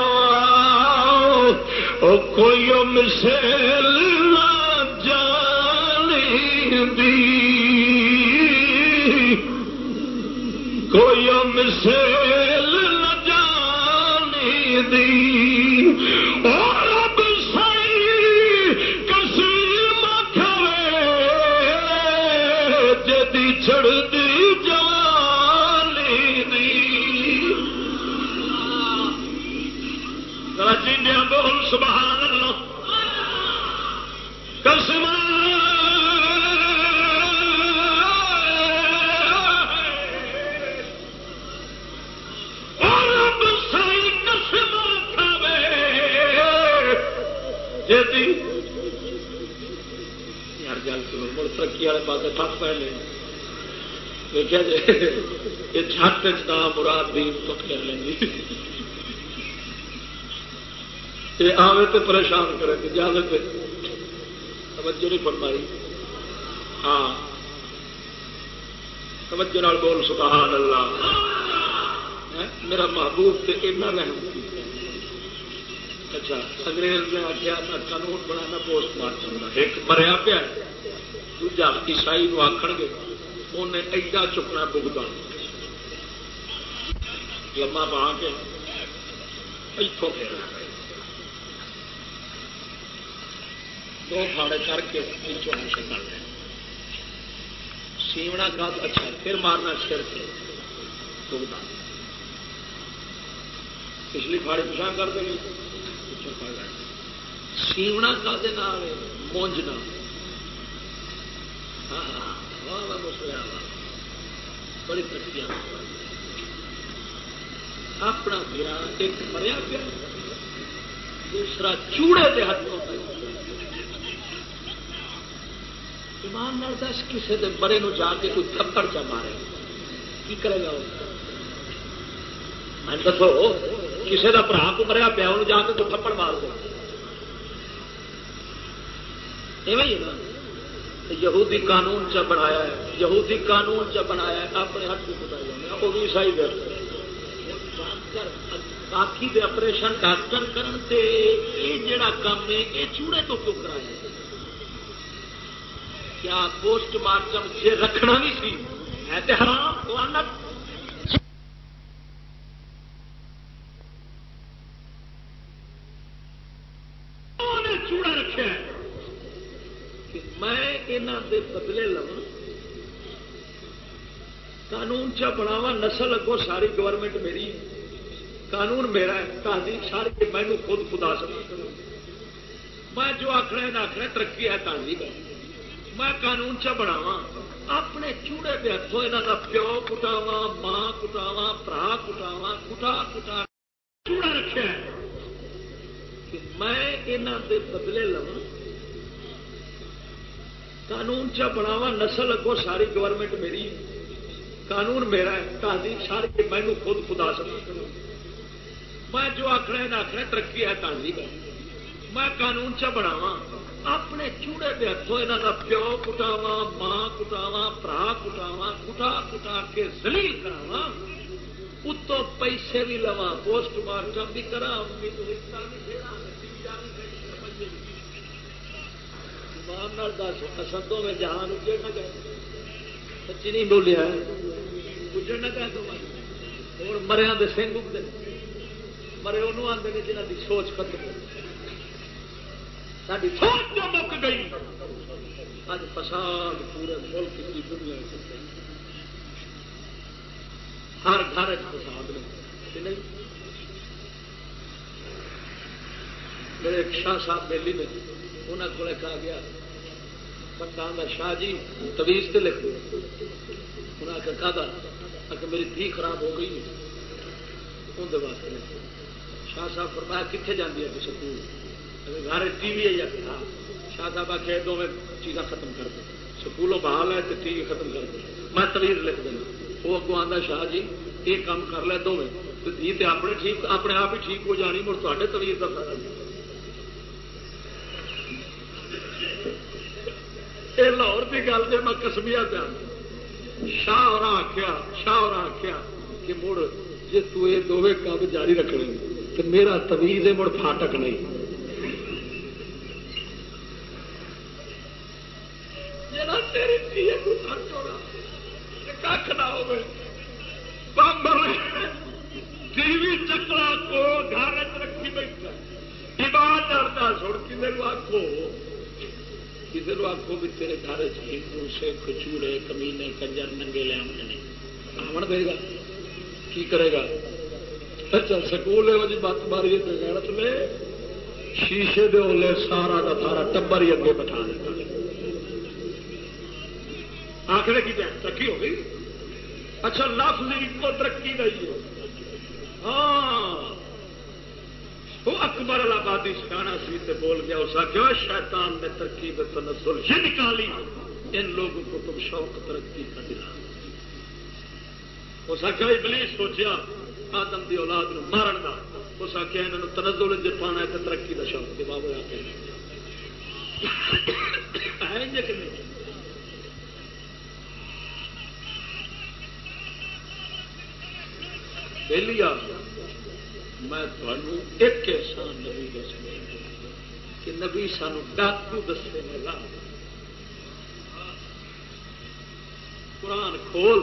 کوئی مسل جانی دی۔ کوئی مسل جانی دی۔ اور سی کسی مکھوے جدی جوانی دی۔ بول سبحان اللہ۔ قسم جیتی یار گل سنو مڑ ترقی والے پاس ٹپ پہ لے دیکھا جی یہ جھٹ چ مراد دین تک کر لیں گی یہ آوے تو پریشان کرے کہ جاوے پہ توجہ نہیں فرمائی۔ ہاں۔ توجہ بول سبحان اللہ۔ ہاں۔ میرا محبوب تے اتنا رحم۔ کیتا اچھا انگریز نے آخیا قانون بنانا پوسٹ مارٹم کا ایک مریا پیا دوجا عیسائی نو آخر گے۔ انہیں ایڈا چکنا بگتا لما پا کے اتوں پھیرنا دو پھاڑے کر کے نیچوں نیچے کر دیں سیونا کا اچھا پھر مارنا سر سے۔ دگنا پچھلی پھاڑی پچھا کر دیں پچھوں سیونا کا مونجنا ہاں, ہاں،, ہاں، مسلیا بڑی ترقی اپنا پیا ایک مریا پیا، دوسرا چوڑے کے ہاتھوں پہ ایمان نال دس کسی دن بڑے نو جا کے کوئی تھپڑ چا مارے۔ کی کرے گا میں دسو۔ کسی کا برا کو مریا پیا انہوں جا کے کوئی تھپڑ مار دو یہودی قانون چا بنایا ہے، یہودی قانون چا بنایا ہے، اپنے ہاتھ کو بتایا وہ بھی عیسائی باقی دے آپریشن ڈاکٹر کرن تے یہ جڑا کام ہے یہ چوڑے تو کیوں کرایا کیا پوسٹ مارٹم سے رکھنا بھی سی؟ ہے تے حرام لانت چوڑا رکھا کہ میں یہاں دے بدلے لوا قانون چا بناوا نسل اگوں ساری گورنمنٹ میری قانون میرا ہے تہذیب ساری مینو خود خدا سکتا میں جو آخر ہے آخر ترقی ہے تہذیب ہے۔ میں قانون چا بناوا اپنے چوڑے پہ ہاتھوں یہاں کا پیو کٹاوا ماں کٹاوا برا کٹاوا کٹا کٹا۔ چوڑا رکھا ہے۔ کہ میں یہاں دے بدلے لوا قانون چا بناوا نسل اگوں ساری گورنمنٹ میری، قانون میرا ہے، تہذیب ساری مینو خود خدا سکتا میں جو آخر ہے آخر ترقی ہے، تہذیب ہے۔ میں قانون چا بناوا اپنے چوڑے پہ ہاتھوں یہاں کا پیو کٹاوا ماں کٹاوا برا کٹاوا کٹا کٹا کے زلیل کراوا اتو پیسے بھی لوا پوسٹ مارٹم بھی کرا دس سدوں میں جہان اجڑ نہ گئے۔ سچی نہیں بولیا اجڑ نہ گئے تو ہوں مریا کے سنگ اگتے مرے انہوں آتے ہیں جنہ کی سوچ ختم ساری سوچ جو مک گئی۔ اج فساد پورے ملک کی دنیا ہر گھر فساد نہیں؟ میرے شاہ صاحب میلی میں انہوں کو کہا گیا بندہ شاہ جی تویز سے لکھ دو انہیں آخر کہ میری دھی خراب ہو گئی اندر واسطے۔ شاہ صاحب فرمایا کتنے جاتی ہے سکول؟ گھر ٹی وی ہے ہاں شاہ صاحب آخر دونوں چیزاں ختم کر دو۔ سکولوں بحال ہے تو ٹی وی ختم کر دو۔ میں تویز لکھ دینا۔ وہ اگوں آتا شاہ جی یہ کام کر لے دونوں تو دھی تو اپنے ٹھیک اپنے آپ ہی ٹھیک ہو جانی، مڑ تے تویز کا فائدہ نہیں۔ یہ لاہور کی گل جی میں کسمیا پیا۔ شاہ اور آخیا شاہ اور آخیا کہ مڑ جی تمے کب جاری رکھنے تو میرا تویز ہے مڑ فاٹک نہیں۔ جا تیری کو کھ نہ ہو ٹی وی چکلا کو گھر رکھی بیٹھا ڈبار ڈرتا سڑ کی میرے آخو کسی کو آخو بھی تیرے گھر ہندو سکھ چوڑے کمینے کنجر ننگے لے آنے آمن دے گا کی کرے گا اچھا سکول جی بت ماری غیرت میں شیشے دے اولے سارا کا سارا ٹبر ہی اگے بٹھا دیتا آخر کی ترقی ہو گئی اچھا لفظ کو ترقی نہیں ہاں۔ وہ اکبر آبادی شانا سی تے بول گیا، اس آخر شیطان نے ترکیب تنسل یہ نکالی۔ ان لوگوں کو تم شوق، ترقی کا دلا اس آخر ابلیس، سوچیا، آدم دی اولاد نو مارن کا اس آخیا یہاں تنزل جی پانا ہے ترقی کا شوق دے بابا آ کے پہلی آ میں ایک احسان نبی دس کہ نبی سان ڈاکو دسے ملا قرآن کھول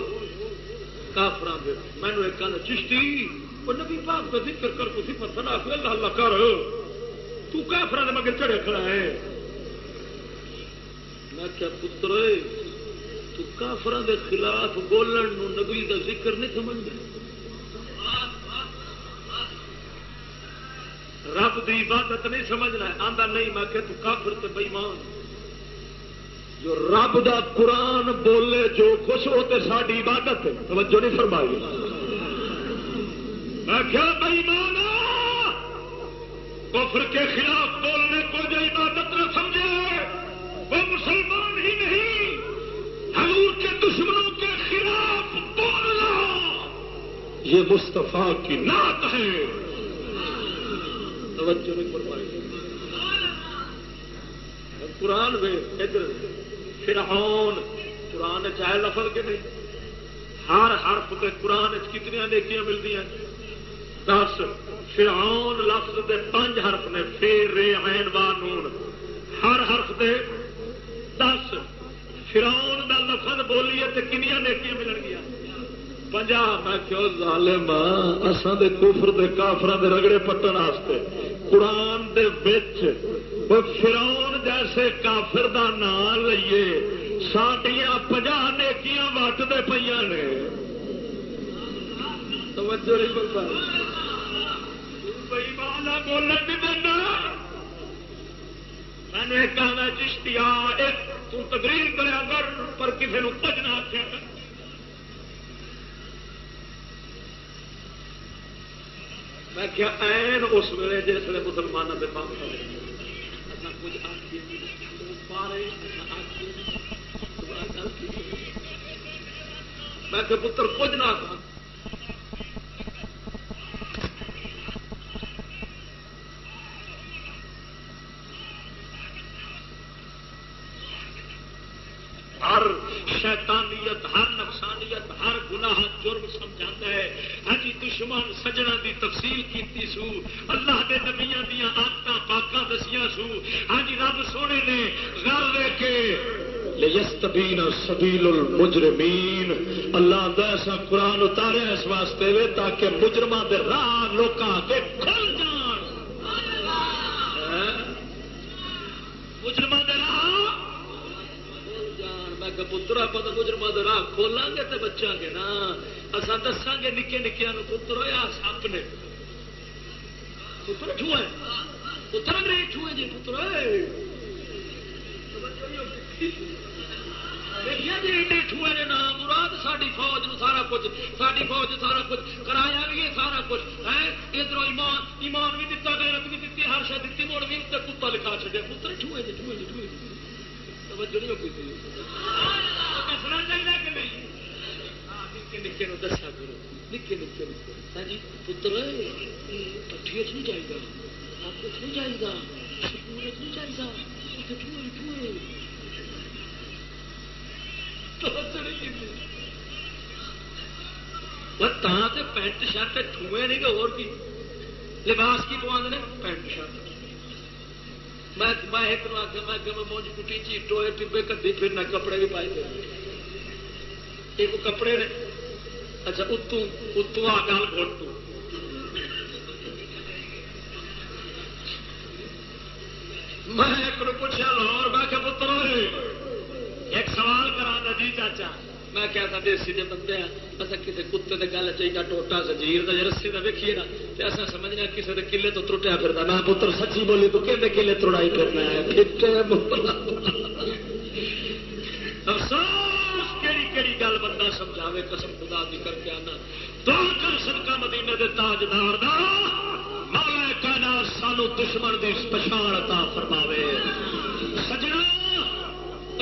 کافر مینو ایک چشتی وہ نبی پاک کا ذکر کر کو صفر سنا اللہ اللہ کر۔ تو کافر مگر چڑھے کھڑا ہے۔ میں کیا پتر تو کافر دے خلاف بولن نبی کا ذکر نہیں سمجھ رب دی عبادت نہیں سمجھنا آدھا نہیں، میں کہ تو کافر تے بےمان جو رب دا قرآن بولے، جو خوش ہوتے ساری عبادت توجہ نہیں فرمائی۔ میں کیا بےمان کفر کے خلاف بولنے کو جو عبادت نہ سمجھے، وہ مسلمان ہی نہیں۔ حضور کے دشمنوں کے خلاف بولنا۔ یہ مستفا کی نعت ہے۔ توجہ نہیں فرمائی۔ قرآن میں ادھر فرعون، قرآن چاہے لفظ کے نہیں، ہر حرف کے قرآن کتنی نیکیاں ملتی ہیں۔ دس، فرعون لفظ دے پانچ حرف نے، فیر رے عین، با، نون۔ ہر حرف دے دس، فرعون دا لفظ بولیے تو کنیا نیکیاں ملن گیا پنجا میں کیوں ظالم اساں دے کفر دے کافراں دے رگڑے پٹن واسطے۔ قرآن دے وچ فرعون جیسے کافر دا نام لئیے ساڈیاں پنجا نیکیاں وٹتے پہ نے۔ توجہ نہیں بولتا بولنے بھی دینا میں نے کہنا چشتیا ایک تقریر کریا کر پر کسی نے کچھ نہ آخیا کر میں کیا این اس ویلے جس ویلے مسلمانوں کے پاس میں پتر، کچھ نہ ہر شیطانیت، ہر نفسانیت، ہر گناہ جرم سمجھا ہے۔ ہاں جی دشمن سجنا دی تفصیل کی سو، اللہ دے نبیا دیا آدت پاک دسیا سو۔ ہاں جی رب سونے نے گھر لے کے لیستبین سبیل المجرمین، اللہ دا ایسا قرآن اتارے اس واسطے وے تاکہ مجرمہ دے راہ لوکاں کے کھل جان۔ مجرمہ دے راہ کھل جان۔ میں کہ پترا پتہ مجرمہ دے راہ کھولاں گے تے بچاں گے نا۔ اساں دساں گے نکے نکیاں نو پتر ہویا سپ نے پتر ٹھوئے پتر انگریز ٹھوئے جی پتر مراد ساری فوج سارا کچھ ساری فوج سارا کچھ کرایا بھی ہے سارا کچھ ہے ادھر ایمان ایمان بھی دتا غیرت بھی دیتی ہر شاید دیتی موڑ بھی کتا لکھا چڑیا پتر ٹھوئے جی ٹھوئے جی ٹھوئے توجہ نہیں کوئی دسنا چاہیے نکے نکے نو دسا کرو، نکے نکے ہاں جی پتر پٹھی چ نہیں چاہیے آپ کچھ نہیں چاہیے سکول نہیں چاہیے ٹھوئے ٹھوئے پینٹ شرٹ ٹوئے نہیں کہ اور کی؟ لباس کی پوند نے؟ Pant shirt. میں میں ایک آخر میں میں مونج کٹی چی، ٹوئے ٹبے کدی پھرنا کپڑے بھی پائے ایک کپڑے نے اچھا اتو اتو آ گل گھوٹو میں ایک پوچھا لاہور، میں کہ پتر ایک سوال کرا دا جی چاچا۔ میں کیا تھا، دیسی دے بندے ہیں۔ اصل کسی کتے کے گل چاہیے ٹوٹا زنجیر کا رسی کا ویکھیے نا۔ تو اصل سمجھنا کسی کے کلے تو ترٹیا پھر میں پتر، سچی بولی تو کہ کلے تڑائی کرنا ہے؟ مطلب۔ افسوس! کہڑی گل بندہ سمجھاوے، قسم خدا دی کر کے آنا۔ دو کر صدقہ مدینے دے تاجدار دا۔ مولا کہنا سانو دشمن دی پچھاڑ عطا فرماوے۔ سجنا،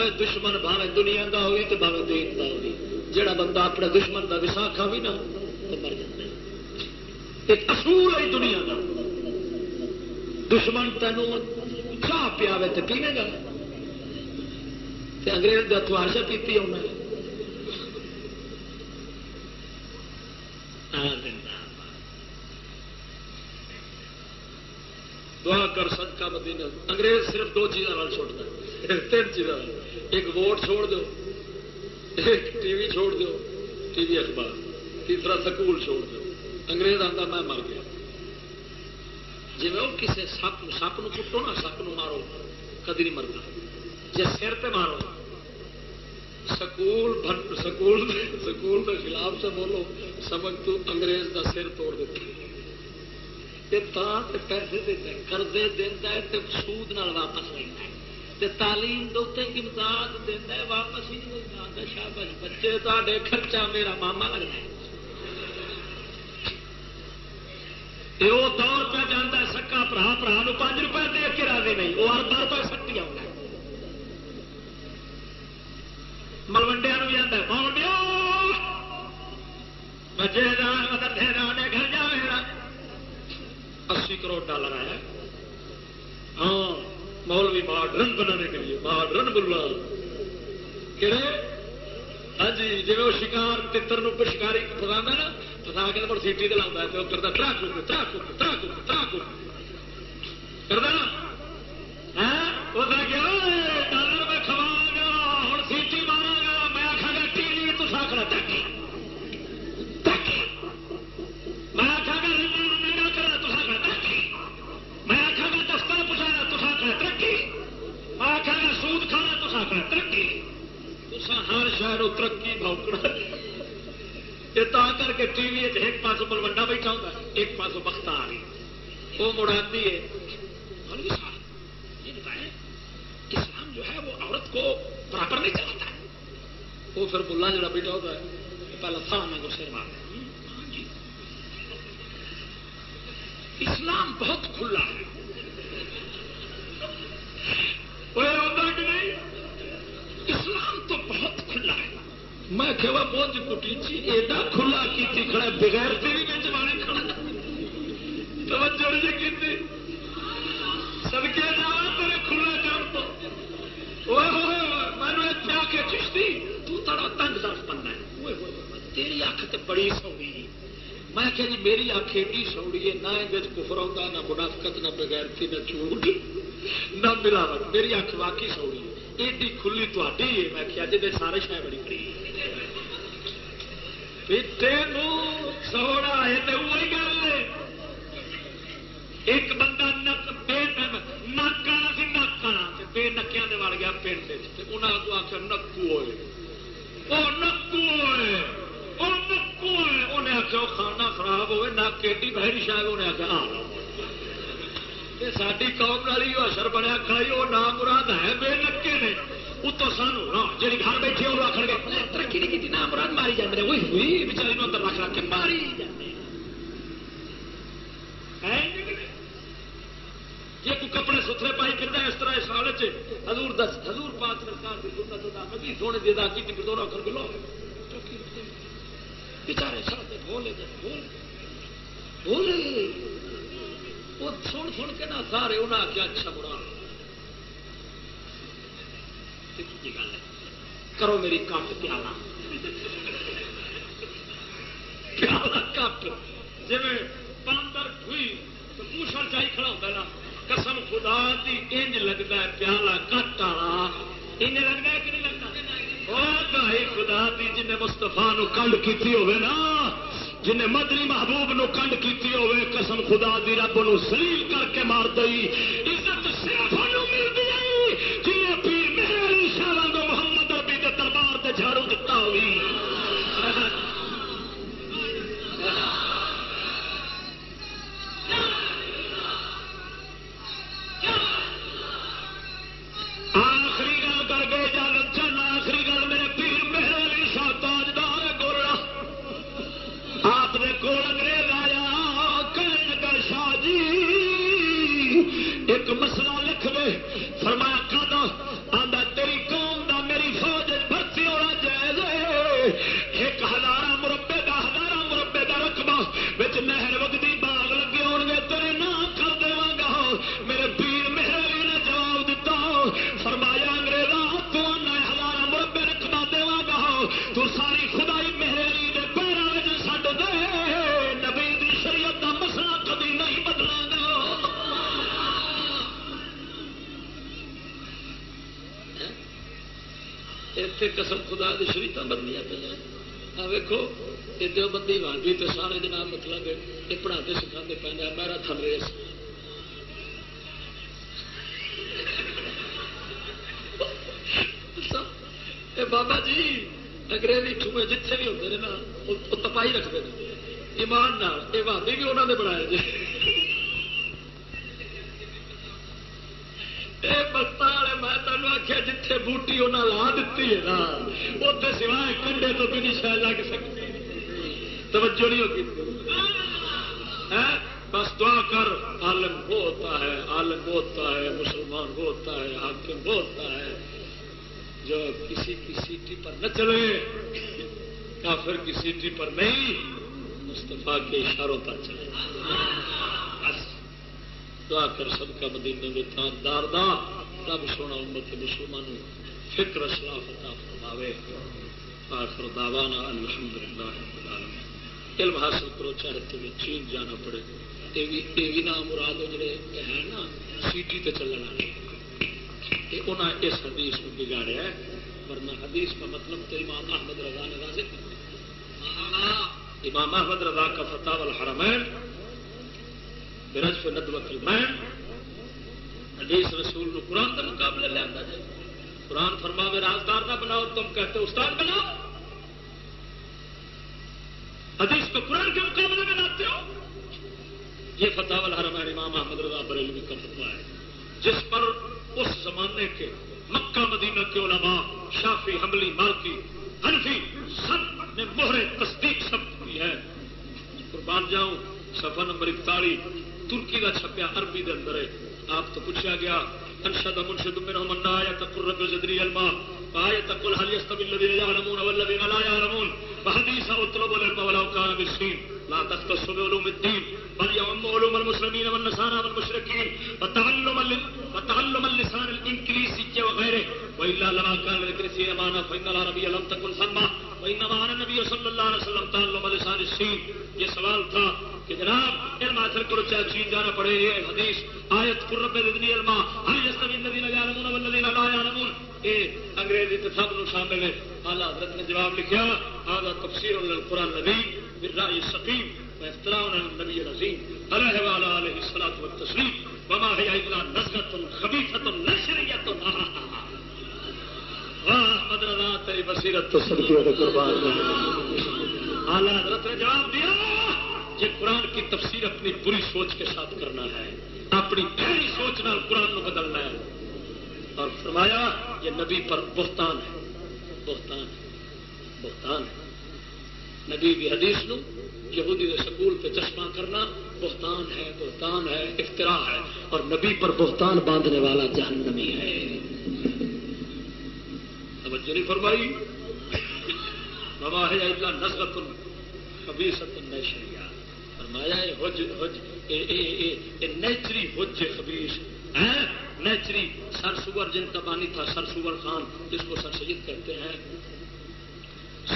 اے دشمن بھاوے دنیا کا ہوئی تو بھاوے دین کا ہوئی۔ جڑا بندہ اپنے دشمن کا وساخا بھی نہ تو مر جائے ایک اصول ہے دنیا کا دشمن تینوں چاہ پیا تو پینے گا۔ تے انگریز کا اتوار سے پیتی دعا کر صدقہ مدینہ انگریز صرف دو چیزوں چھوڑتا ہے۔ تین چیزوں ایک ووٹ چھوڑ دو، ایک ٹی وی چھوڑ دو، ٹی وی اخبار۔ تیسرا سکول چھوڑ دو۔ انگریز آتا میں مر گیا۔ جی وہ کسی سپ سپ کٹو نا، سپ مارو، کدی نہیں مرنا جی سر پہ مارو۔ سکول سکول سکول کے خلاف سے بولو سمجھ تو انگریز کا سر توڑ دیتے پیسے دیتا کردے دینا ہے سود نال واپس لینا ہے۔ تعلیم دے امداد دینا ہے، واپس ہی نہیں شابش بچے تے خرچہ میرا ماما لگنا ہے۔ وہ دور پہ جانا سکا برا برا پانچ روپئے دے کے راضی نہیں وہ ہر بار روپئے سکتی آؤں ملوڈیا بھی آتا ہے ملوڈیا بچے گھر جا میرا اسی کروڑ ڈالر آیا ہاں مولوی ماڈرن بنانے کے لیے ماڈرن بلوا کہ ہاں جی جی وہ شکار تر شکاری پسا نا پسا کے مڑ سیٹی دلا تو کرتا ترا کک ترا کک ترا کک ترا کک کرتا نا وہ وی تاکہ میں آخا گا میرا کرنا تو میں آخا گا، دفتر تو ترقی۔ میں آخا گا، سود کھانا تو آخنا ترقی۔ ہر شہر ترقی بھوکنا یہ تا کر کے ٹی وی ایک پاس ملوڈا بیٹھا ہوتا ہے، ایک پاس بخت آ رہی وہ مڑاتی ہے۔ یہ اسلام جو ہے، وہ عورت کو برابر نہیں چلاتا۔ ہے وہ پھر ملا جڑا بیٹھا ہوتا ہے پہلا تھا میں کو سر مار اسلام بہت کھلا ہے اسلام تو بہت کھلا ہے میں کہ بہت کٹی چی ایڈا کھلا کی کھڑا بغیر تیری میں جمانے کھڑا توجہ نہیں کی سڑکے جا تیرے کھلا جان تو تڑا بننا ہے۔ تیری اکھ تو بڑی سوڑی۔ میں کہ جی میری اکھ ایڈی سوڑی ہے، نہ یہ کفر آتا نہ منافقت، نہ بغیر نہ جھوٹ، نہ ملاوٹ۔ میری اکھ واقعی سوڑی ہے۔ ایڈی کھلی تھی ہے، میں کیا جی سارے شاید بڑی کڑی پیٹے سوڑا ہے تو وہی گل ہے۔ ایک بندہ نک بے نک سی نک بے نکیا وڑ گیا پنڈ انہوں کو آخر نکو ہوئے۔ وہ کھانا خراب ہوئے بہری شاید انہیں آخیا ساری قوم والی اثر بنیا کھڑائی وہ نام مراد ہے بے نکے نے اتو سانو جی گھر بیٹھے وہ آخر گے ترقی نہیں کی نام مراد ماری جاتے وہی ہوئی بچاری اندر رکھ رکھ کے ماری جی کوئی کپڑے ستھرے پائی کرتا اس طرح اس حالت حضور دس، حضور پاک سرکار کی سنت ادا کبھی سونے دی ادا کی پھر دونوں کر لو بچارے ساتھ بولے بولے بولے وہ سن سن کے نہ سارے انہیں آخیا اچھا برا۔ گل ہے؟ کرو میری کٹ پیالہ۔ پیالہ کٹ جی باندر ہوئی تو پوچھنا چاہیے کھڑا ہوتا ہے نا۔ قسم خدا دی، انج لگتا ہے پیالہ کٹ والا۔ انج لگتا ہے کہ نہیں لگتا خدا دی جن مستفا کنڈ کی ہوے نا جن مدنی محبوب نو کنڈ کی ہوے قسم خدا دی رب نو سلیل کر کے مار دئی عزت صرف ملتی ہے جن پیر میرے شہر کو محمد ربی کے دربار سے جھاڑو دتا ہوئی۔ ایک مسئلہ لکھ دے فرمایا اتنے قسم خدا دی شریعت بدلیا پہ ویکو یہ دو بندی وانگی تو سارے جناب مطلب یہ پڑھاتے سکھاتے پہ میرا تھن ریس بابا جی انگریزی ٹھوئے جتنے بھی ہوتے ہیں نا وہ تپائی رکھتے ہیں ایمان نال یہ بھابی بھی انہوں نے بنایا جی بستا والے، میں آخیا جتھے بوٹی انہیں لا دیتی ہے نا اتنے سوائے کنڈے تو بھی نہیں شاید لگ سکتی۔ توجہ نہیں ہاں؟ بس دعا کر، عالم وہ ہوتا ہے، عالم وہ ہوتا ہے، مسلمان وہ ہوتا ہے، حاکم وہ ہوتا ہے۔ جو کسی کی سیٹی پر نہ چلے، کافر کی سیٹی پر نہیں مستفا کے اشاروں پر چلے۔ دعا کر سب کا مدینے میں تھان دار دا، رب سونا امت مسلمان فکر اسلام فتح فرماوے۔ آخر دعوانا الحمدللہ رب العالمین۔ علم حاصل کرو چاہے تمہیں چین جانا پڑے۔ یہ بھی نام مراد ہو جڑے ہے نا، سیٹی تے چلنا انہیں اس حدیث کو بگاڑیا ہے۔ ورنہ حدیث کا مطلب تو امام احمد رضا نے واضح کر امام احمد رضا کا فتح الحرمین برجف ندوت المین حدیث رسول نو قرآن کا مقابلہ لیا جائے۔ قرآن فرما میں رازدار نہ بناؤ، تم کہتے استاد بناؤ۔ حدیث کو قرآن کے مقابلے میں لاتے ہو۔ یہ فتح الحرمین امام احمد رضا بریلوی کا فتوا ہے۔ جس پر اس زمانے کے مکہ، مدینہ کے علماء شافی حملی مالکی، حنفی سب نے مہر تصدیق سب کی ہے۔ قربان جاؤں سفا نمبر اکتالی ترکی کا چھپیا عربی دے اندر ہے۔ آپ تو پوچھا گیا، ارشد منشد منهم منا یا قل رب زدری الما آیت قل هل يستوي الذين يعلمون والذين لا يعلمون وحديث اطلب العلم ولو كان بالسين لا تختص بعلوم الدين بل يعم علوم المسلمين والنصارى والمشركين وتعلم وتعلم اللسان الانجليزي وغيره والا لما كان للكرسي امانه فان العربيه لم تكن ثم وانما انا النبي صلى الله عليه وسلم، تعلم لسان السين یہ سوال تھا کہ جناب، علم حاصل کرو چاہے چین جانا پڑے، یہ حدیث، آیت قرب ردنی علما ہر یستوی الذین یعلمون والذین لا یعلمون؟ یہ انگریزی تو سب نو شامل ہے۔ آلہ حضرت نے جواب لکھا آلہ تفسیر قرآن نبی راج سقیم اختلاف نبی عظیم علیہ والا علیہ السلام و تسلیم وما ہے اتنا نسبت خبیثت نشریت واہ مدرا تیری بصیرت تو سب کی قربان آلہ حضرت نے جواب دیا، یہ قرآن کی تفسیر اپنی بری سوچ کے ساتھ کرنا ہے۔ اپنی گہری سوچ نال قرآن کو بدلنا ہے۔ اور فرمایا، یہ نبی پر بہتان ہے بہتان ہے بہتان ہے۔ نبی کی حدیث نو یہودی کے سکول پہ چشمہ کرنا بہتان ہے بہتان ہے افطرا ہے۔ اور نبی پر بہتان باندھنے والا جہنمی ہے۔ توجہ نہیں فرمائی؟ بابا ہے نسبت کبھی ستن شریعہ۔ فرمایا حج حج نیچری حج خبیش نیچری سر سور جن کا بانی تھا سر سور خان، جس کو سر سید کہتے ہیں۔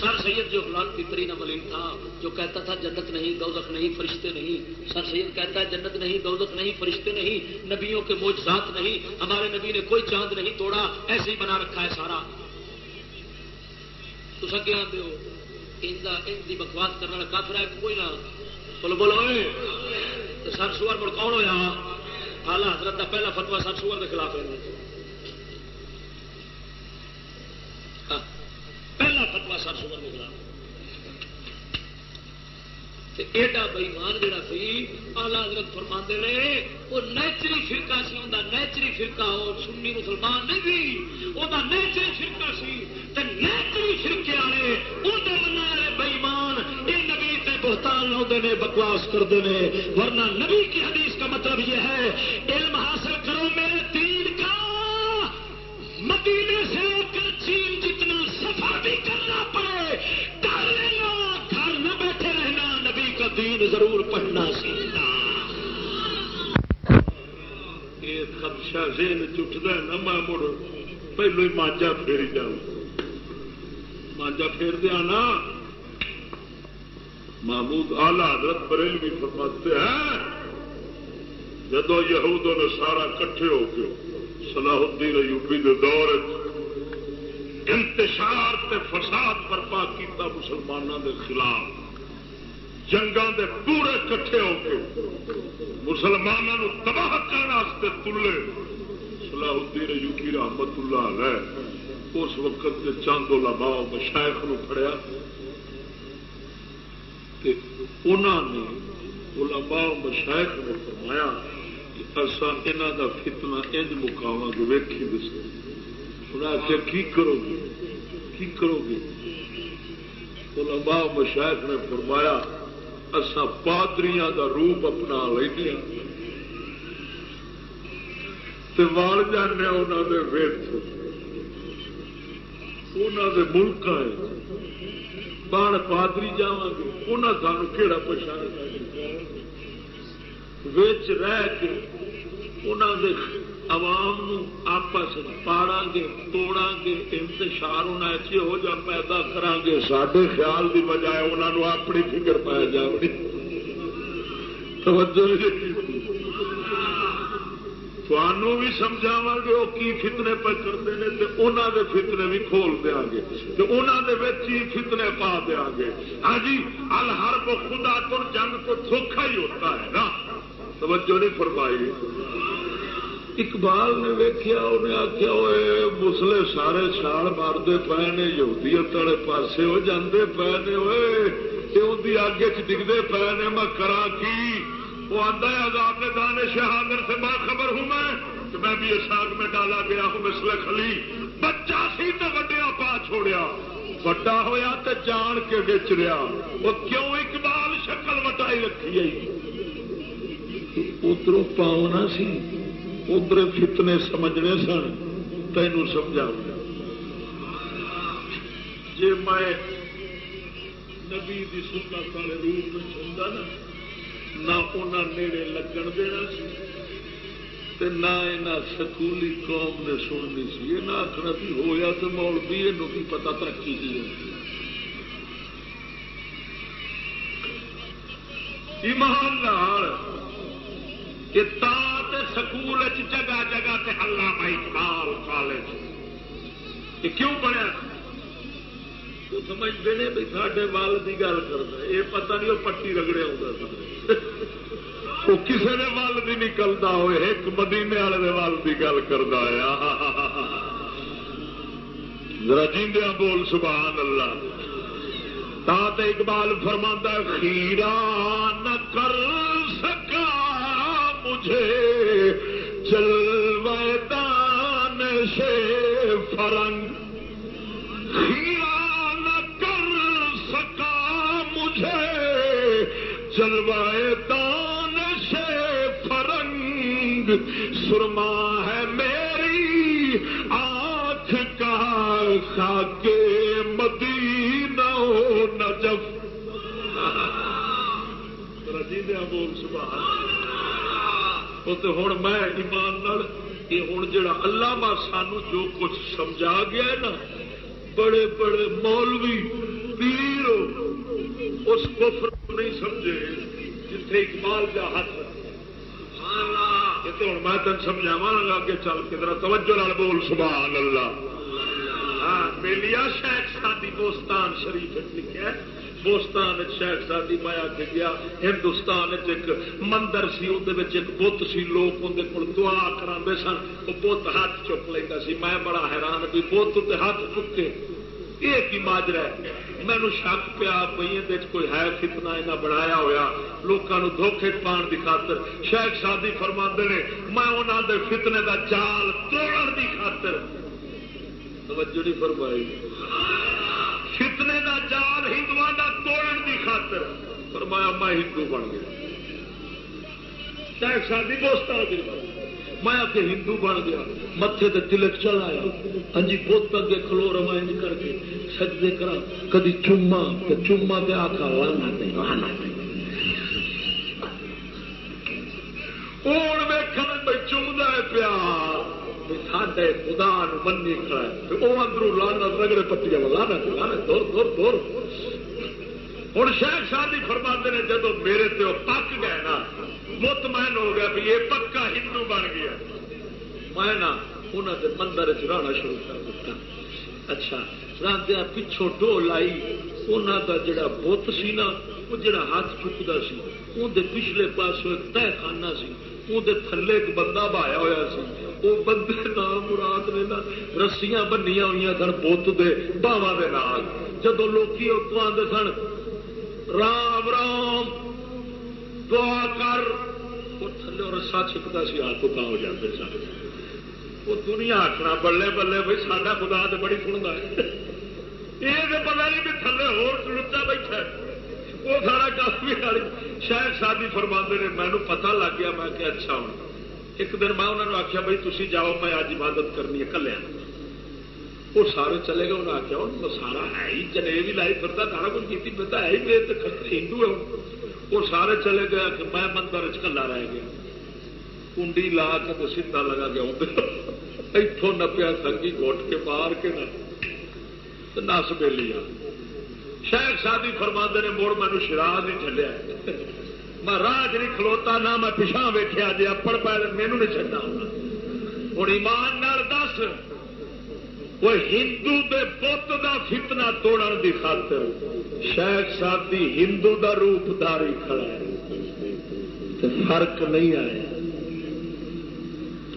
سر سید جو حلال کی ترین تھا، جو کہتا تھا جنت نہیں، دوزخ نہیں، فرشتے نہیں۔ سر سید کہتا ہے جنت نہیں، دوزخ نہیں، فرشتے نہیں، نبیوں کے موجزات نہیں، ہمارے نبی نے کوئی چاند نہیں توڑا، ایسے ہی بنا رکھا ہے سارا۔ تو سکے آتے ہو؟ ان بکواس کرنے والا کافر ہے، کوئی نہ۔ بولو بولو۔ سر سور مڑ کون ہوا آلہ حضرت کا پہلا فتوا سر سور کے خلاف ہے ہاں، پہلا فتوا سر سور کے خلاف۔ ایڈا بئیمان جہاں سی آلہ حضرت فرما رہے وہ نیچری فرقہ سی ان نیچری فرقہ وہ سنی مسلمان نہیں سی وہ نیچری فرقہ سی۔ نیچری فرقے والے اندر والے بئیمان یہ بہتان لاؤتے ہیں بکواس کرتے ہیں ورنہ نبی کی حدیث کا مطلب یہ ہے، علم حاصل کرو میرے دین کا۔ مدینے سے کر چین جتنا سفر بھی کرنا پڑے کر لینا گھر نہ بیٹھے رہنا۔ نبی کا دین ضرور پڑھنا سیکھنا یہ خدشہ ذہن چٹتا نا، میں مڑ، پہلو ہی مانجا پھیری جاؤں۔ مانجا پھیر دیا نا۔ محمود آلہ حضرت بریل بھی فرماتے ہیں، جدو یہود نے سارا کٹھے ہو کے صلاح الدین یوپی کے دور انتشار تے فساد برپا کیتا مسلمانوں کے خلاف جنگا دے پورے کٹھے ہو کے مسلمانوں تباہ کرنے تلے، صلاح الدین یوپی رحمت اللہ علیہ اس وقت چاند لبا مشائق نو پڑیا انہوں نے علماء مشائق نے فرمایا کہ اصا یہاں کا فتنا انج مکاوا گے ویکھی دس انہیں آخیا کی کرو گے؟ کی کرو گے؟ علماء مشائق نے فرمایا اصا پادریاں دا روپ اپنا لینا وال جانے انہوں نے ویٹ انہوں نے ملک بان پادری جا گے انہیں سانو کہڑا پچھا ویچ رہ کے انہوں نے عوام آپس پاڑا گے توڑا گے انتشار انہیں یہو جا پیدا کرا گے سڈے خیال کی بجائے انہوں نے اپنی فکر پایا جائے توجہ تمہوں بھی سمجھاوا گے وہ کی فتنے پہ کرتے ہیں تو انہوں دے فتنے بھی کھول دیا گے تو انہوں دے ہی فتنے پا دیا گے ہاں جی الہر کو خدا تو جنگ تو سوکھا ہی ہوتا ہے نا۔ توجہ نہیں فرمائی۔ اقبال نے ویکیا انہیں آخیا ہوئے مسلے سارے چھال مارتے پے نے، یہودیت والے پاسے وہ جانے پے نے ہوئے آگے چ ڈگتے پے نے، میں کرا کی؟ وہ آتا ہے آزاد نے دانے شہادر سے باخبر ہوں میں کہ میں بھی اس آگ میں ڈالا گیا ہوں مسل خلی بچہ سی تو وڈیا پا چھوڑیا۔ وڈا ہویا تو جان کے بچ رہا وہ کیوں اقبال شکل وٹائی رکھی ہے؟ ادھر پاؤنا سی۔ ادھر فتنے سمجھنے سن۔ تینوں سمجھا۔ جی میں نبی کی سنت والے روپ میں چاہتا نا نہ نیڑے لگن دینا سی نہ سکولی قوم نے سننی سی۔ یہ نہ آخنا بھی ہوا تو مول بھی یہ پتا ترقی کی ہوتی ایمان سکول جگہ جگہ تے اللہ اقبال کالج۔ کہ کیوں بنیا؟ وہ سمجھتے ہیں بھائی ساڈے ول کی گل کرتا یہ پتہ نہیں وہ پٹی رگڑے آتا وہ کسی نے ول بھی نکلتا ہوئے، ایک مدینے والے ول کی گل کرتا ہے رجیندیا بول، سبحان اللہ۔ تا تے اقبال فرما خیرا نہ کر سکا مجھے چلوے دان سے فرنگ۔ خیرا سکا مجھے چلوائے دان سے فرنگ، سرما ہے میری آنکھ کا خاک مدینہ نجف۔ رجیدیا بول، سبحان تو ہوں میں ایمان یہ ہوں جڑا علامہ سانو جو کچھ سمجھا گیا ہے نا، بڑے بڑے مولوی پیر اس کفر کو نہیں سمجھے جتھے اقبال کا ہاتھ تو ہوں میں تین سمجھاوا گا اگے چل کے ذرا توجہ نال بول سبحان اللہ۔ ہاں میلیا شیخ سادی بوستان شریف لکھا ہے۔ بوستان شیخ سادی میں آ کے گیا ہندوستان ایک مندر سی اندر ایک بت سی لوگ اندر کو دعا کرا سن۔ وہ بت ہاتھ چک لینا سی۔ میں بڑا حیران بھی بت ہاتھ چکے یہ کی ماجرا ہے؟ مینو شک پیا بھائی کوئی ہے فتنا یہاں بنایا ہوا لوگوں دھوکھے پان کی خاطر شیخ سادی فرما نے میں انہوں دے فتنے دا جال توڑ کی خاطر توجہ نہیں فرمائی فتنے دا جال ہندو دا توڑ کی خاطر فرمایا میں ہندو بن گیا شیخ سادی دوست میں آ کے ہندو بن گیا متے تے تلک چل آیا ہاں جی بت اگے کھلو رمائن کر کے سجدے کرا کدی چوما تو چوما پہ آخا لانا تے لانا ہوں ویخ بھائی چومتا ہے ساڈے خدا منی کھڑا ہے۔ وہ اندروں لانا رگڑے لانا لانا دور دور دور۔ ہوں شیخ شادی فرما نے میرے تو پک گئے نا مطمئن ہو گیا بھی یہ پکا ہندو بن گیا۔ میں نا انہوں نے مندر چاہنا شروع کر دیا اچھا راندیا پچھوں ڈول آئی انہوں کا جڑا بت سی نا وہ جڑا ہاتھ چکتا سی اندر پچھلے پاس ایک تہ خانہ سی اندر تھلے ایک بندہ بہایا ہوا سی۔ وہ بندے نام مراد نے نا رسیاں بنیا ہوئی سن بت دے باوا دے نال۔ جدو لوکی اتوں آتے سن، رام رام۔ دعا کر وہ تھلے رسا چھپتا سی ہاتھ تو ہو جاتے سن۔ وہ دنیا آخنا بلے بلے بھائی، ساڈا خدا تو بڑی سنتا ہے۔ یہ تو پتا نہیں بھی تھلے ہوا بیٹھا وہ سارا کافی شاید شادی فرما نے مینو پتا لگ گیا، میں کہ اچھا ہوں۔ ایک دن میں انہوں نے آخیا بھائی تھی جاؤ، میں اج عبادت کرنی ہے کلیا وہ سارے چلے گئے انہیں آخیا سارا ہے ہی جنے بھی لائی پھرتا سارا کچھ کی پتا ہے ہی میرے ہندو ہے وہ سارے چلے گئے، کہ میں مندر چلا رہ گیا۔ کنڈی لا کے تو سیدا لگا گیا اتوں نپیا سنگی گٹ کے مار کے نس بیلی شاید شادی فرما نے، مڑ مینو شراب نہیں چلیا میں راج نہیں کھلوتا، نہ میں پچھا ویٹیا جی اپڑ پائے مینو نہیں چڑھنا ہوں ایمان دس۔ وہ ہندو دے بت دا فتنا توڑ دی خاطر شیخ سادی ہندو دا روپ داری کھڑا ہے۔ فرق نہیں آیا۔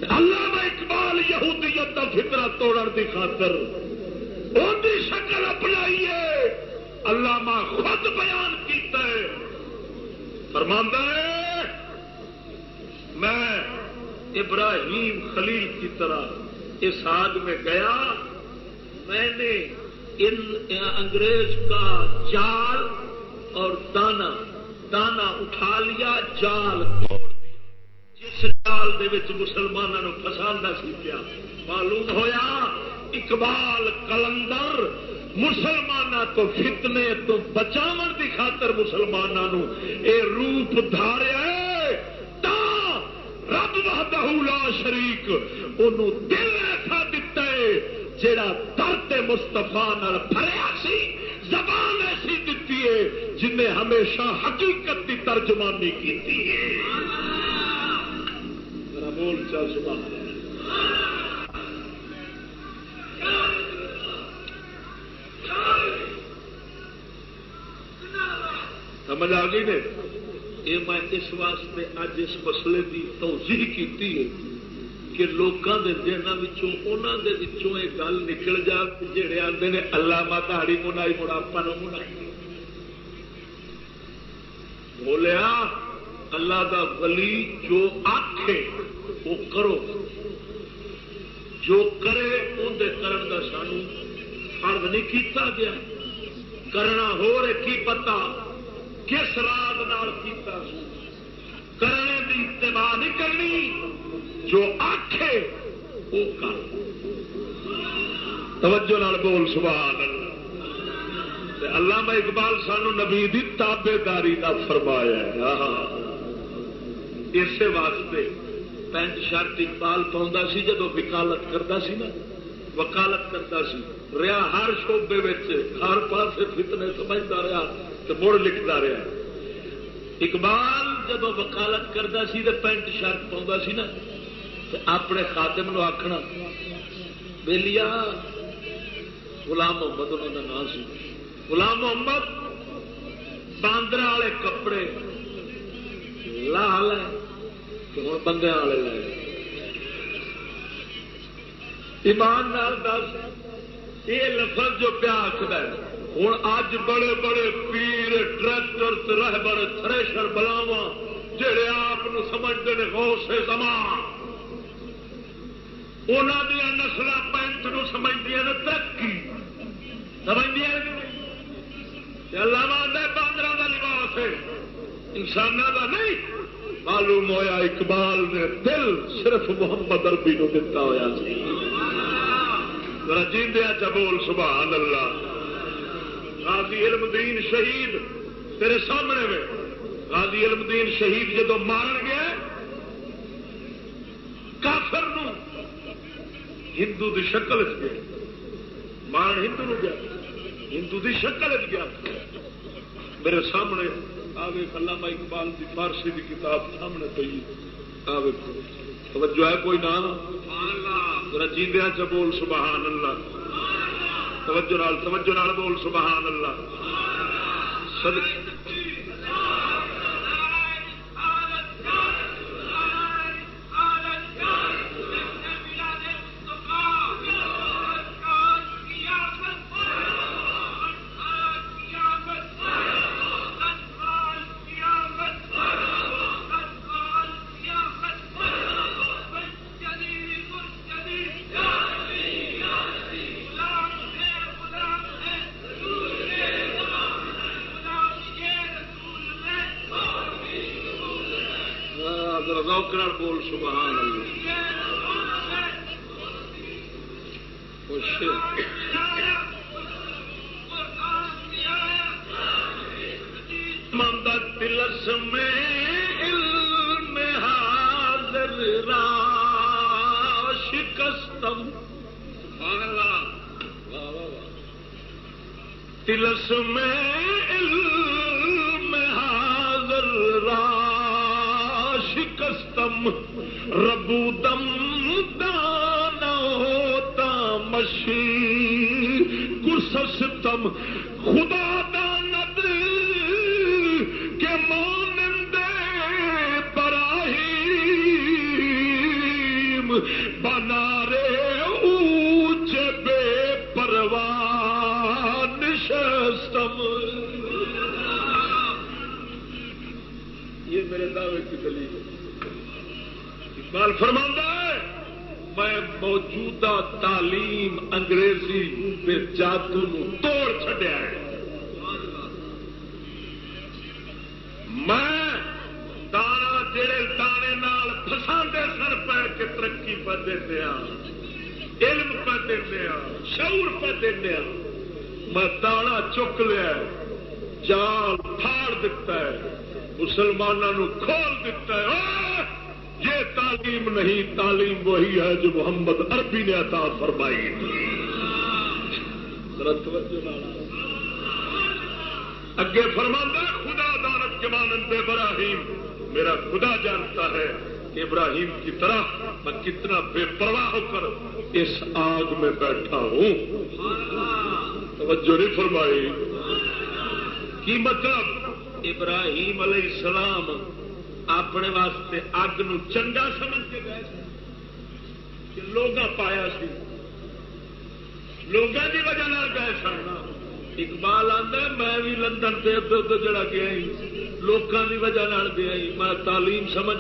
اللہ اقبال یہودیت دا فتنا توڑ دی خاطر ان شکل اپنائیے علامہ خود بیان کیتا ہے۔ فرماندہ ہے، میں ابراہیم خلیل کی طرح اس آگ میں گیا میں نے ان انگریز کا جال اور دانا دانا اٹھا لیا، جال توڑ دیا۔ جس جال دے مسلمانوں فسانا سی پیا۔ معلوم ہویا اقبال کلندر مسلمانوں تو فتنے تو بچاو کی خاطر مسلمانوں اے روپ دھاریا رب وحدہ لا شریک انہوں دل ایسا جیڑا درد مستفا بھریا سی، زبان ایسی دیتی ہے جن نے ہمیشہ حقیقت کی ترجمانی کی سمجھ آ گئی نے؟ یہ میں اس واسطے اج اس مسئلے کی توضیح کی کہ لوگوں کے دنوں یہ گل نکل جا جڑے آتے ہیں اللہ ماں دہڑی منائی مڑاپا نو منائی۔ بولیا، اللہ دا ولی جو آخ وہ کرو۔ جو کرے اندر کرن دا سانو فرد نہیں کیتا گیا۔ کرنا ہو رہے کی پتا کس رات کیتا کرنے کی اتباع نہیں کرنی۔ جو آخے وہ کر۔ توجہ نال بول، سبحان اللہ۔ میں اقبال سانو نبی دی تابے داری کا فرمایا اسی واسطے پینٹ شرٹ اقبال پاؤں سی جدو وکالت کرتا سی نا۔ وکالت کرتا سی۔ رہا ہر شعبے ہر پاس فتنے سمجھتا رہا تو مڑ لکھتا رہا۔ اقبال جب وکالت کرتا سی تو پینٹ شرٹ پاؤں سی نا اپنے خاتم نو آخنا بےلیا غلام محمد انہوں کا نام سی غلام محمد باندر والے کپڑے۔ لا لے ہوں بندے والے لائے ایمان نال دس، یہ لفظ جو پیا آخر ہوں اج بڑے بڑے پیر، ٹریکٹر رہ بڑے تھریشر بلاوا جہے آپ سمجھتے ہیں غوث سے زمان۔ انہوں دیا نسل پینٹ سمجھدیا ترقی سمجھدیا اللہ باندر کا لباس ہے انسانوں کا نہیں معلوم ہویا اقبال نے دل صرف محمد اربی نو دتا ہوا جیندیا چبول سبحان اللہ غازی علم دین شہید تیرے سامنے میں غازی علم دین شہید جدو مارن گیا کافر نو ہندو دی شکل چ گیا۔ مارن ہندو نو گیا۔ ہندو دی شکل چ گیا۔ میرے سامنے آوے علامہ اقبال کی فارسی کی کتاب سامنے پی آوے توجہ ہے کوئی نام رجیندیا چ بول سبحان اللہ۔ توجہ نال توجہ نال بول سبحان اللہ۔ صدق۔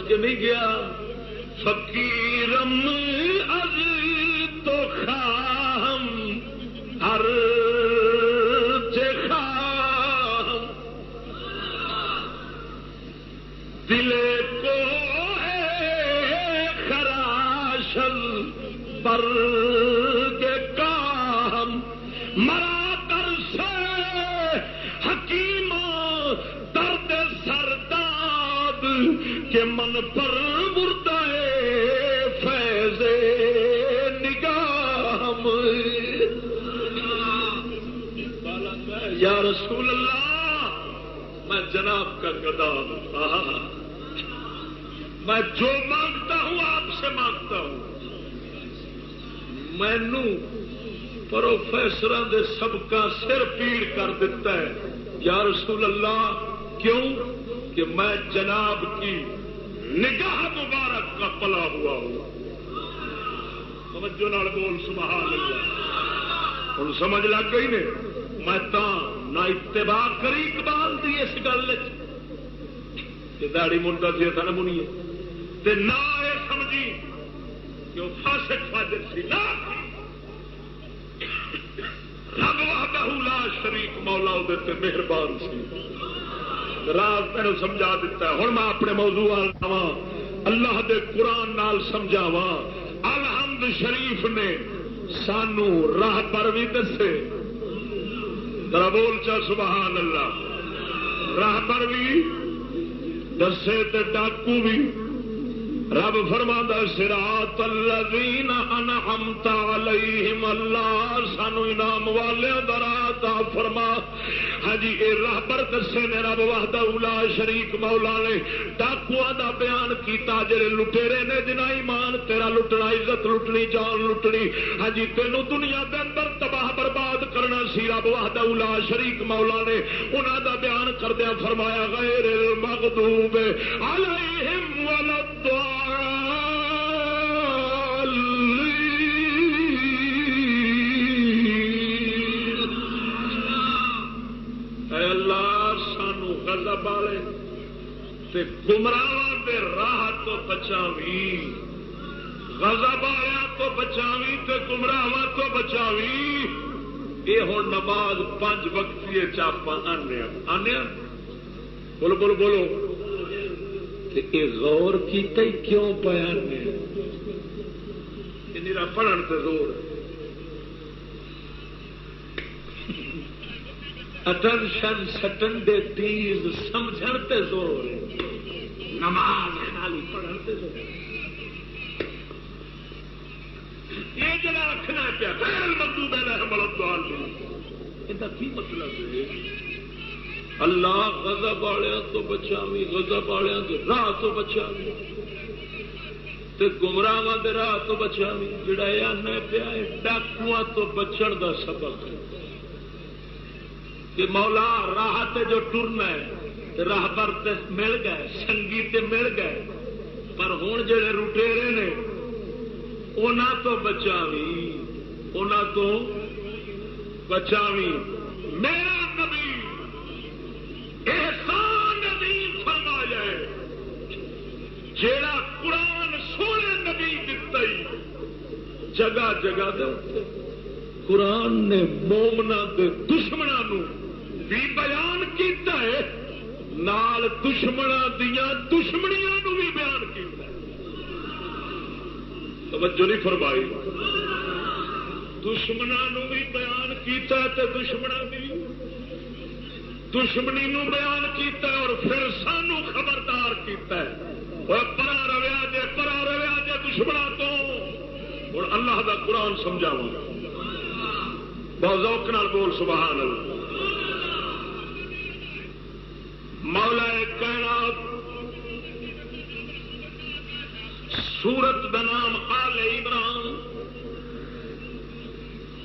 تعلیم نہیں مولا مہربان سی۔ رات تین سمجھا دیتا ہے۔ ہوں میں اپنے موضوع آوا اللہ دے قرآن نال سمجھاوا الحمد شریف نے سانو راہ پر بھی دسے۔ بول چا سبحان اللہ۔ راہ پر بھی دسے تے ڈاکو بھی۔ رب فرما سرات الذین انعمت علیہم اللہ، سانو انعام والے درات فرما۔ ہاں جی اے رہبر دسے نے رب وحدہ اولا شریک مولا نے ڈاکواں دا بیان کیتا، جڑے لٹیرے نے جنا ایمان، تیرا لٹنا، عزت لٹنی، جان لٹنی۔ ہاں جی تینوں دنیا دے اندر تباہ برباد کرنا سی رب وحدہ اولا شریک مولا نے۔ انہاں دا بیان کردیا فرمایا، غیر المغضوب علیہم سانو گزب والے گمراہ کے راہ تو بچاوی غضب آیا تو بچاوی تے گمراہ تو بچاوی یہ ہوں نماز پانچ وقتی چاپا آنے آنے بولو بولو بولو۔ یہ غور کیتا ہی کیوں پایا پڑھن سے زور۔ ہے اٹنشن سٹن دے تیز سمجھن تے زور نماز خالی پڑھن تے زور یہ جڑا رکھنا پیا غیر مندو بے رحم اللہ یہ کی مطلب ہے؟ اللہ غضب والوں تو بچاوی غضب والوں کے راہ تو بچاوی تے گمراہ دے راہ تو بچاوی جڑا یہ آنا پیا ڈاکو تو بچن دا سبق ہے۔ کہ مولا راہ تے جو ٹرنا ہے راہ پر مل گئے، سنگی تے مل گئے۔ پر ہوں جڑے روٹیرے نے انہوں تو بچاوی انہوں تو بچاوی۔ میرا نبی، احسان ندیم فرما جائے جیڑا قرآن سونے نبی دتا جگہ جگہ دے قرآن نے مومنا دے دشمنوں بھی بیان کیتا ہے، نال دشمن دیا دشمنیاں بھی بیان کیتا ہے۔ توجہ نہیں فرمائی۔ دشمنوں بھی بیان کیتا ہے تے دشمن بھی۔ دشمنی نو بیان کیتا ہے اور پھر سانو خبردار کیتا ہے۔ اور پرا رویا جے، پرا رویا جے دشمنا تو۔ ہوں اللہ دا قرآن سمجھاوا بہت ذوق نال بول، سبحان اللہ۔ مولا کائنات سورت بنام آل عمران،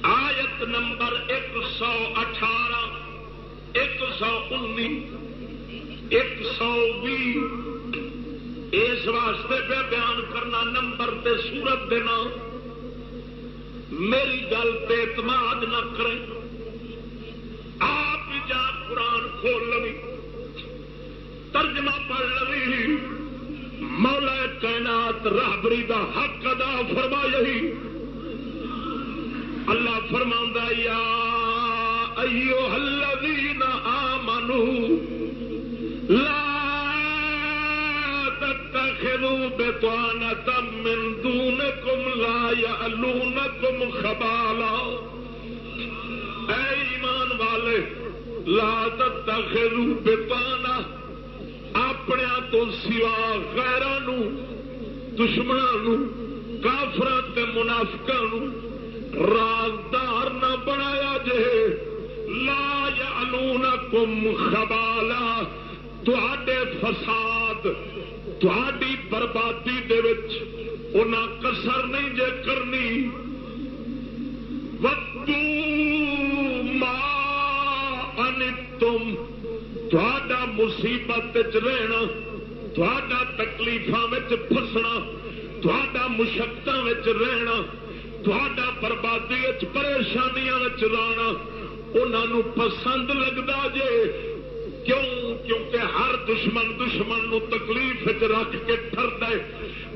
آیت نمبر ایک سو اٹھارہ، ایک سو انی ایک سو بھی اس واسطے پہ بیان کرنا نمبر تے سورت دینا میری گل پہ اعتماد نہ کریں۔ آپ جا قرآن کھول لوی۔ ترجمہ پڑھ لوی مولا کائنات راہبری دا حق ادا فرما یہی۔ اللہ فرما یا ایو الذین آمنو، لا تتخذوا بطانة من دونكم لا يألونكم خبالا۔ اے ایمان والے، لا تتخذوا بطانة اپنے تو سوا غیران دشمنوں کافر منافقوں رازدار نہ بنایا جے لا یا کم خبالا تے فساد تھی بربادی دنا کسر نہیں جے کرنی ودو ماں ان تم تھوڑا مصیبت رہنا تھوڑا تکلیفوں فسنا تھوڑا مشقت رہنا تھوڑا بربادی پریشانیاں لانا انہوں پسند لگتا جے کیوں کیونکہ ہر دشمن دشمن نو تکلیف رکھ کے ٹر دے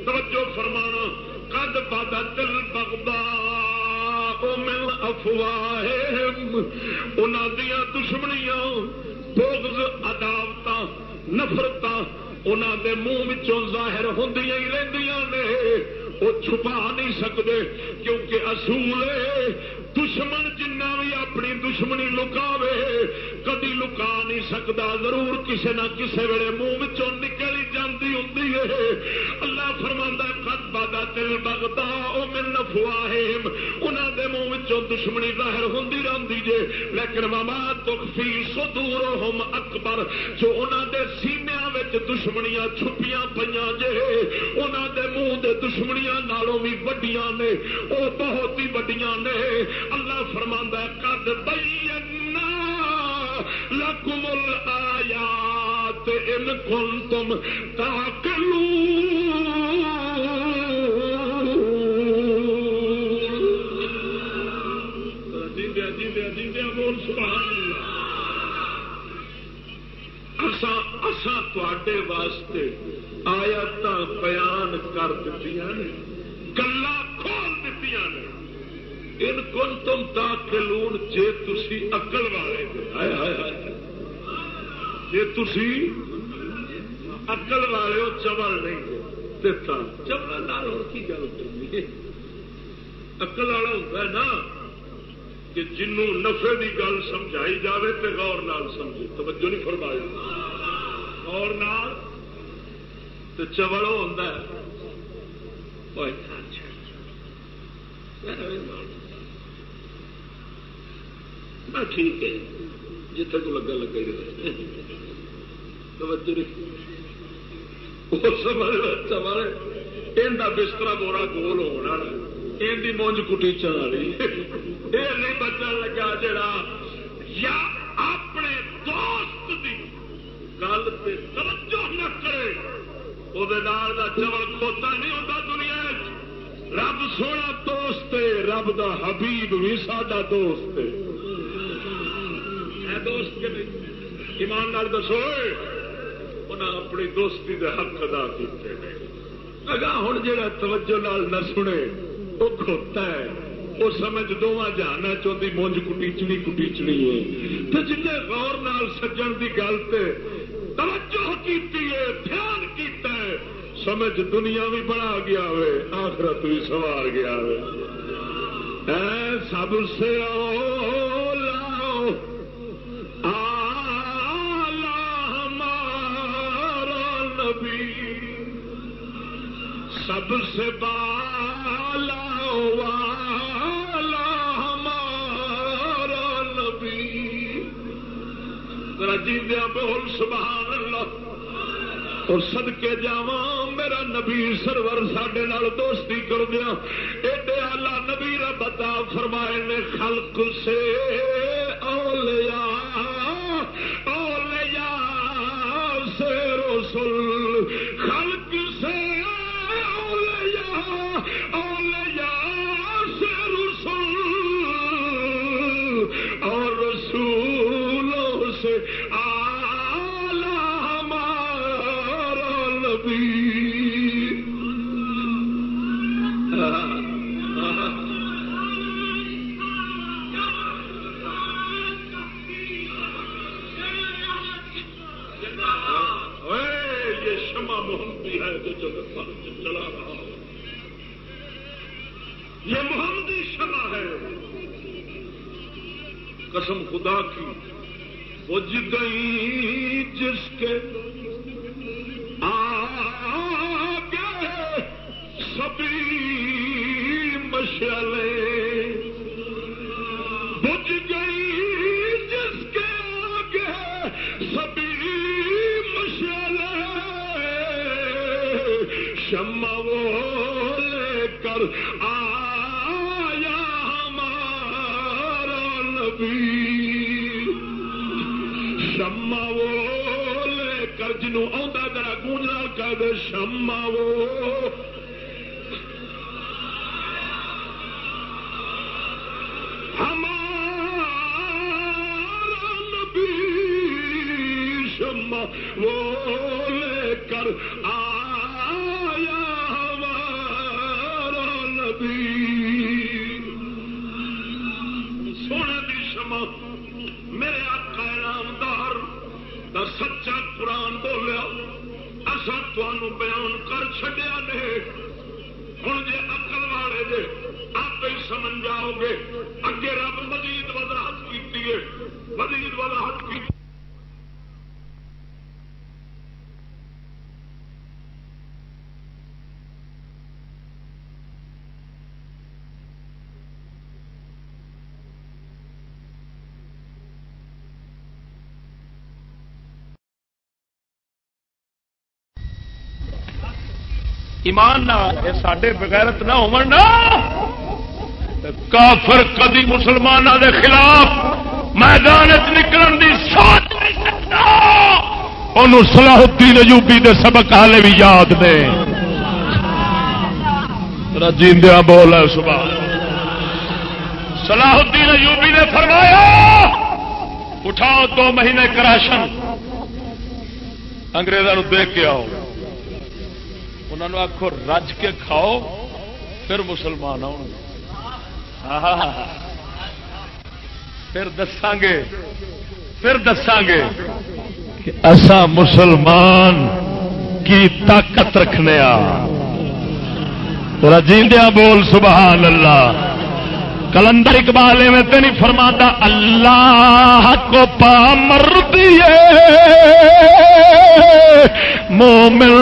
توجہ فرمانا کد بادا دل بگدا مل افواہ دیا دشمنیاں بغض عداوت نفرت انہوں دے منہ ظاہر ہوں ہی رہدیاں نے۔ وہ چھپا نہیں سکتے کیونکہ اصول دشمن جنہ بھی اپنی دشمنی لکاوے، کدی لکا نہیں سکتا، ضرور کسی نہ کسی ویلے منہ نکل ہی جاتی ہوں اللہ فرما کد بادا دل بگتا وہ من نفواہم انہوں دے منہ دشمنی ظاہر ہوں رہی جے، لیکن ماما تخفی سدور ہوم اکبر۔ جو انہوں دے سینیا دشمنیاں چھپیاں پہ جے انہوں دے منہ دے دشمنیاں نالوں بھی وڈیاں نے وہ بہت ہی وڈیاں نے۔ اللہ فرما کد بینا لکم الآیات ان کنتم تاکلون جیندیا جیندیا جیندیا بول، سبحان اللہ۔ تے واسطے آیات بیان کر دیتی نے گلا کھول دیتی نے۔ ان کن تم تاکلون جے تسی اکل والے ہائے ہائے جے تسی اکل والے ہو، چبل نہیں چبل نال اور کی گل کرنی اکل والا ہوتا ہے نا؟ کہ جنوں نفے کی گل سمجھائی جاوے تے غور نال سمجھے۔ توجہ نہیں فرمایا غور نال تو چبل ہوتا ہے۔ میں ٹھیک ہے۔ جتنے کو لگا لگا ہی بستر بورا گول ہونا یہ مونج کٹی چلی یہ نہیں بچن لگا جڑا۔ یا اپنے دوست کی گل پہ توجہ نہ کرے۔ وہ چول کھوتا نہیں ہوتا دنیا رب سونا دوست رب دا حبیب بھی ساڈا دوست ہے دوست کے نہیں ایمان نال دسو انہیں اپنی دوستی دے حق ادا کیتے اگا ہوں جا توجہ نال نہ سنے وہ کھوتا ہے۔ وہ سمجھ دونوں جانا چاہتی مونج کٹیچنی کٹیچنی ہے۔ تو جن غور نال سجن کی گل پہ توجہ کیتی ہے، دھیان کیتا ہے، سمجھ دنیا بھی بنا گیا ہوئے، آخرت بھی سوار گیا ہوئے۔ اے سب سے او لاؤ سب سے بالا والا ہمارا نبی۔ رجی دیا بول، سبحان اللہ۔ اور سد کے جا میرا نبی سرور سڈے دوستی کر دیا ایڈے آلہ نبی ربتا فرمائے نے، خلق سے۔ ایمان نہ یہ سڈے بغیرت نہ ہو کافر کدی مسلمانوں دے خلاف میدان چ نکلن دی سوچ نہیں سکتا۔ انہوں صلاح الدین ایوبی دے سبق حالے بھی یاد نے۔ رجیندیا بول ہے صبح صلاح الدین ایوبی نے فرمایا، اٹھاؤ دو مہینے کا راشن انگریزوں دیکھ کے آؤ۔ انہوں آخو رج کے کھاؤ، پھر مسلمان آؤ پھر دساں گے، پھر دساں گے کہ اسا مسلمان کی طاقت رکھنے آ رجیندیا بول، سبحان اللہ۔ کلندر اقبال میں تو نہیں فرماتا، اللہ کو پامر دیے مومن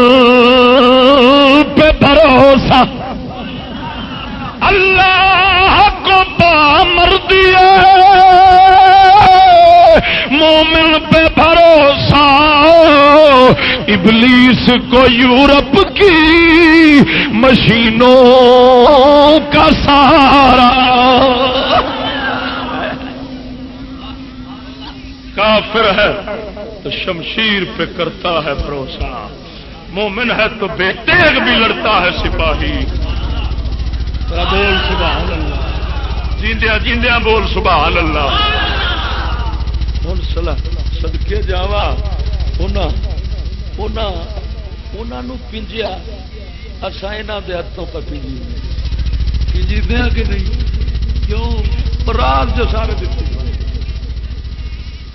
پہ بھروسہ۔ اللہ کو پامر دیے مومن پہ بھروسہ ابلیس کو یورپ کی مشینوں کا سہارا۔ کافر ہے تو شمشیر پہ کرتا ہے بھروسہ۔ مومن ہے تو بے تیغ بھی لڑتا ہے سپاہی۔ بول سبحان اللہ۔ جیندیا جیندیا بول سبحان اللہ۔ ہوں سدکے جاوا پنجیا اصا یہاں کے ہاتھوں پر پنجی پنجی دیا کہ نہیں کیوں رات جو سارے دیتے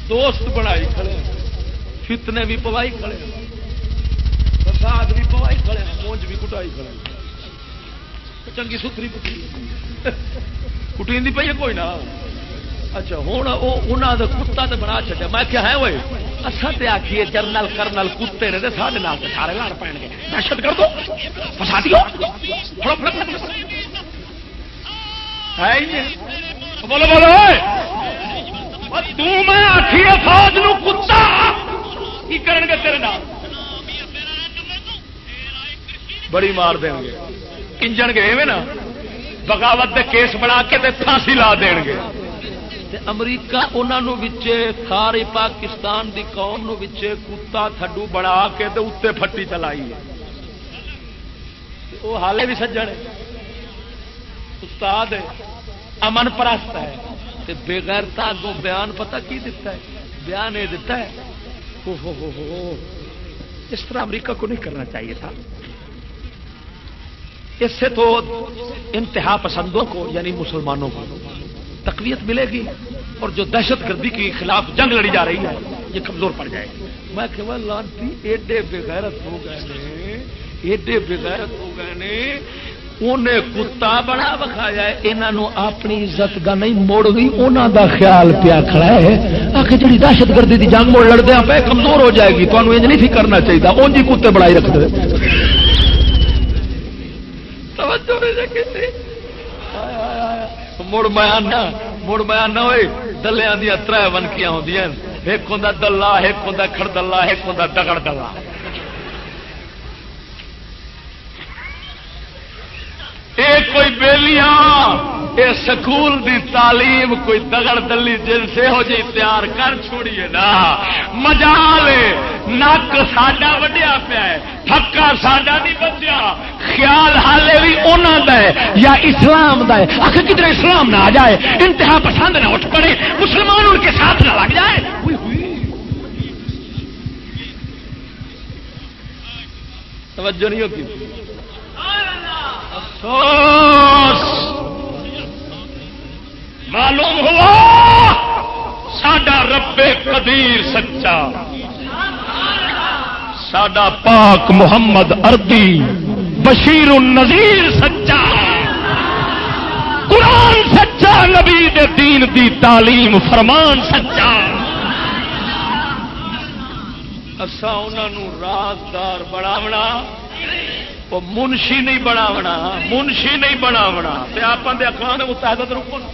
دوست بنائی کھڑے فتنے بھی پوائی کھڑے فساد بھی پوائی کھڑے مونج بھی کٹائی کھڑے چنگی ستری کٹی کٹی پی کوئی نہ اچھا ہوں انہوں نے کتا تو بنا چڈیا میں کیا ہے وہ اصل تو آخیے جرنل کرنل کتے نے سارے نال سارے لڑ پے گے۔ دہشت کر دو فسا دیو بولو بولو میں آخیے فوج نو کتا کی کرن گے تیرے نال؟ بڑی مار دیں گے۔ کنجن گے، ایویں نا۔ بغاوت دے کیس بنا کے پھانسی لا دین گے۔ امریکہ انہوں سارے پاکستان دی قوم نو کتا تھڈو بنا کے اتنے پٹی چلائی وہ حالے بھی سجن استاد امن پرست ہے۔ بغیر تاگوں بیان پتہ کی دیتا ہے؟ بیان یہ دیتا ہے۔ ہو ہو ہو۔ اس طرح امریکہ کو نہیں کرنا چاہیے تھا۔ اس سے تو انتہا پسندوں کو یعنی مسلمانوں کو۔ تقویت ملے گی اور جو دہشت گردی کے خلاف جنگ لڑی جا رہی ہے یہ کمزور پڑ جائے گی۔ میں کہ لانتی ایڈے بغیرت ہو گئے ایڈے بغیرت ہو گئے انہیں کتا بڑا بکھایا یہاں اپنی عزت کا نہیں موڑ گئی انہوں دا خیال پیا کھڑا ہے۔ آخر جی دہشت گردی کی جنگ موڑ لڑتے پہ کمزور ہو جائے گی تمہیں انج نہیں کرنا چاہیے اون جی کتے بڑائی رکھ دے۔ مڑ میں مڑ میں نہ ہوئے دلیا دیا تر ونکیاں ہوں ایک ہوں دلہ، ایک ہوں کڑ دلہ، ایک ہوں دگڑ دلہ کوئی بےلیاں یہ سکول دی تعلیم، کوئی دگڑ دلی جن سے ہو جی تیار کر چھوڑیے نا۔ مجال نک ساڈا وڈیا پیا تھکا ساڈا نہیں بچیا۔ خیال حالے بھی انہوں کا ہے، یا اسلام کا ہے۔ آخر کدھر اسلام نہ آ جائے؟ انتہا پسند نہ اٹھ پڑے۔ مسلمان ان کے ساتھ نہ لگ جائے۔ توجہ نہیں ہوتی؟ افسوس! معلوم ہوا؟ سڈا رب قدیر سچا۔ سڈا پاک محمد اردی بشیر النظیر سچا۔ قرآن سچا، نبی دے دین دی تعلیم فرمان سچا۔ اصا انہوں رازدار بڑھاونا وہ منشی نہیں بناونا منشی نہیں بناونا۔ آپ اخبار متحدت رکو نا۔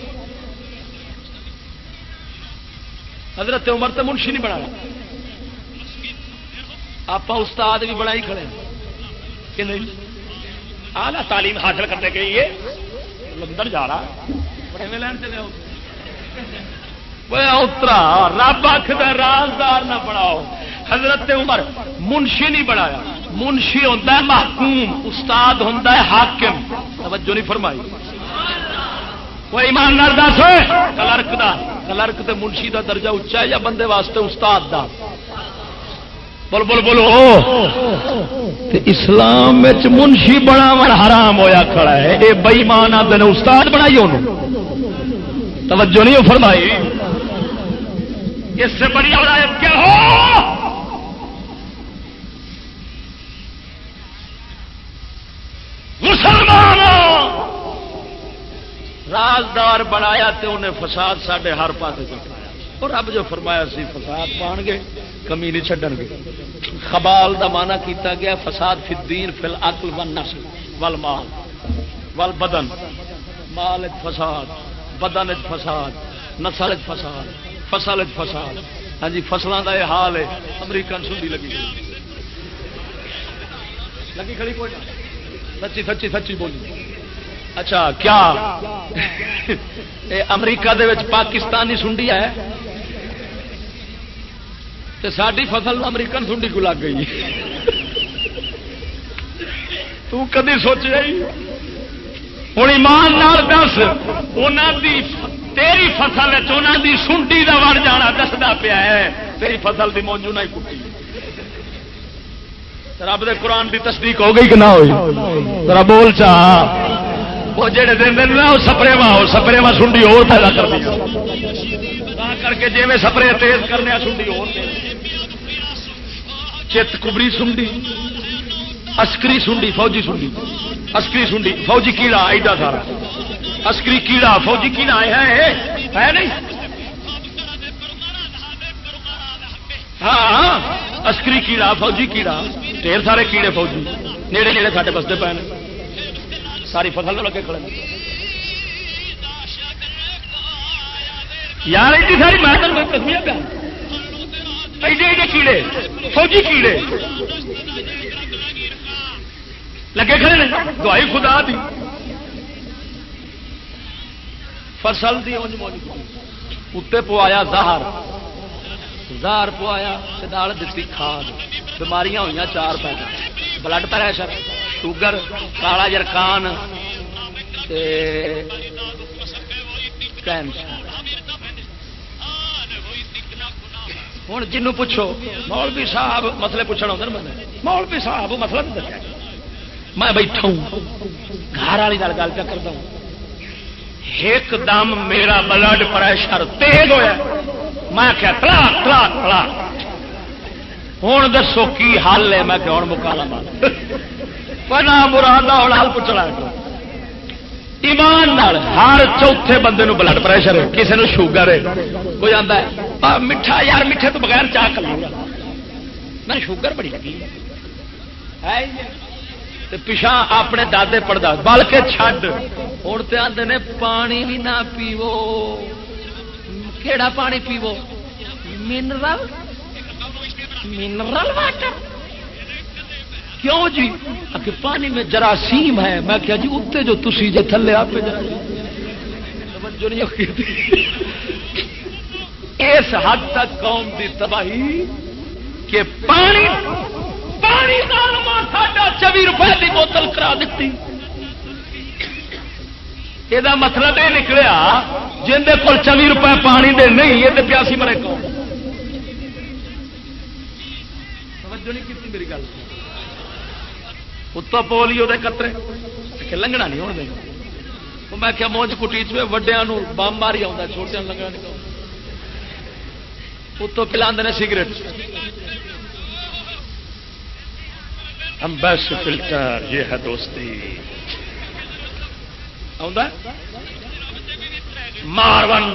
حضرت عمر تو منشی نہیں بنا آپ استاد بھی بنا ہی کھڑے کہ نہیں؟ آلہ تعلیم حاصل کرنے کے لیے لندن جا رہا۔ لین چلے اترا رب آخر رازدار نہ بناؤ۔ حضرت عمر منشی نہیں بنایا۔ منشی ہوتا ہے، محکوم، استاد ہوتا ہے، حاکم۔ توجہ نہیں فرمائی۔ کوئی ایماندار دس کلرک دا، کلرک تے منشی دا درجہ اچا ہے یا بندے واسطے استاد دا؟ بول بول بولو اسلام منشی بنا حرام ہویا کھڑا ہے۔ یہ بئیمان آتے نے استاد بنائی انہوں۔ توجہ نہیں فرمائی۔ اس سے بڑی ہدایت کیا ہو؟ مسلمان رازدار بنایا تے انہیں فساد سڈے ہر پاس اور رب جو فرمایا سی، فساد پان گے، کمی نہیں چڈن گے۔ خبال دا مانا کیتا گیا، فساد فی الدین، فی الاقل ون نسل ول مال ول بدن مال فساد، بدن فساد، نسل فساد، فصل فساد۔ ہاں جی فصلوں کا یہ حال ہے، امریکن سنڈی لگی۔ لگی کھڑی کوئی؟ سچی سچی سچی بولی۔ اچھا کیا؟ امریکہ دے وچ پاکستانی سنڈی ہے؟ تو ساری فصل امریکن سنڈی کو لگ گئی؟ تو کدی سوچ رہی؟ ہوں ایمان دس دی تیری فصل دی سنڈی کا وڑ جانا دستا پیا ہے۔ تیری فصل کی موجو نہ کٹی۔ رب دے قرآن دی تصدیق ہو گئی کہ نہ ہوئی؟ ذرا بول چا۔ وہ جڑے دن دن نا وہ سپرے وا سپرے وا سنڈی اور پیدا کر دیا کر کے جی میں سپرے تیز کرنے سنڈی اور چت کبری سنڈی اسکری سنڈی، فوجی سنڈی۔ اسکری سنڈی، فوجی کیڑا ایڈا سارا۔ اسکری کیڑا، فوجی کیڑا ہے ہے نہیں؟ ہاں۔, ہاں، اسکری کیڑا، فوجی کیڑا۔ ڈیر سارے کیڑے فوجی نیڑے نیڑے سارے بستے پے ساری فصل لگے کھڑے یار ایڈی ساری میں کسمیا پیا ایڈے ایڈے کیڑے فوجی کیڑے لگے کھڑے دوائی خدا دی فصل دی اونج موج اتنے پوایا زہر زہر پوایا دال دیتی کھاد بیماریاں ہوئی چار پیدا بلڈ پریشر شوگر کالا جرکان ہوں جنوں پوچھو مولوی صاحب مسئلے پوچھنا ہوتا نا مولوی صاحب مسئلہ نہیں دسیا میں بیٹھا ہوں گھر والی گل پہ کرتا ہوں ایک دم میرا بلڈ پریشر تیز ہوا میں کیا تلا تلا تلا ہوں دسو کی حل ہے؟ میں کہ ہوں مکالا مار پہنا مراد ہوں حل پوچھنا ایمان ہر چوتھے بندے نو بلڈ پریشر ہے کسی نے شوگر ہے۔ کوئی آتا ہے میٹھا یار، میٹھے تو بغیر چاہ کر لوں گا۔ میں شوگر بڑی لگی ہے۔ پچھا اپنے دادے پڑھتا بلکہ چھڈ۔ ہوں تو آتے نے، پانی بھی نہ پیو کہڑا پانی پیو منرل منرل واٹر کیوں جی؟ کہ پانی میں جراثیم ہے۔ میں کیا جی اتنے جو تھی جی تھلے آپ اس حد تک قوم کی تباہی کہ پانی پانی چوبی روپئے کی بوتل کرا دیتی یہ مطلب یہ نکلیا، جن کو چوبی روپئے پانی دے نہیں یہ پیاسی مرے کون؟ توجہ نہیں کی میری گل. اتو پولیو دے قطرے. لنگنا نہیں ہونے دیں میں کیا موج کٹی چ وڈیا بم ماری آ چھوٹے لنگنا نہیں اتو پلا سگریٹ ہم بس فلٹر یہ ہے دوستی. مارون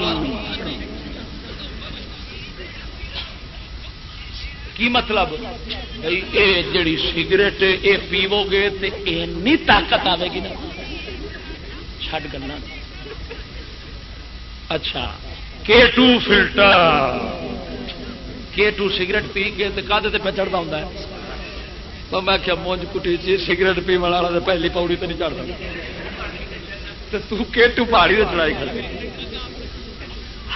کی مطلب؟ جڑی سگریٹ یہ پیو گے تو اینی طاقت آئے گی نا۔ چھڈ کرنا اچھا K two filter K two cigarette پی کے کدے پہ چڑھتا ہوں تو میں کیا مونج کٹی چی سگریٹ پی والا تو پہلی پاؤڑی تو نہیں چڑھتا۔ تو کے ٹو پہاڑی سے چڑھائی کر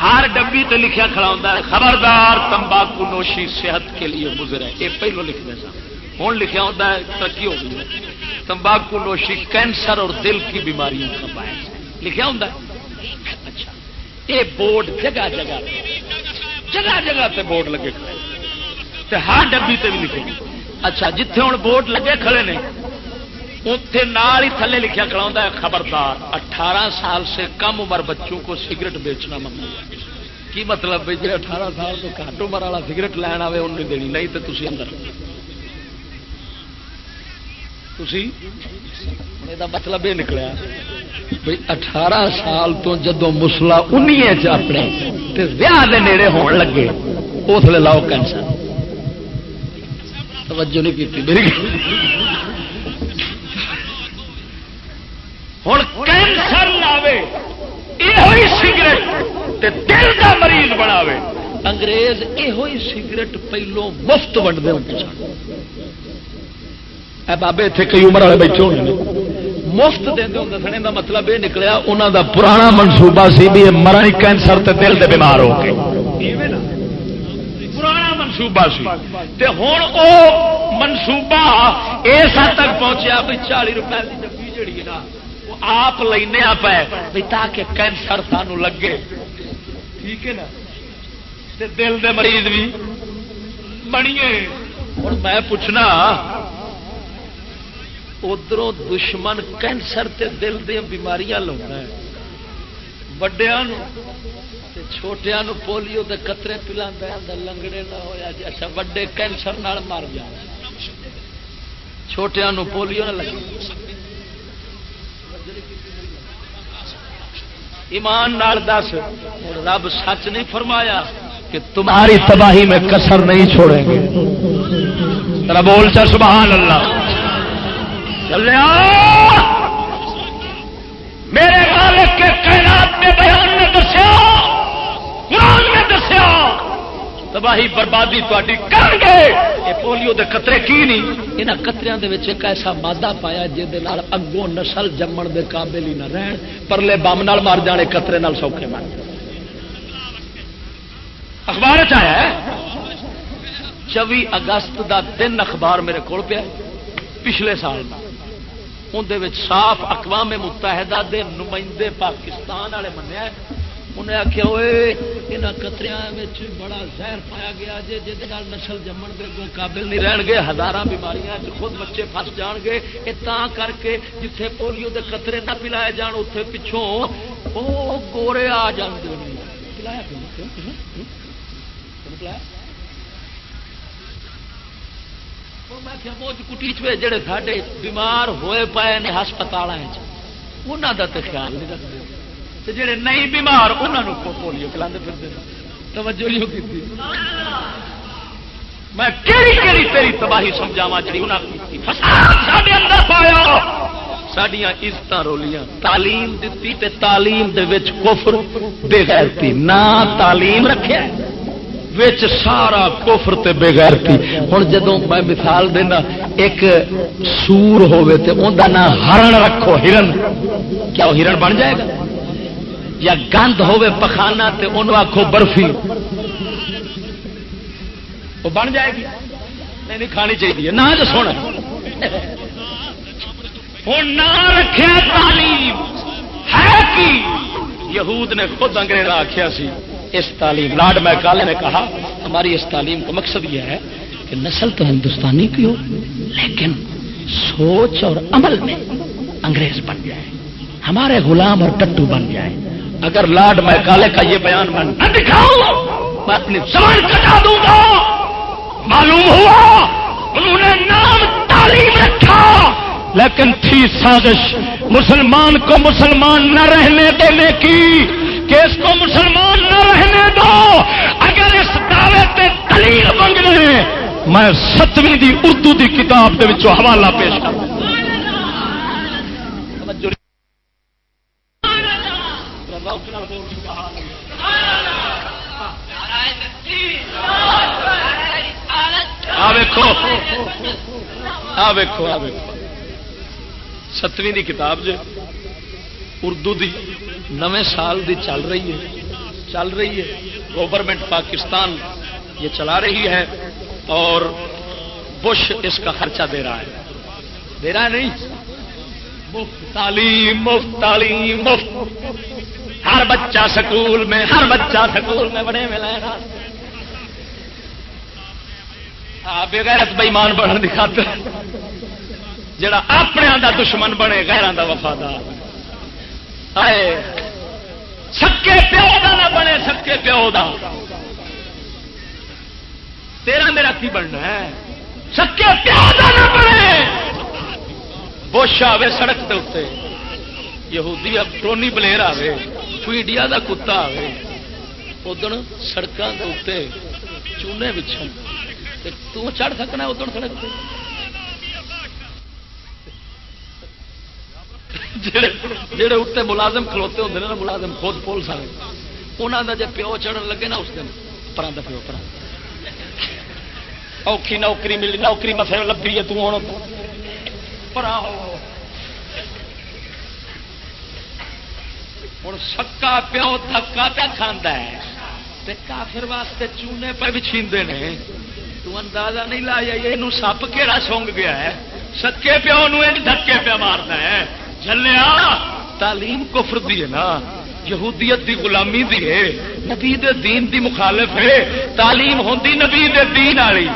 ہر ڈبی تے لکھا کھڑا ہوتا ہے، خبردار تمباکو نوشی صحت کے لیے گزر ہے۔ یہ پہلو لکھنے سا ہوں لکھا ہوتا ہے، ترقی ہو گئی تمباکو نوشی کینسر اور دل کی بیماریوں کا باعث لکھا ہوتا ہے؟ اچھا۔ یہ بورڈ جگہ جگہ جگہ جگہ تے بورڈ لگے کھڑے۔ ہر ڈبی تے بھی لکھے۔ اچھا جتھے ہوں بورڈ لگے کھڑے نے اتنے نال ہی تھلے لکھا کھڑا ہے، خبردار۔ اٹھارہ سال سے کم عمر بچوں کو سگریٹ بیچنا ممنوع ہے۔ کی مطلب جی اٹھارہ سال تو گھٹ عمر والا سگریٹ لین آئے ان دینی۔ نہیں تو تھی اندر۔ یہ مطلب یہ نکلیا بھائی، اٹھارہ سال تو جدو مسلا انیے اپنے ویاہ کے نیڑے ہون لگے اس لیے لاؤ کینسر۔ توجہ نہیں کی ہوں کینسر لاوے یہ سگریٹ دل کا مریض بناوے۔ انگریز یہ سگریٹ پہلو مفت ونڈتے ہوتے بابے اتنے کئی عمر والے بیٹھے ہونے مفت دے ہوں سنے کا مطلب یہ نکلیا انہوں دا پرانا منصوبہ سی بھی مرن کینسر تے دل دے بیمار ہو کے۔ پرانا منصوبہ سی۔ تے ہوں او منصوبہ اس حد تک پہنچیا بھی چالی روپئے کی ڈبی جڑی ہے نا آپ لینا پہ تاکہ کینسر سانو لگے۔ ٹھیک ہے نا؟ دل دے مریض بھی بنیے۔ ہوں میں پوچھنا ادھر دشمن کینسر تے دل دیا بیماریاں لا وڈیا چھوٹیا پولیو دے قطرے پلا لنگڑے نہ ہوا جی۔ اچھا وڈے کینسر مر جا چھوٹیا پولیو نہ لگے ایمان نال دس، رب سچ نہیں فرمایا کہ تمہاری تباہی میں کسر نہیں چھوڑیں گے۔ ترا بول چا سبحان اللہ۔ چلے میرے مالک کے کائنات میں بیان میں دسیا، قرآن میں دسیا، تباہی بربادی تاری کر گے یہ پولیو دے قطرے کی نہیں؟ یہاں قطرے دے ایک ایسا مادہ پایا جہد اگوں نسل جمن دے قابل ہی نہ رہن پرلے بم نال مار جانے قطرے نال سوکھے مار۔ اخبار چیا چوبی اگست دا دن اخبار میرے کو پیا پچھلے سال اندر صاف اقوام متحدہ دے نمائندے پاکستان والے منیا انہیں آخیا ہوئے یہاں قطر بڑا زہر پایا گیا جی جی نسل جمن کے اگوں قابل نہیں رہن گے ہزار بیماریاں خود بچے فس جان گے۔ یہ کر کے جتھے پولیو کے قطرے نہ پلائے جان اتنے پچھوں وہ گورے آ جاتے پلایا پلایا؟ کٹی جڑے ساڈے بیمار ہوئے پائے نے ہسپتال انہوں کا تو خیال نہیں رکھتے جڑے نہیں بیمار انہوں کو پولیو پلا پھرتے توجہ نہیں کی میں کہڑی کہڑی تیری تباہی سمجھاوا جی انہیں پایا۔ سڈیا عزت رولیاں تعلیم دیتی تے تعلیم دے وچ کفر بے غیرتی نہ تعلیم رکھے وچ سارا کوفر تے بغیرتی۔ ہوں جدو میں مثال دینا، ایک سور ہوے تے ان نام ہرن رکھو، ہرن۔ کیا وہ ہرن بن جائے گا؟ یا گند ہوے پخانا تے ان آخو برفی۔ وہ بن جائے گی۔ نہیں نہیں، کھانی چاہیے۔ نہ جو سونا۔ ہوں نہ رکھے تعلیم۔ ہے کی؟ یہود نے خود انگریز آخیا سی، اس تعلیم۔ لاڈ میکالے نے کہا، ہماری اس تعلیم کا مقصد یہ ہے کہ نسل تو ہندوستانی کی ہو، لیکن سوچ اور عمل میں انگریز بن جائے۔ ہمارے غلام اور ٹٹو بن جائے۔ اگر لاڈ میکالے کا یہ بیان میں نہ دکھاؤں، میں اپنی زبان کٹا دوں گا۔ معلوم ہوا، انہوں نے نام تعلیم رکھا۔ لیکن تھی سازش۔ مسلمان کو مسلمان نہ رہنے دینے کی۔ کہ اس کو مسلمان نہ رہنے دو۔ اگر اس دعوے سے دلیل منگنے میں ستویں دی اردو دی کتاب کے حوالہ پیش کروں۔ کر ستویں دی کتاب جو اردو دی نویں سال دی چل رہی ہے، چل رہی ہے۔ گورنمنٹ پاکستان یہ چلا رہی ہے اور بش اس کا خرچہ دے رہا ہے۔ دے رہا ہے نہیں؟ مفت تعلیم مفت تعلیم، مفت۔ ہر بچہ سکول میں، ہر بچہ سکول میں بڑے میں لے ہاں۔ ہاں، رہا بغیرت بےمان بڑھنے کی جڑا اپنے دا دشمن بنے غیران دا وفادار۔ سکے پیو کا نہ بنے، سکے پیو دا۔ تیرا میرا کی بننا ہے؟ سکے پیو کا نہ بنے۔ بوش آئے سڑک کے اتنے یہودی ٹونی بلیر آئے انڈیا کا کتا آئے ادھر سڑکوں کے اتنے چونے بچھن چڑھ سکنا ادھر سڑک پہ جڑے اتنے ملازم کھلوتے ہوتے ہیں نا ملازم خود پولیس والے انہوں کا جب پیو چڑھن لگے نا اس دن پرا پیو پر اوکھی نوکری ملی نوکری مسئلہ لبھی ہے توں پرا ہوں سکا پیو تھکا پہ کھانا ہے۔ کافر واسطے چونے پہ بچھیندے نے۔ تو اندازہ نہیں لایا یہ سپ کہڑا سونگ گیا ہے۔ سکے پیو نو دھکے پہ مارنا ہے۔ چلیا تعلیم کفر دی ہے نا۔ یہودیت دی غلامی دی ہے۔ نبی دے دین دی مخالف ہے۔ تعلیم ہوندی نبی دے دین والی۔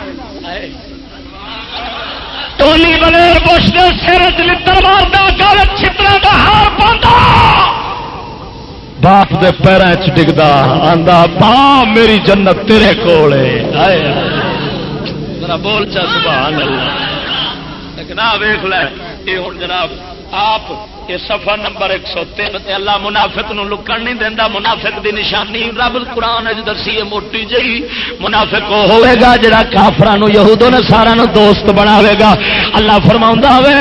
ٹولی بلیر بش دے سر چلتر مارتا گل چھترا کا ہار پاتا۔ باپ دے پیروں چ ڈگتا آندا، با، میری جنت تیرے کول بول چا، سبحان اللہ۔ لیکن آ ویخ لے۔ یہ ہوں جناب، آپ، یہ سفا نمبر ایک سو تین اللہ منافق نو لکن نہیں دینا منافق دی نشانی۔ رب قرآن دسی ہے، موٹی جی منافق ہوئے گا جڑا کافران یہودوں نے سارا دوست بناوے گا۔ اللہ فرما وے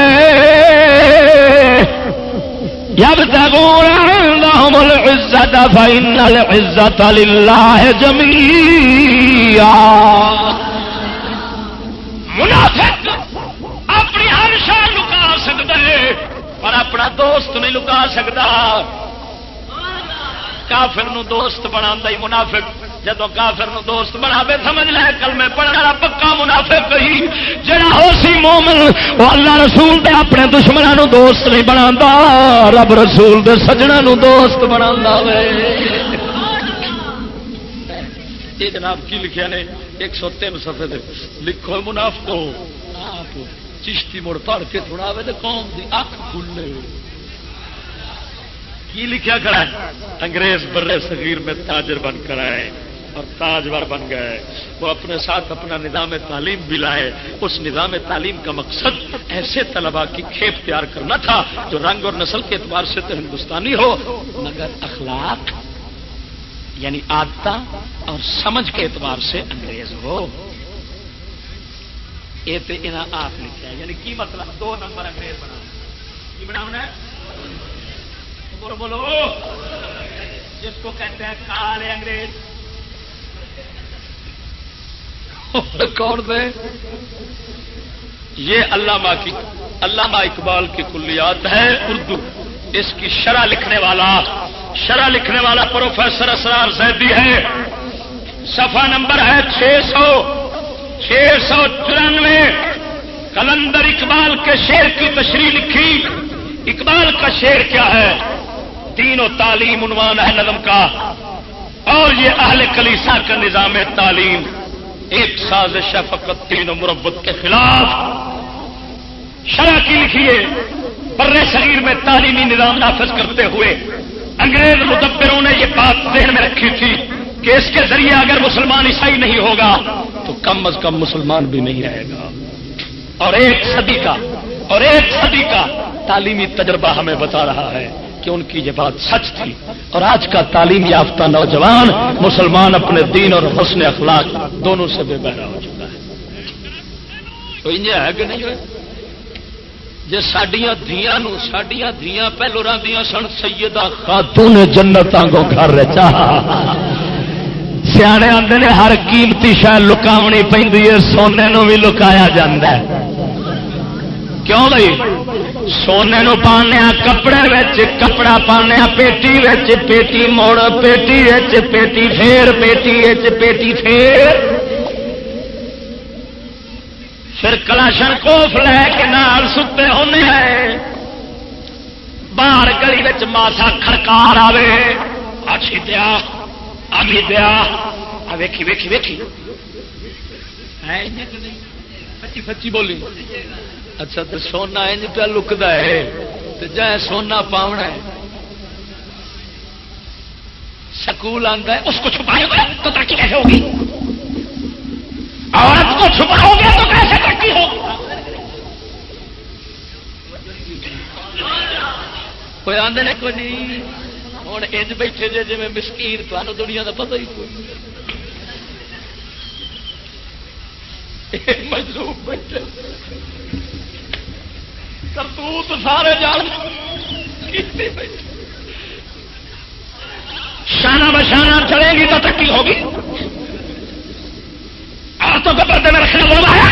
جب تک العزت، فإن العزت للہ جميعا منافق اپنی ہر شان لکا سکتا ہے، پر اپنا دوست نہیں لکا سکتا۔ کافر نو دوست بنا منافق۔ جدو کافر نو دوست بنا سمجھ لے کل میں پڑھنے والا پکا منافع کہی جڑا ہو سی مومن، وہ اللہ رسول دے اپنے دشمنوں نو دوست نہیں بنا رب رسول دے سجنا نو دوست بنا یہ جناب، کی لکھیا نے؟ ایک سو تین سفے لکھو منافع آپ چشتی مڑ پڑھ کے تھوڑا تو قوم کی اک کھلے۔ کی لکھا کھڑا ہے؟ انگریز برے صغیر میں تاجر بن کر آئے۔ اور تاجور بن گئے۔ وہ اپنے ساتھ اپنا نظام تعلیم بھی لائے۔ اس نظام تعلیم کا مقصد ایسے طلبا کی کھیپ تیار کرنا تھا جو رنگ اور نسل کے اعتبار سے تو ہندوستانی ہو، مگر اخلاق یعنی آدتا اور سمجھ کے اعتبار سے انگریز ہو۔ یہ تو آپ لکھا یعنی کی مطلب؟ دو نمبر انگریز بنا۔ کی بنا بولو بولو۔ جس کو کہتے ہیں کالے انگریز۔ کون دے؟ یہ علامہ کی علامہ اقبال کی کلیات ہے اردو۔ اس کی شرح لکھنے والا شرح لکھنے والا پروفیسر اسرار زیدی ہے۔ صفحہ نمبر ہے چھ سو چھ سو چورانوے۔ کلندر اقبال کے شیر کی تشریح لکھی۔ اقبال کا شیر کیا ہے؟ تین و تعلیم عنوان ہے نظم کا۔ اور یہ اہل کلیسا کا نظام تعلیم۔ ایک سازش ہے فقط تین و مربت کے خلاف۔ شرح کی لکھیے بر شریر میں تعلیمی نظام نافذ کرتے ہوئے انگریز مدبروں نے یہ بات ذہن میں رکھی تھی کہ اس کے ذریعے اگر مسلمان عیسائی نہیں ہوگا تو کم از کم مسلمان بھی نہیں رہے گا۔ اور ایک صدی کا اور ایک صدی کا تعلیمی تجربہ ہمیں بتا رہا ہے۔ کہ ان کی یہ بات سچ تھی۔ اور آج کا تعلیم یافتہ نوجوان مسلمان اپنے دین اور حسن اخلاق دونوں سے بے بہرا ہو چکا ہے۔ تو ہے کہ نہیں جی سڈیا دیا سڈیا دیا پہلو ریا سن، سیدہ خاتون جنت کو گھر چاہ۔ سیانے آتے نے ہر قیمتی شاید لکاونی پہ سونے نو بھی لکایا جا کیوں بھائی؟ سونے نو پانے کپڑے کپڑا پانے پیٹی پیٹی موڑ، پیٹی پیٹی پھیر، پیٹی پیٹی پھیر۔ پھر کلاشن کوف لے کے نال ستے ہونے ہیں۔ باہر گلی ماسا کھڑکار آوے۔ اچھی دیا ابھی دیا۔ ویکھی ویکھی ویکھی۔ سچی سچی بولی۔ اچھا تو سونا انج پہ لکتا ہے تو جائے سونا پاؤنا ہے۔ سکول آتا ہے، اس کو چھپائے گا تو ترقی کیسے ہوگی؟ عورت کو چھپاؤ گے تو کیسے ترقی ہوگی؟ کوئی آدھے نے کوئی نہیں۔ ہوں انج بیٹھے جی جی مسکیر تمہیں دنیا کا پتہ ہی کوئی مجلوب بیٹھے۔ کرتوت سارے جان شانہ بشانہ چلے گی تو تکی ہوگی۔ عورتوں کو پردے میں رکھنا بولا ہے۔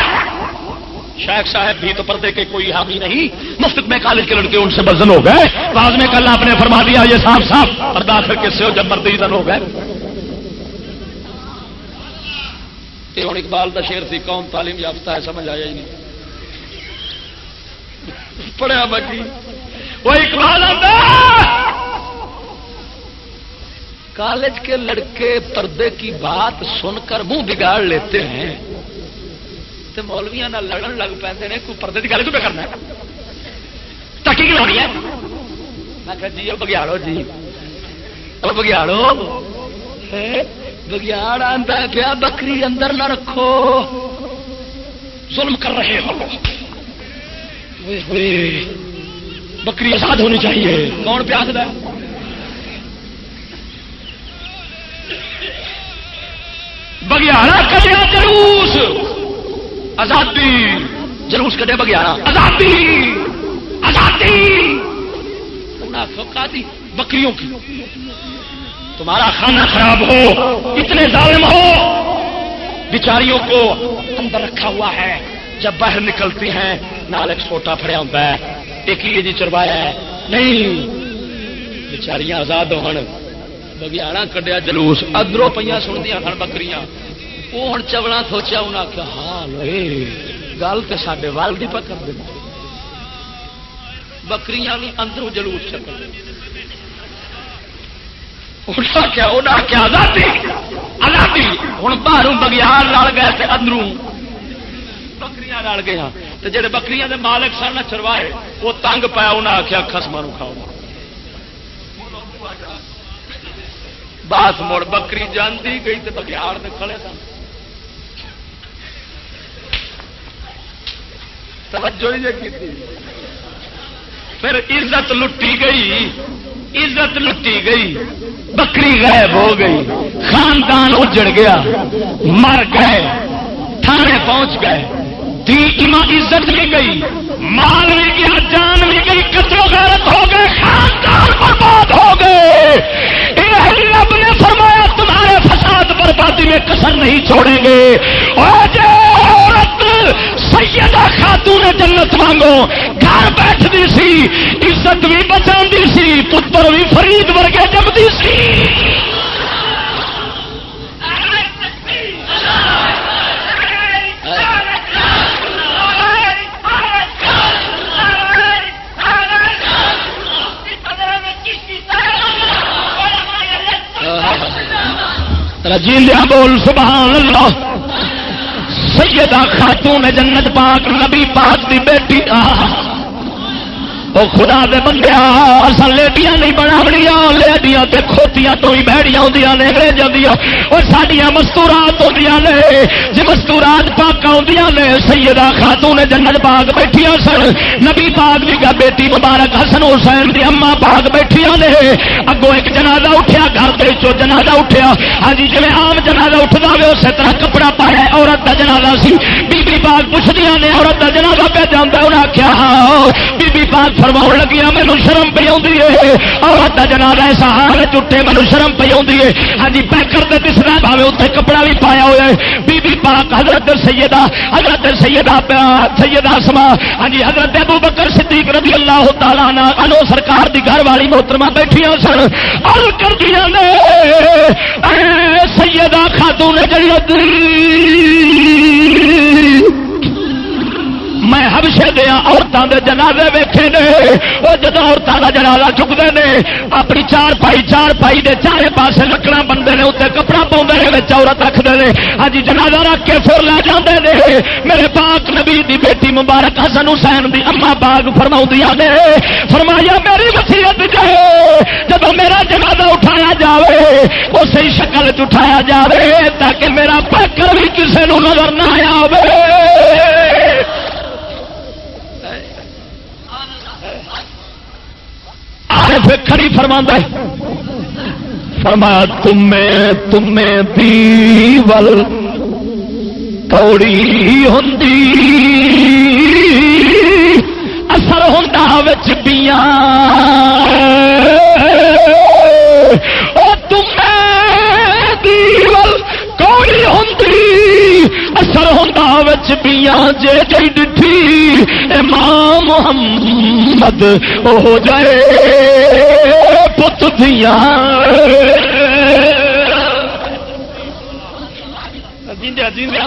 شیخ صاحب بھی تو پردے کے کوئی حامی نہیں۔ مفت میں کالج کے لڑکے ان سے بزن ہو گئے۔ بعض میں کل آپ نے فرما دیا یہ صاف صاف پردہ پھر کس سے ہو جب مردی زن ہو گئے۔ ہوں اقبال کا شیر تھی قوم تعلیم یافتہ ہے، سمجھ آیا ہی نہیں۔ پڑھیا بچی وہ اقبال کالج کے لڑکے پردے کی بات سن کر منہ بگاڑ لیتے ہیں۔ تو مولویا نہ لڑن لگ پہ کوئی پردے کی گل کیوں کرنا تکی کی ہے؟ میں کہ جی بگیاڑو جی۔ بگیاڑو۔ بگیاڑ آتا پیا بکری اندر نہ رکھو۔ ظلم کر رہے ہو۔ بکری آزاد ہونی چاہیے۔ کون پیاس ہے؟ بگیارا کٹیا جلوس۔ آزادی جلوس کٹے بگیارا آزادی آزادی آزادی بکریوں کی۔ تمہارا کھانا خراب ہو۔ اتنے ظالم ہو۔ بیچاریوں کو اندر رکھا ہوا ہے۔ جب باہر نکلتی ہیں، نال ایک چھوٹا فریا ہوتا ہے۔ ایک ہی جی چروایا ہے۔ نہیں۔ بچاریاں آزاد ہو بگیاڑا کڈیا جلوس۔ ادرو پہ سندیاں سن بکری وہ ہوں چوڑا سوچا انہیں آخیا ہال گل تو سارے والد ہی پکڑ دیں بکریاں بھی اندروں جلوس چکر ہوں باہروں بگیار لڑ گئے اندروں بکریاں لڑ گیا ہاں۔ جہے بکری مالک سن چروائے وہ تنگ پایا انہیں آخیا خسما کھاؤ۔ بس مڑ، بکری جانتی گئی تو بگیار کھڑے سن۔ توجہ کی پھر عزت لٹی گئی، عزت لٹی گئی، بکری غائب ہو گئی، خاندان اجڑ گیا، مر گئے۔ تھانے پہنچ گئے۔ عزت بھی گئی، مال بھی گیا، جان بھی گئی کچرو غیرت ہو گئے، خاندان برباد ہو گئے۔ رب نے فرمایا، تمہارے فساد بربادی میں کسر نہیں چھوڑیں گے۔ عورت، سیدہ خاتون جنت مانگو۔ گھر بیٹھتی سی، عزت بھی بچا سی، پتر بھی فرید ورگے جمتی سی۔ رجیلیا بول سبحان اللہ۔ سیدہ خاتون جنت پاک نبی پاک دی بیٹی آہ۔ وہ خدا دے بندے اصل لیڈیاں نہیں بنا بڑیا لیڈیاں تے کھوتیاں تو ہی بہڑیاں ہوندیاں نے، انگریزاں دیا اور ساڈیاں مستورات ہوندیاں نے جے مستورات پاک ہوندیاں نے، سیدہ خاتون جنت پاک بیٹھیاں سن، نبی پاک دی گا بیٹی مبارک حسن حسین دی اما پاک بیٹھیاں نے۔ اگوں ایک جنازہ اٹھیا، گھر دے وچوں جنازہ اٹھیا۔ ہاں جی جویں عام جنازہ اٹھدا وے، اسی طرح کپڑا پایا، عورت دا جنازہ سی۔ بی بی پاک پوچھدیاں نے، عورت دا جنازہ پہ جاندا انہاں آکھیا ہاں بی بی پاک فرما لگیا مینو شرم پی آتا جناب ایسا حال چٹے مینو شرم پی ہے ہاں جی پیکر دے دسنا پاوے اتنے کپڑا بھی پایا ہوا ہے بی بی پاک حضرت سیدہ حضرت سیدہ سیدہ سما ہاں جی حضرت ابو بکر صدیق رضی اللہ تعالیٰ انو سرکار دی گھر والی محترمہ بیٹھیا سن اور کر دیا سیدہ خاتون جنت میں ہبشے دیا عورتوں کے جنازے ویکے نے وہ جب عورتوں کا جنازہ چکتے ہیں اپنی چار پائی چار پائی دے چارے پاسے لکڑا بنتے ہیں اتنے کپڑا پاؤں عورت رکھتے ہیں ہاں جی، جنازہ رکھ کے پھر لے جاتے ہیں میرے پاک نبی دی بیٹی مبارک حسن حسین دی اما باغ فرما نے، فرمایا، میری وسیعت جائے جب میرا جنازہ اٹھایا جائے اسی شکل چٹھایا جائے تاکہ میرا پیکر بھی کسی نظر نہ آئے کھڑی فرما فرمایا تمہیں تمہیں دیول کوڑی ہوں اثر ہوتا بچیاں تمہیں پیا جے ڈھی امام محمد ہو جائے پت دیا۔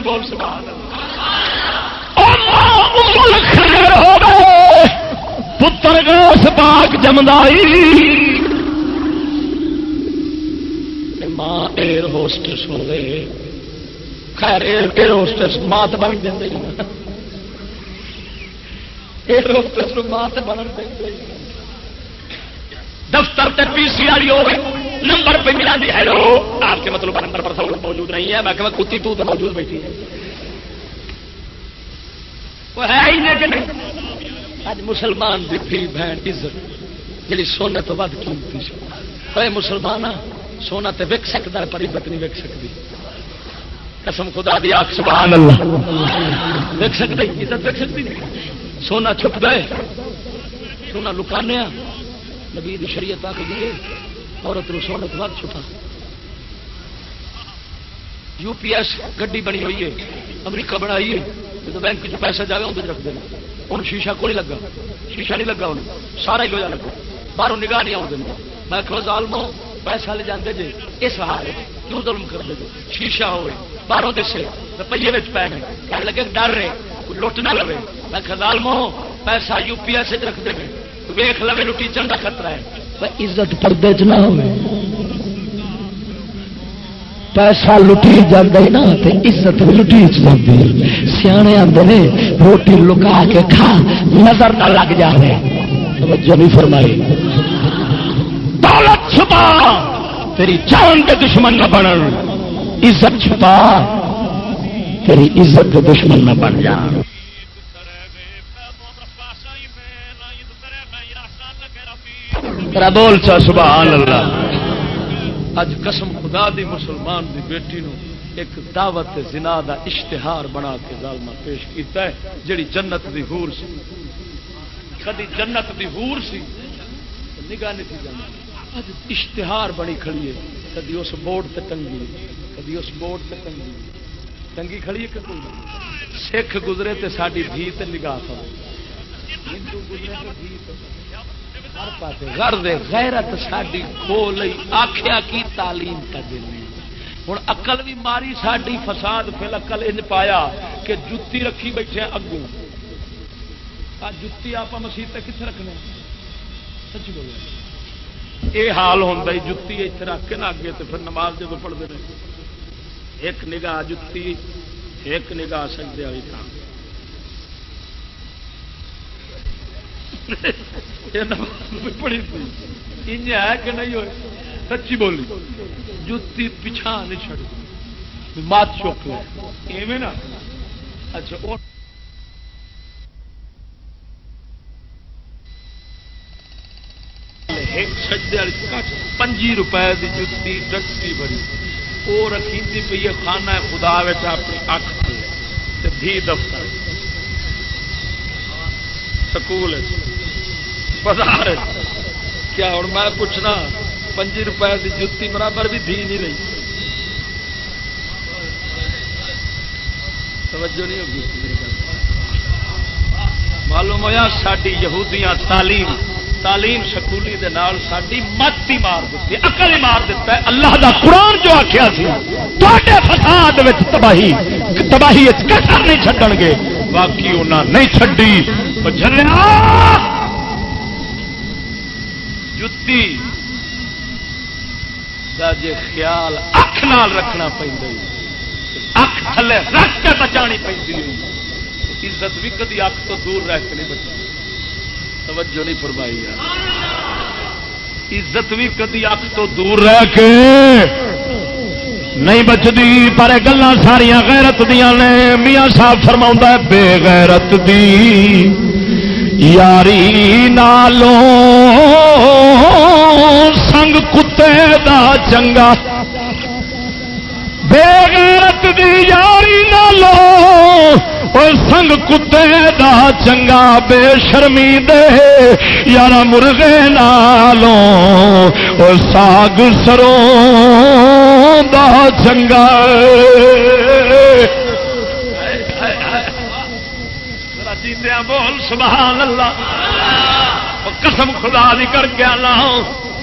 بول خیر ہو گئے۔ پتر گاس پاک جمدائی۔ ماں ایئر ہوسٹس ہو گئے۔ خیر ایئر ہوسٹس مات بن دیں ایئر ہوسٹس مات بن دیں دفتر تے پی سی آئی ہو نمبر پہ ملا دی ہیلو۔ آپ کے مطلب نمبر پر سہولت موجود نہیں ہے۔ میں کہ کتی تو موجود بیٹھی ہے۔ وہ ہے ہی نہیں کہ اج مسلمان دی پھی بہن عزت جی سونے تو ود قیمتی مسلمان سونا تے وک سکتا پر عزت نہیں وک سکتی قسم خدا دی آخ سبحان اللہ۔ ویک سکتے عزت ویک سکتی سونا چھپ گئے۔ سونا لکانے نبی شریعت آ کے دیے عورت نو سونا بعد چھپا۔ یو پی ایس گڈی بنی ہوئی ہے۔ امریکہ بنائی ہے۔ جب بینک چ پیسہ جائے اندر رکھ دینا۔ ہوں شیشہ کو نہیں لگا۔ شیشہ نہیں لگا انہیں سارا ہی لویا لگا۔ باہروں نگاہ نہیں آؤ میں کہ ظالموں، پیسہ لے جاندے جی اس حال کیوں ظلم کر دے شیشہ ہوئے باہروں دسے روپیے پی گئے لگے، ڈر رہے لٹ نہ لوے۔ میں کدال مو پیسہ یو پی ایس رکھ دے۔ ویخ لوے لٹی چنگا خطرہ ہے۔ عزت پردے چ نہ ہوئے۔ پیسہ لٹی جانا نا تو عزت لٹی چاہتی سیانے آتے نے، روٹی لکا کے کھا، نظر نہ لگ جائے توجہ نہیں فرمائی۔ دولت چھپا۔ تیری جان کے دشمن نہ بن عزت چھپا۔ تیری عزت کے دشمن نہ بن جان بول چا، سبحان اللہ۔ اج قسم خدا دی مسلمان دی بیٹی نو ایک دعوت زنا دا اشتہار بنا کے ظالمہ پیش کیتا ہے، جڑی جنت دی حور سی۔ کدی جنت دی حور سی نگاہ نہیں تھی جانا۔ اج اشتہار بنی کھڑی ہے۔ کدی اس بورڈ تے ٹنگی کدی اس بورڈ تے ٹنگی ٹنگی کھڑی ہے کہ کوئی؟ سکھ گزرے تے ساڈی دھی تے نگاہ کرو ہندو گزرے تے دھی ہر پاسے غرض غیرت ساڈی کھو لئی آکھیا کی تعلیم کا دل ہوں اقل بھی ماری، ساڈی فساد پھر اقل ان پایا کہ جتی رکھی بیٹھے اگوں۔ جتی آپ مسیح کتنے رکھنے سچ بولے یہ حال ہوتا جتی اتنے رکھ کے نہ اگے تو پھر نماز جب پڑھتے ہیں ایک نگاہ جتی، ایک نگاہ سجدے والی طرح پڑی تھی۔ ان ہے کہ نہیں ہوئے؟ سچی بولی۔ جتی پچھا نہیں چڑی مات چوک ایویں نا؟ اچھا پنجی روپئے کی جتی ڈٹی بڑی وہ رکھی پی ہے، خانہ خدا اپنی اکھ تھی دفتر۔ سکول بازار کیا ہوں میں پوچھنا، پنجی روپئے کی جتی برابر بھی دھی نہیں رہی۔ توجہ نہیں ہوگی۔ معلوم ہوا ساری یہودیاں تعلیم تعلیم سکولی دے نال ساری مت ہی مار دیتی اکل ہی مار دیتا ہے۔ اللہ دا قرآن جو آخیا تے فساد تباہی تباہی کسر نہیں چڈن گے۔ باقی انہیں نہیں چڈی جتی جی خیال اکھ نال رکھنا پہ اکھ تھلے رکھ کے بچانی پہ عزت بھی کدی اکھ تو دور رہ کے نہیں بچا توجہ نہیں فرمائی عزت بھی کدی اکھ تو دور رہ کے نہیں بچتی، پر گلا ساریا غیرت دیا نے۔ میاں صاحب فرما بے غیرت دی یاری نالوں سنگ کتے دا چنگا۔ بے غیرت دی یاری نالوں سنگ کتے دا چنگا بے شرمی دے۔ یار مرغے نالوں ساگ سروں دا چنگا۔ بول، سبحان اللہ۔ قسم خدا دی کر کے آنا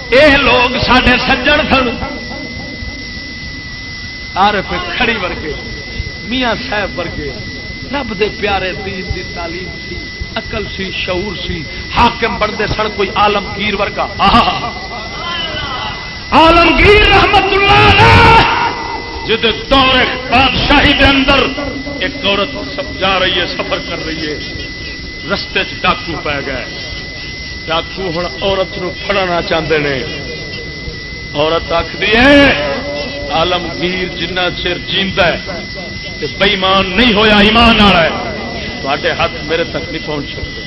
اے لوگ سڈے سجن سن۔ پہ کھڑی ورگے میاں صاحب ورگے رب دے پیارے دین دی تعلیم سی عقل سی شعور سی حاکم بنتے سن کوئی آلمگیر ورگا۔ آلمگیر رحمت اللہ جد دور بادشاہی دے اندر ایک عورت سب جا رہی ہے سفر کر رہی ہے رستے چ ڈاکو پی گئے ڈاکو ہوں عورت نو پڑنا چاہتے ہیں عورت آخری ہے آلمگیر جنہ چر جیتا ہے بےمان نہیں ہویا، ایمان والا ہے تے ہاتھ میرے تک نہیں پہنچ سکتے۔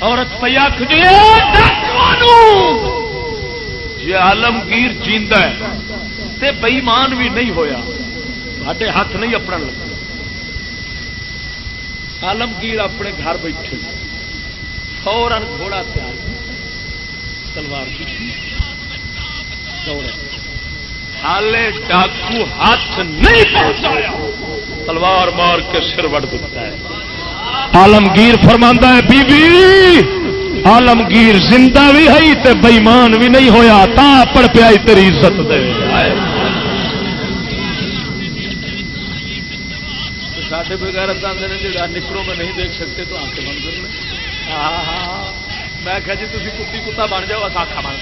عورت پہ آخری جی آلمگیر جیتا ہے، تے بےمان بھی نہیں ہویا تے ہاتھ نہیں اپنا لگا۔ آلمگیر اپنے گھر بیٹھے فورن گھوڑا تیار۔ تلوار حالے ڈاکو ہاتھ نہیں پہنچایا۔ تلوار مار کے سر وڑ دیتا ہے۔ آلمگیر فرما ہے بی بی آلمگیر زندہ بھی ہے تے بےمان بھی نہیں ہویا۔ تا پڑ پیا تیری عزت دے۔ ساڈے بغیر آتے ہیں میں نہیں دیکھ سکتے تو آپ کے منظر میں ہاں ہاں میں کہ جی تھی کتی کتا بن جاؤ آخا بن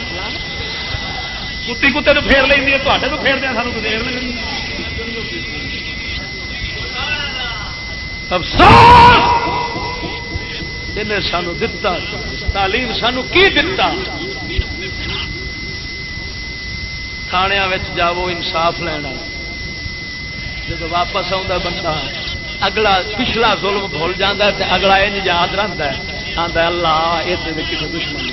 کتی کتے تو پھیر لینی ہے تے تو پھیر دیا سانو پھیر لیں افسوس! انہیں سانو دتا، تعلیم سانو کی دتا؟ تھانے جاو انصاف لینا جب واپس آ بندہ، اگلا پچھلا ظلم بھول جاتا ہے اگلا یہ یاد رہتا ہے۔ آتا اللہ یہ کسی دشمن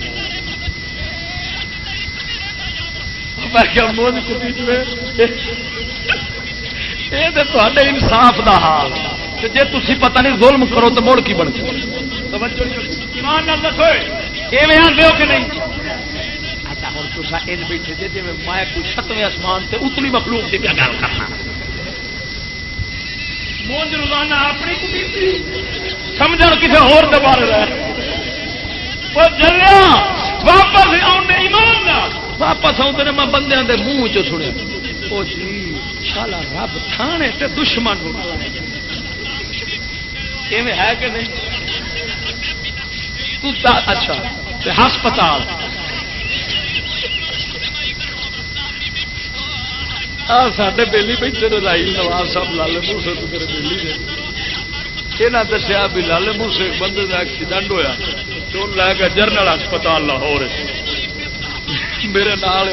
یہ انصاف دا حال۔ جی تھی پتہ نہیں ظلم کرو تو مڑ کی بن ہو کہ نہیں؟ اچھا ہوں تو بیٹھے جی جی میں کوئی ستویں آسمان سے اتلی مخلوق کی گل کرنا؟ مونج روزانہ اپنی سمجھ کسی ہور بارے چلیا واپس آنے ایمان واپس آتے میں بندے کے منہ چ سنیا وہ جی شالا رب تھانے تے دشمن ہے کہ نہیں؟ اچھا ہسپتال۔ سڈے بہلی بیٹھے لائی نواز صاحب لالے موسے تو میرے بہلی نے یہاں دسیا بھی لالے موسے بندے کا ایکسیڈنٹ ہوا تو لے گیا جرنل ہسپتال لاہور میرے نال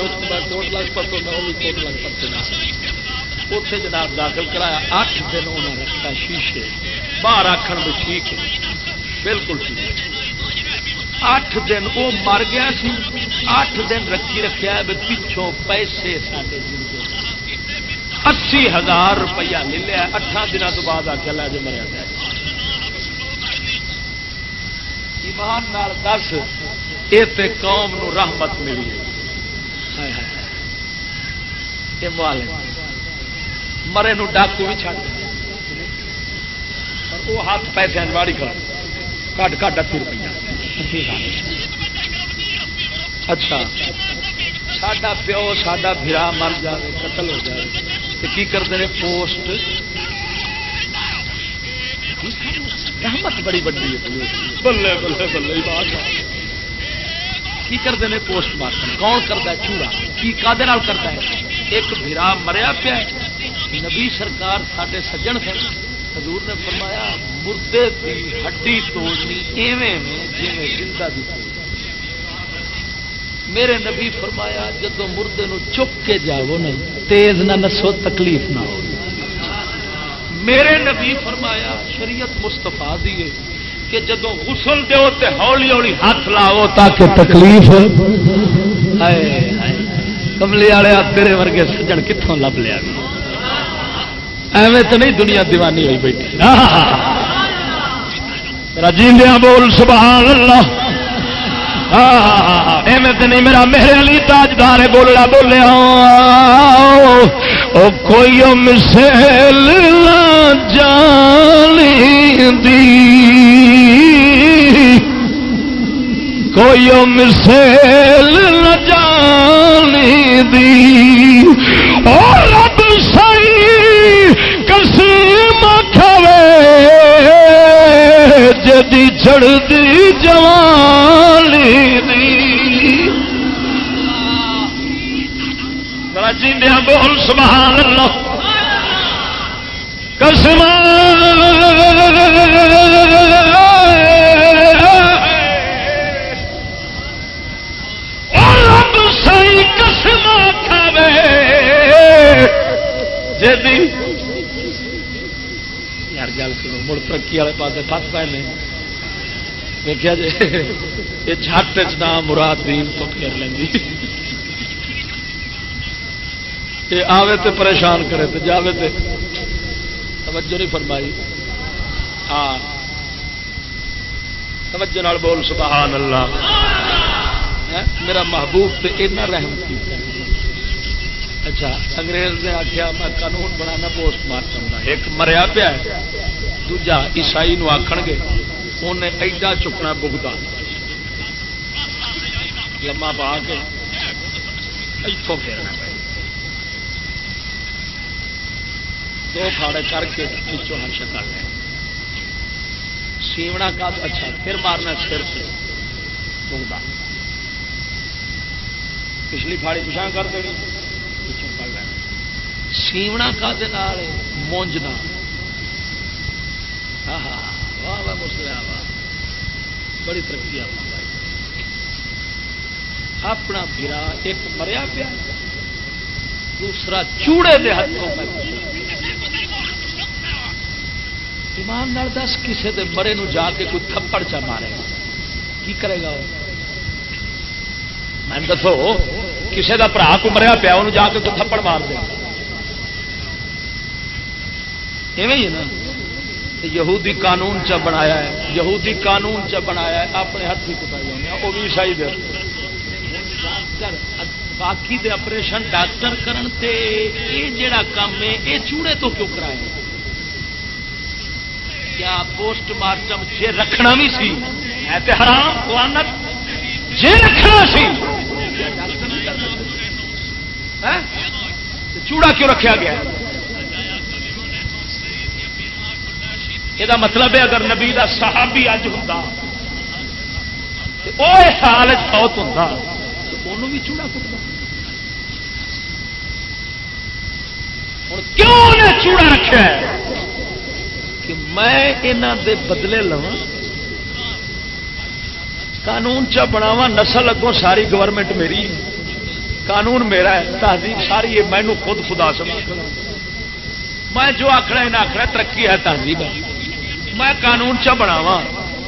کوٹ لکھپت ہونا وہ بھی کوٹ لکھپت اتے جناب داخل کرایا اٹھ دن انہیں رکھا شیشے باہر آخر بھی ٹھیک ہے بالکل ٹھیک ہے اٹھ دن وہ مر گیا سی اٹھ دن رکھی رکھا پچھوں پیسے سارے اسی ہزار روپیہ لے لیا اٹھان دنوں تو بعد آ کے لے جو مریا گیا ایمان نال دس یہ قوم نو رحمت ملی ہے۔ مرے نو ڈاکو بھی چڑ وہ ہاتھ پیسے انواڑی کر کٹ کٹ اسی روپیہ۔ اچھا۔ سڈا پیو سڈا برا مر جائے قتل ہو جائے کی کرتے ہیں پوسٹ؟ رحمت بڑی بڑی بلے بلے بلے کی کرتے ہیں پوسٹ مارٹم کون کرتا ہے؟ چورا۔ کی کدے کرتا ہے؟ ایک برا مریا پیا نبی سرکار سڈے سجن تھے۔ حضور نے فرمایا، مردے کی ہڈی توڑنی ایویں جی زندہ دی میرے نبی فرمایا، جدو مردے نو چک کے جاؤ نہیں تیز نہ نسو، تکلیف نہ ہو۔ میرے نبی فرمایا، شریعت مستفا دیے کہ جدو غسل دو تے ہولی ہولی ہاتھ لاؤ تاکہ تکلیف کملی والے تیرے ورگے سجن کتوں لب لیا ایویں تو نہیں دنیا دیوانی ہوئی بیٹھی۔ رجیندیا بول، سبحان اللہ۔ ہاں۔ نہیں، میرا میرے علی تاجدار بولنا بولیا ہاں۔ او کوئی مسل جانی دی کوئی مسل جانی دی اور رب سی کسی کھوے جدی چڑھتی جوانی جیندیا بول، سبحان اللہ۔ قسم۔ رب سی قسم کھاوے۔ جدی یار گل سنو، مڑ ترقی والے پاس پس پہ دیکھا جی یہ جٹ نام مراد دین تو پھر لینی یہ آوے تے پریشان کرے تو جاوے تے۔ توجہ نہیں فرمائی۔ ہاں۔ توجہ نال بول سبحان اللہ۔ ہاں؟ میرا محبوب تے اتنا رحم کیا اچھا انگریز نے آخیا میں قانون بنانا پوسٹ مارٹم کا ایک مریا پیا دوجا عیسائی آخ گے۔ انہیں ایڈا چکنا بگتا لما پا کے اتوں پھیرنا پہ دو پھاڑے کر کے پچھوں ہر شکل لیں سیونا کا اچھا پھر مارنا سر سے۔ ڈونگا پچھلی پھاڑی پچھا کر دینی۔ پچھوں کر لینا سیونا کا مونجنا ہاں ہاں واہ واہ مسلیا واہ بڑی ترقی آپ اپنا برا ایک مریا پیا دوسرا چوڑے دے ہاتھوں میں ایمان نال دس کسے دے مرے نو جا کے کوئی تھپڑ چا مارے گا کی کرے گا وہ میں دسو کسے دا برا کو مریا پیا انہوں جا کے کوئی تھپڑ مار دے ایویں ہی نا یہودی قانون چ بنایا ہے، یہودی قانون چ بنایا ہے، اپنے ہاتھی کٹائی ہونے وہ بھی عیسائی دے۔ باقی دے آپریشن ڈاکٹر کرن تے یہ جڑا کام ہے یہ چوڑے تو کیوں کرائے؟ کیا پوسٹ مارٹم جے رکھنا بھی سی، ہے تے حرام لانت جے رکھنا سی۔ ہاں؟ چوڑا کیوں رکھا گیا؟ ہے یہ مطلب ہے اگر نبی کا صحابی اج ہوں وہ حال فوت ہوں تو انہوں بھی چوڑا کٹتا ہوں کیوں نے چوڑا رکھا ہے کہ میں یہاں دے بدلے لوا قانون چا بناوا نسل اگوں ساری گورنمنٹ میری قانون میرا ہے تہذیب ساری ہے مینو خود خدا سمجھ میں جو آخر انہیں آخر ترقی ہے تہذیب ہے میں قانون چا بناوا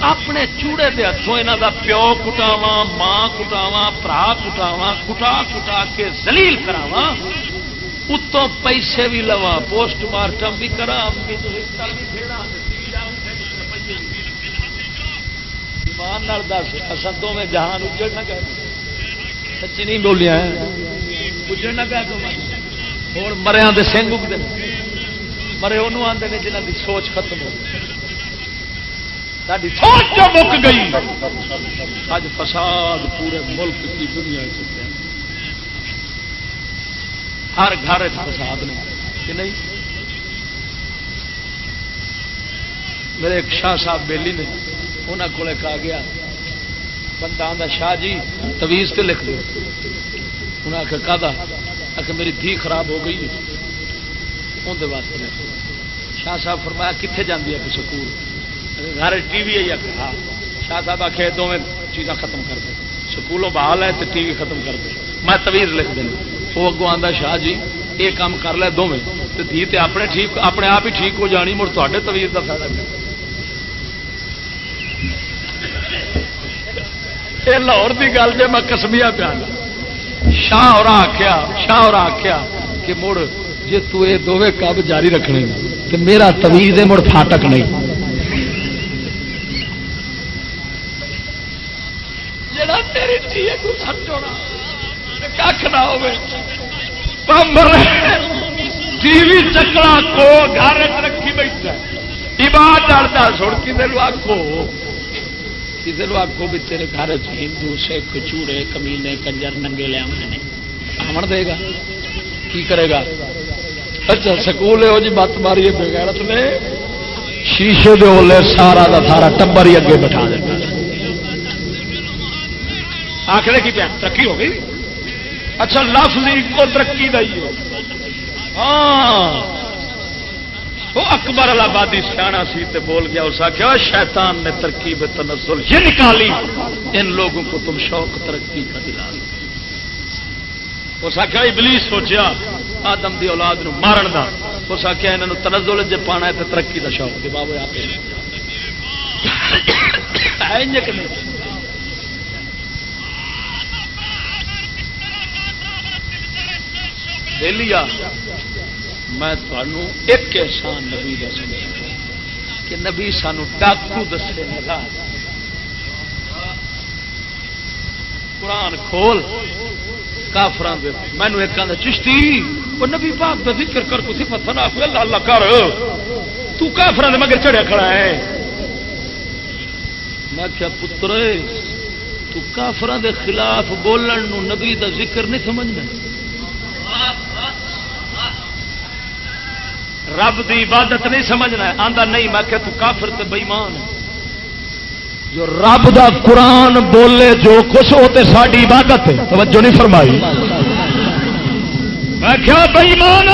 اپنے چوڑے دے ہاتھوں یہاں کا پیو کٹاوا ماں کٹاوا برا کٹاوا کٹا کٹا کے زلیل کراوا اتوں پیسے بھی لوا پوسٹ مارٹم بھی کرا دس اصدوں میں جہان اجڑ نہ کہ سچی نہیں بولیا اجڑ نہ کہ ہوں مریا سنگ اگتے مرے انہوں آتے ہیں جنہ کی سوچ ختم ہو۔ ساری سوچ جو مک گئی۔ اج فساد پورے ملک کی دنیا چکے ہر گھر فساد نے۔ کہ نہیں؟ میرے ایک شاہ صاحب بیلی نے انہوں کو کہا گیا، بندہ آتا شاہ جی تویز تے لکھ دو۔ انہیں آخر کا آخر میری دھی خراب ہو گئی اندر واسطے شاہ صاحب فرمایا کتنے جاتی ہے سکول؟ گھر ٹی وی آئی ہاں شاہ صاحب آخر دونوں چیزاں ختم کر دیں سکولوں بحال ہے تو ٹی وی ختم کر دیں میں تویز لکھ دینا وہ اگوں آتا شاہ جی یہ کام کر لے دونوں تو دھی تے اپنے ٹھیک، اپنے آپ ہی ٹھیک ہو جانی، مڑ تے تویز کا فائدہ یہ لاہور کی گل جی میں کسمیا پیا شاہ اور آخیا شاہ اور آخیا کہ مڑ جی دونوں کب جاری رکھنے تو میرا تویز مڑ فاٹک نہیں۔ تیری تھی کو سمجھونا کھ نہ ہو چکلا کو گھر رکھی بیٹھا ایمان ڈالتا سن کسی آخو کسی آخو بھی تیرے گھر ہندو، سکھ، چوڑے، کمینے، کنجر، ننگے لیا آمن دے گا۔ کی کرے گا؟ اچھا سکول یہو جی مت ماری بغیرت نے۔ شیشے دے سارا دا سارا ٹبر ہی اگے بٹھا دینا آخر کی پیا، ترقی ہو گئی؟ اچھا لفظ کو ترقی دئیے ہاں۔ وہ اکبر آبادی سیاح سی تے بول گیا، اس آخیا شیطان نے ترقی ترکیب تنزل، یہ نکالی۔ ان لوگوں کو تم شوق ترقی کا دلا اس آخیا ابلیس سوچیا، آدم دی اولاد نو مارن دا۔ اس آخیا یہاں تنزل جی پانا ہے تو ترقی کا شوق دے۔ بابو آپ لیا میں تمہوں ایک احسان نبی دس کہ نبی سانو ڈاکو دسے نگا قرآن کھول کافران دے۔ مینو ایک آدھا چشتی، وہ نبی پاک کا ذکر کر کسی پتہ نہ اللہ اللہ کر۔ تو کافران دے مگر چڑھیا کھڑا ہے۔ میں کیا پتر تو کافران دے خلاف بولن نو نبی دا ذکر نہیں سمجھنا۔ رب دی عبادت نہیں سمجھنا آندا، نہیں، میں کہ تو کافر تے بےمان جو رب دا قرآن بولے، جو کچھ ہو تے ساری عبادت ہے۔ توجہ نہیں فرمائی۔ میں کیا بےمان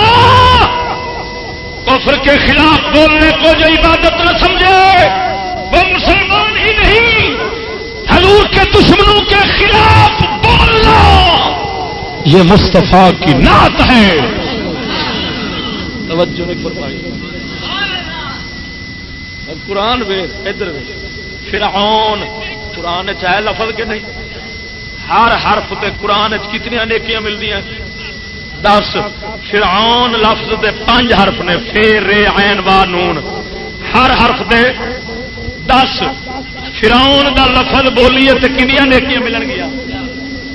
کفر کے خلاف بولنے کو جو عبادت نہ سمجھے، وہ مسلمان ہی نہیں۔ حضور کے دشمنوں کے خلاف بولنا۔ یہ مصطفیٰ کی نعت ہے۔ توجہ نہیں فرمائی۔ قرآن وے ادھر وے فرعون، قرآن چاہے لفظ کے نہیں؟ ہر حرف تے قرآن کتنی نیکیاں ملتی ہیں دس، فرعون لفظ دے پانچ حرف نے، فیر رے عین وا نون۔ ہر حرف دے دس۔ فرعون دا لفظ بولیے تو کنیا نیکیاں ملن گیا۔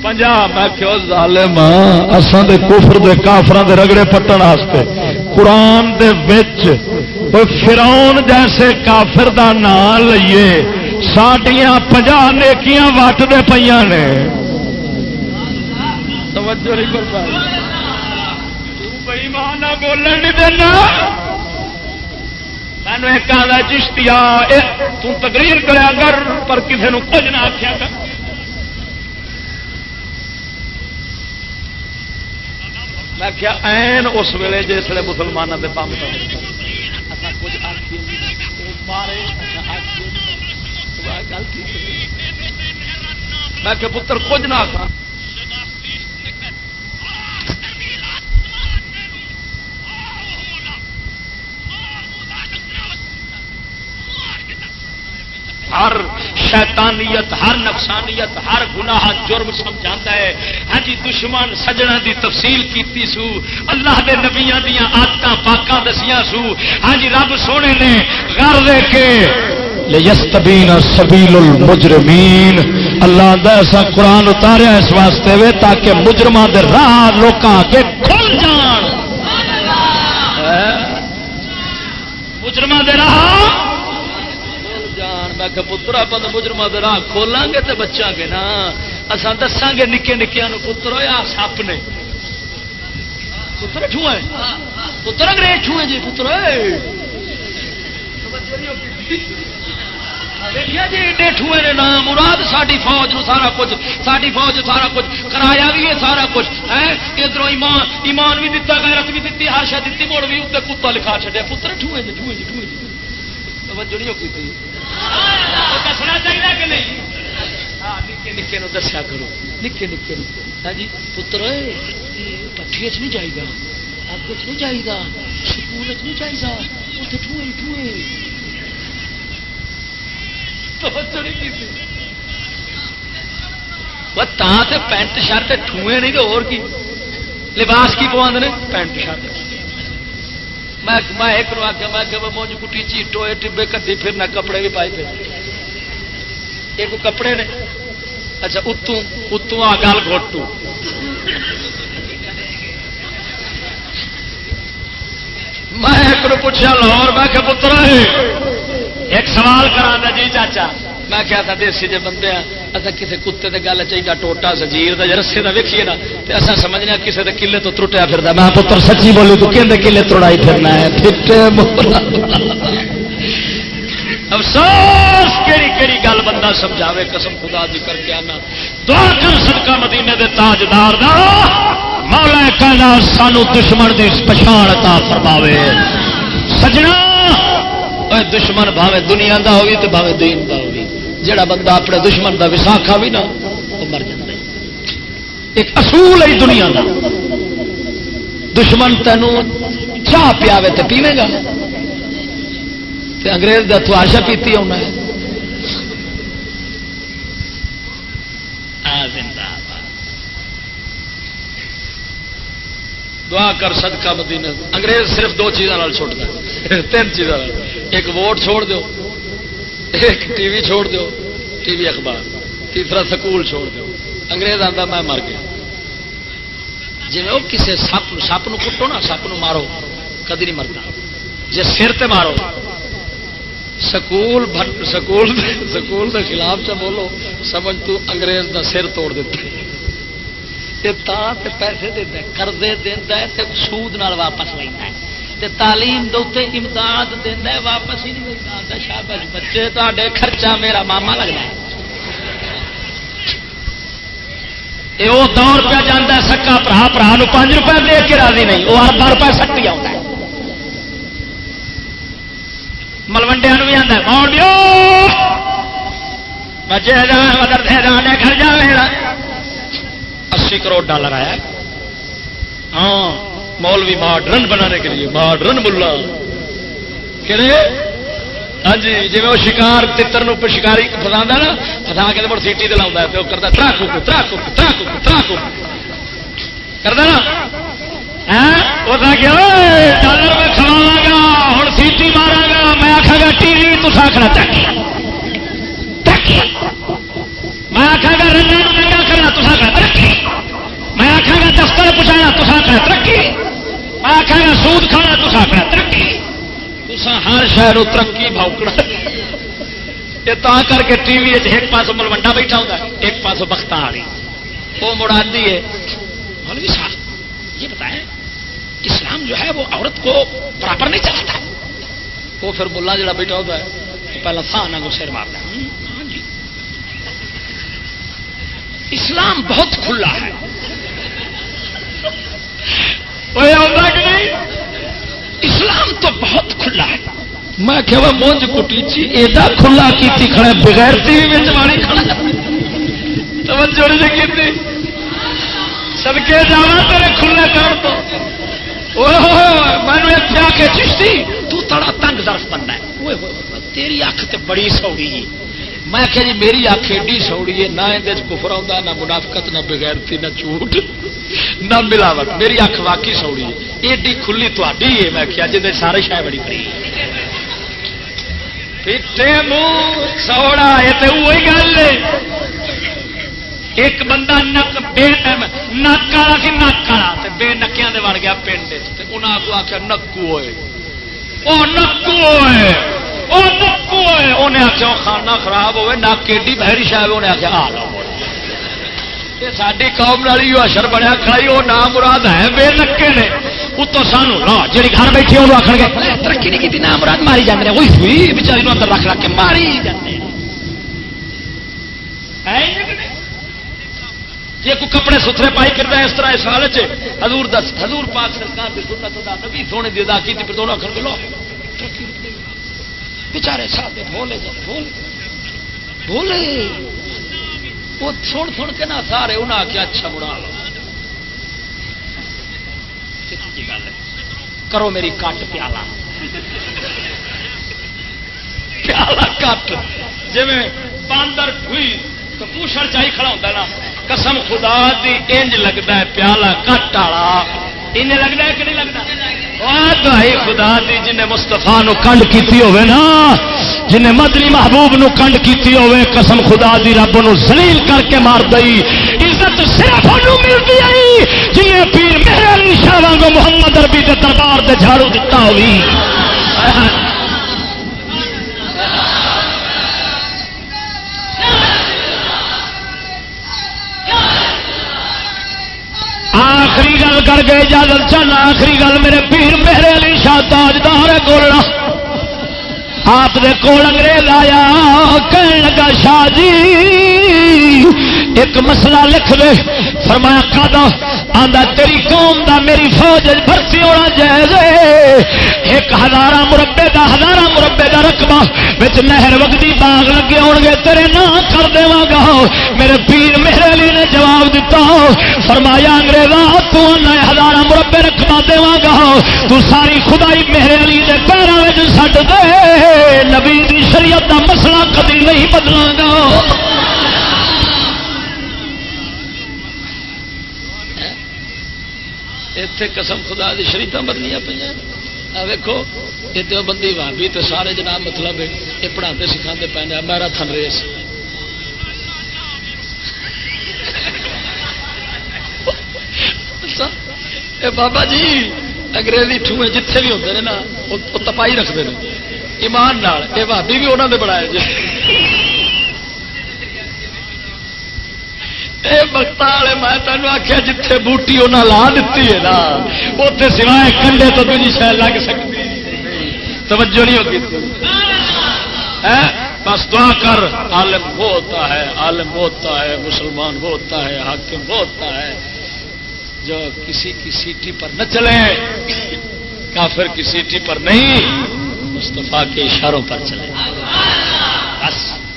پنجا میں کیوں ظالم ہاں، اساں دے کفر دے کافراں دے رگڑے پٹن واسطے۔ قرآن دے وچ فرعون جیسے کافر دا نام لئیے، ساڈیاں پنجا نیکیاں وٹ دے پਈਆਂ نے۔ توجہ بولن نہیں دینا۔ مینو ایک آدھا چشتیا تقریر کریا کر، پر کسی نے کچھ نہ آخیا کر۔ میں کیا این اس ویلے جس ویلے مسلمانوں کے بم کچھ اچھا، میں کہ پتر، کچھ نہ آسان ہر شیطانیت ہر نفسانیت ہر گناہ جرم سمجھا ہے۔ ہاں جی دشمن سجنا دی تفصیل کیتی سو اللہ دے نبیا دیا آدت پاک دسیا سو۔ ہاں جی رب سونے نے گھر دے کے یستبین سبیل المجرمین اللہ دا ایسا قرآن اتاریا اس واسطے وے تاکہ مجرمہ دے راہ لوکاں کے کھل جان۔ مجرمہ دے راہ میں کہ پترا پت مجرما راہ کھولیں گے تو بچا گے نا۔ اصا دساں گے نکے نکیا پتر آ سپ نے۔ پتر چھوئے پتر انگریز چھوئے جی پتر۔ دیکھا جی ایڈے ٹھوئے نے نام، مراد ساری فوج نو سارا کچھ ساری فوج سارا کچھ، کرایا بھی ہے سارا کچھ ہے ادھر ایمان ایمان بھی دتا، غیرت بھی دیتی ہر شاید دیتی مڑ بھی اتنے کتا لکھا چڑیا پتر ٹھوئے جی ٹھوئے جی ٹھوئے جی۔ توجہ نہیں ہوگی دسنا چاہیے کہ نہیں؟ ہاں نکے نکے نو دسیا کرو۔ نکے نکے ہاں جی پتر پٹھی چ نہیں چاہیے اگ چ نہیں چاہیے سکول چ نہیں چاہیے اتنے ٹھوئے ٹھوئے پینٹ شرٹ ٹھوئے نہیں تو کی؟ لباس کی پوند نے؟ Pant shirt. میں ایک نو آخیا میں کہ مونج کٹی چیٹو ٹبے کدی پھرنا کپڑے بھی پائے پھر ایک کپڑے نے؟ اچھا اتوں اتوں آ گل گوٹو میں ایک نو پوچھا لاہور، میں کہ پتر، ایک سوال کرا جی چاچا۔ میں کیا تھا دیسی جی بندے اصل کسی کتے کے گل چاہیے ٹوٹا سجیر کا رسے کا ویکھیے نا تو اصل سمجھنے کسی کے کلے تو ترٹیا پھر میں پتر سچی بولی تو کہ کلے تڑائی پھرنا ہے؟ افسوس کہڑی کہڑی گل بندہ سمجھاوے، قسم خدا دی کر کے آنا۔ دعا کر صدقہ مدینے دے تاجدار دا۔ مولا کہنا سانو دشمن دی پچھان عطا فرماوے۔ سجنا دشمن بھاوے دنیا دا ہوگی تو بھاوے دین دا ہوگی جڑا بندہ اپنے دشمن کا وساخا بھی نہ وہ مر جائے ایک اصول ہے دنیا کا دشمن تینوں چاہ پیا تو پیوے گا۔ انگریز کا تو آشا پیتی ہونا ہے دعا کر صدقہ مدینہ۔ انگریز صرف دو چیزوں چھوڑتا تین چیزوں ایک ووٹ چھوڑ دو ایک ٹی وی چھوڑ دو ٹی وی اخبار، تیسرا سکول چھوڑ دو انگریز آتا میں مر گیا۔ جی وہ کسی سپ سپ کٹو نا، سپ مارو، کدی نہیں مرتا۔ جی سر تے مارو۔ سکول سکول سکول کے خلاف چ بولو، سمجھ تو انگریز دا سر توڑ دیتا۔ پیسے دینا کردے دینا سود نال واپس لینا ہے۔ تعلیم دے امداد دینا واپس ہی نہیں دیتا شابش بچے تے خرچہ میرا ماما لگنا ہے۔ وہ دور پہ جانا سکا برا برا پانچ روپئے دے کے راضی نہیں وہ اربا روپئے سٹی آتا ہے۔ ملوڈیا بھی آتا موڑ دیو! بچے مدر دے دانے گھر جا اسی کروڑ ڈالر آیا۔ ہاں۔ مولوی ماڈرن بنانے کے لیے ماڈرن ملا۔ کہ ہاں جی جی وہ شکار تر شکاری فسا نا فسا کے مڑ سیٹی دلا ہے تو کرتا ترا کوک ترا کوک ترا کوک ترا کوک کرتا نا؟ ہاں؟ ڈالر میں کھوا گا ہوں سیٹی مارا گا، میں آخا گا، ٹی وی تو آخنا چاہیے میں آخا گا رنگ ننگا کرنا تو آخنا ترقی۔ میں آخا گا، دفتر پہنچانا تو آخنا ترقی۔ میں سود کھانا تو آخنا ترقی। تسا ہر شہر ترقی بھاؤکڑا یہ تا کر کے ٹی وی ایک پاس ملوڈا بیٹھا ہوتا ایک پاس بخت آ رہی وہ مڑا دی ہے، مولوی صاحب، یہ بتائیں، اسلام جو ہے وہ عورت کو برابر نہیں چلاتا۔ وہ پھر ملا جڑا بیٹھا ہوتا ہے پہلا تھا نہ کو سر مارتا ہاں جی۔ اسلام بہت کھلا ہے۔ اسلام تو بہت کھلا ہے۔ میں کہ وہ مونج کٹی چی، ایڈا کھلا کی کھڑے بغیر ٹی وی ماری کھڑا توجہ نہیں کی سڑکے جانا تیرے کھلے کر تو۔ میں کیا کہ چشتی، تو تڑا تنگ درف بننا ہے۔ تیری اکھ تے بڑی سوڑی ہے۔ میں کہ جی میری اکھ ایڈی سوڑی ہے، نہ یہ کفر آتا نہ منافقت، نہ بغیرتی، نہ جھوٹ، نہ ملاوٹ۔ میری اکھ واقعی سوڑی ہے۔ ایڈی کھلی تھی ہے، میں کیا جی سارے شاید بڑی بڑی پیٹے منہ سوڑا یہ تو وہی گل ہے۔ ایک بندہ نک بے نک والا سی نک والا بے نکیا وڑ گیا پنڈ انہیں کو آخیا نکو ہوئے وہ نکو ہوئے وہ نکو ہوئے، انہیں آخیا کھانا خراب ہوئے نک ایڈی بہری شاید انہیں آخیا آ لو۔ یہ ساری قوم والی اشر بنیا کھڑائی، وہ نام مراد ہے، بے نکے نے۔ اتو سانو نا جی گھر بیٹھے وہ آخر گے ترقی نہیں کی نام مراد ماری جانے وہی ہوئی، بچاری اندر رکھ رکھ کے ماری جاتے جی کوئی کپڑے ستھرے پائی کرتا ہے، اس طرح اس حال حضور دس، حضور پاک سرکار کی سنت دا نبی سونے دی ادا کی پھر دونوں آخر کے لو بچارے ساتھ بولے جی بولے بولے وہ سن سن کے نہ سارے انہیں آخیا اچھا بڑا لو گل کرو میری کٹ پیالہ پیالہ کٹ۔ جی باندر ہوئی تو پوچھڑ چاہیے کھڑا ہوتا نا، قسم خدا دی انج لگتا ہے پیالہ کٹ والا۔ ان لگتا ہے کہ نہیں لگتا؟ خدا دی جن مستفا کنڈ کی ہوے نا جن مدنی محبوب نو کنڈ کی ہوے قسم خدا دی، رب نو زلیل کر کے مار دئی۔ عزت صرف ملتی آئی جن پیر میرے علی شاہ وانگو محمد اربی کے دربار دے جھاڑو دتا ہوئی۔ آخری گل کر کے اجازت چل آخری گل میرے پیر میرے علی شاہ تاجدار کول آپ دے کول انگریز آیا کہنے لگا شاہ جی ایک مسئلہ لکھ دے، فرمایا کھادا آندا، تیری قوم دا میری فوج بھرتی ہونا جائز ایک ہزار مربے دا ہزار مربے دا رقبہ بچ نہر وگدی باغ لگے ہو گے تیرے نہ کر دے گا۔ میرے پیر میرے علی نے جواب دیتا فرمایا، انگریزا، تو ہزار مربے رقبہ دے گا۔ تو ساری خدائی میرے علی کے پیروں میں سٹ دے۔ نبی دی شریعت دا مسئلہ کدی نہیں بدلا گا۔ اتے قسم خدا دی شریف بدنیا پہ ویکو یہ تو بندی بھابی تو سارے جناب مطلب یہ پڑھاتے سکھاتے پہ میرا تھن ریس بابا جی انگریزی ٹوئے جتنے بھی ہوتے ہیں نا وہ تپائی رکھتے ہیں ایمان نال یہ بھابی بھی انہوں نے بنایا جی بخت والے، میں تینوں آخیا جتھے بوٹی انہیں لا دیتی ہے نا اتنے سوائے کنڈے تو بھی شاید لگ سکتی۔ توجہ نہیں ہوگی؟ بس دعا کر، عالم وہ ہوتا ہے، عالم وہ ہوتا ہے، مسلمان وہ ہوتا ہے، حاکم وہ ہوتا ہے۔ جو کسی کی سیٹی پر نہ چلے، کافر کی سیٹی پر نہیں مستفا کے اشاروں پر چلے۔ بس۔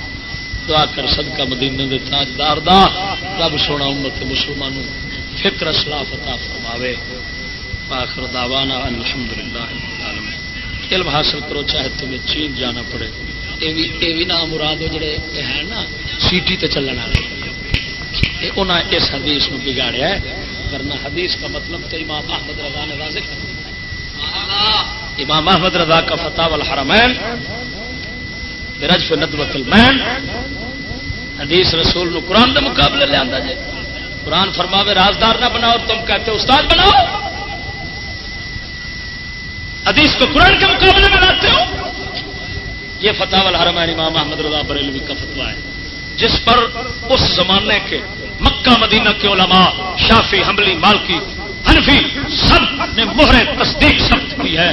دعا کر سد کا مدینے دے تاجدار دا، رب سونا امت مسلمانوں فکر اسلاف عطا فرماوے۔ آخر دعوانا ان الحمدللہ العالمین۔ علم حاصل کرو، چاہے تمہیں چین جانا پڑے۔ یہ بھی نام مراد ہو جڑے ہے نا، سیٹی تے چلن والے۔ انہیں اس حدیث میں بگاڑیا ہے، ورنہ حدیث کا مطلب تو امام احمد رضا نے واضح کر دیا۔ امام احمد رضا کا فتح والحرمین برجف ندوت المین حدیث رسول نو قرآن دے مقابلے لے آندا جائے قرآن فرماوے، رازدار نہ بناؤ، تم کہتے استاد بناؤ۔ حدیث کو قرآن کے مقابلے میں لاتے ہو۔ یہ فتح الحرمین امام احمد رضا بریلوی کا فتوا ہے۔ جس پر اس زمانے کے مکہ، مدینہ کے علماء شافی حملی مالکی، حنفی سب نے مہر تصدیق سب کی ہے۔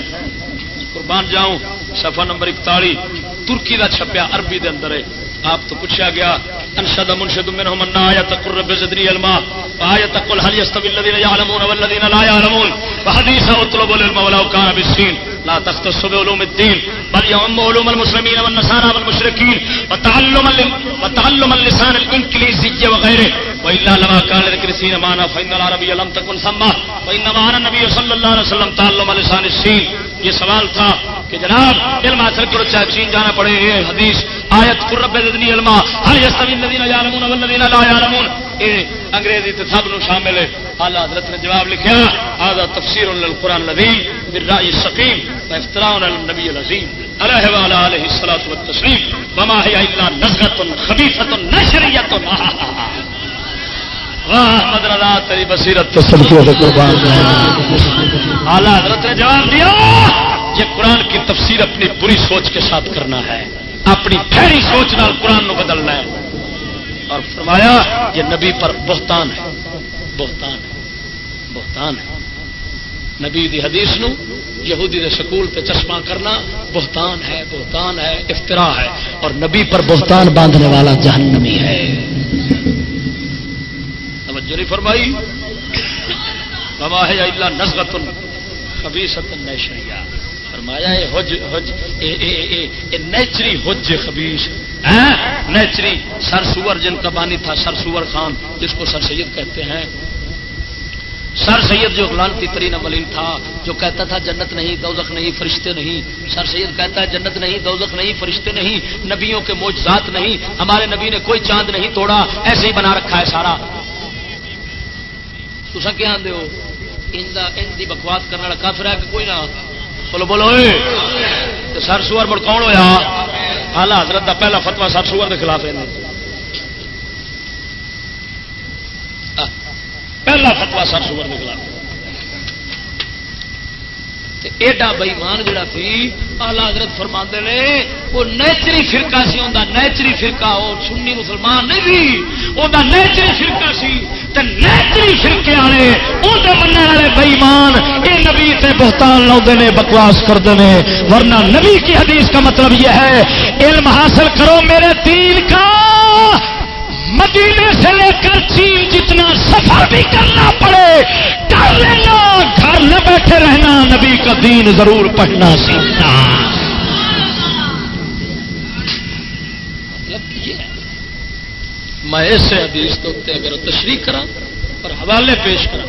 قربان جاؤں، صفحہ نمبر اکتالی ترکی کا چھپیا عربی دے اندر ہے۔ آپ تو پوچھا گیا انشد منشد منهم ان آیت قر رب زدنی علما۔ آیت قل، هل يستوي الذين يعلمون والذين لا يعلمون وحديث اطلب العلم ولو كان بالسين لا تختص بعلوم الدين بل يعم علوم المسلمين والنصارى والمشركين وتعلم وتعلم اللسان الانجليزي جی وغيره والا لما كان لذكر سين معنا فان العربيه لم تكن سما. وانما النبي صلى الله عليه وسلم تعلم لسان السين. یہ سوال تھا کہ جناب علم حاصل کرو چاہے چین جانا پڑے؟ یہ حدیث، آیت قرب زدنی علما. ہر یستوی الذین یعلمون والذین لا یعلمون؟ یہ انگریزی تے سب نو شامل ہے اعلی حضرت نے جواب لکھا هذا تفسیر للقران الذي بالرأي السقيم وافتراء على النبي العظيم علیہ وعلى اله الصلاه والتسلیم۔ وما هي الا نزغه خبيثه نشريه واہ احمد رضا تیری بصیرت تو صدقے سے قربان اعلی حضرت نے جواب دیا، یہ قرآن کی تفسیر اپنی بری سوچ کے ساتھ کرنا ہے۔ اپنی گہری سوچ نال قرآن نو بدلنا ہے۔ اور فرمایا یہ نبی پر بہتان ہے بہتان ہے بہتان ہے۔ نبی دی حدیث نو یہودی دے سکول تے چشمہ کرنا بہتان ہے بہتان ہے افطرا ہے۔ اور نبی پر بہتان باندھنے والا جہنمی ہے۔ توجہ نہیں فرمائی؟ بما ہے اللہ نزغت خبیثت نیشریا فرمایا یہ حج حج نیچری حج خبیش نیچری سر سور جن کا بانی تھا سر سور خان جس کو سر سید کہتے ہیں۔ سر سید جو غلانتی ترین ملین تھا جو کہتا تھا جنت نہیں دوزخ نہیں فرشتے نہیں۔ سر سید کہتا ہے جنت نہیں دوزخ نہیں فرشتے نہیں نبیوں کے موجزات نہیں ہمارے نبی نے کوئی چاند نہیں توڑا ایسے ہی بنا رکھا ہے سارا۔ تسا کیا آدھے ہو ان کی بکواس کرنے والا کافر ہے کہ کوئی نہ بولو بولو سر سور مڑ کون ہوا آلہ حضرت کا پہلا فتوا سر سور کے خلاف ہے۔ پہلا فتوا سر سور کے خلاف۔ ایڈا بئیمان جڑا سی آلہ حضرت فرما نے، وہ نیچری فرقہ سی اندر نیچری فرقہ وہ سنی مسلمان نہیں بھی وہ نیچری فرقہ سی، تے نیچری فرقے والے اندر منع والے بئیمان یہ نبی سے بہتان لاؤ نے، بکواس کرتے ہیں ورنہ نبی کی حدیث کا مطلب یہ ہے، علم حاصل کرو میرے دین کا مدینے سے لے کر چین جتنا سفر بھی کرنا پڑے کر لینا گھر نہ بیٹھے رہنا، نبی کا دین ضرور پڑھنا سیکھنا۔ مطلب میں اس حدیث تو اگر تشریح کرا اور حوالے پیش کرا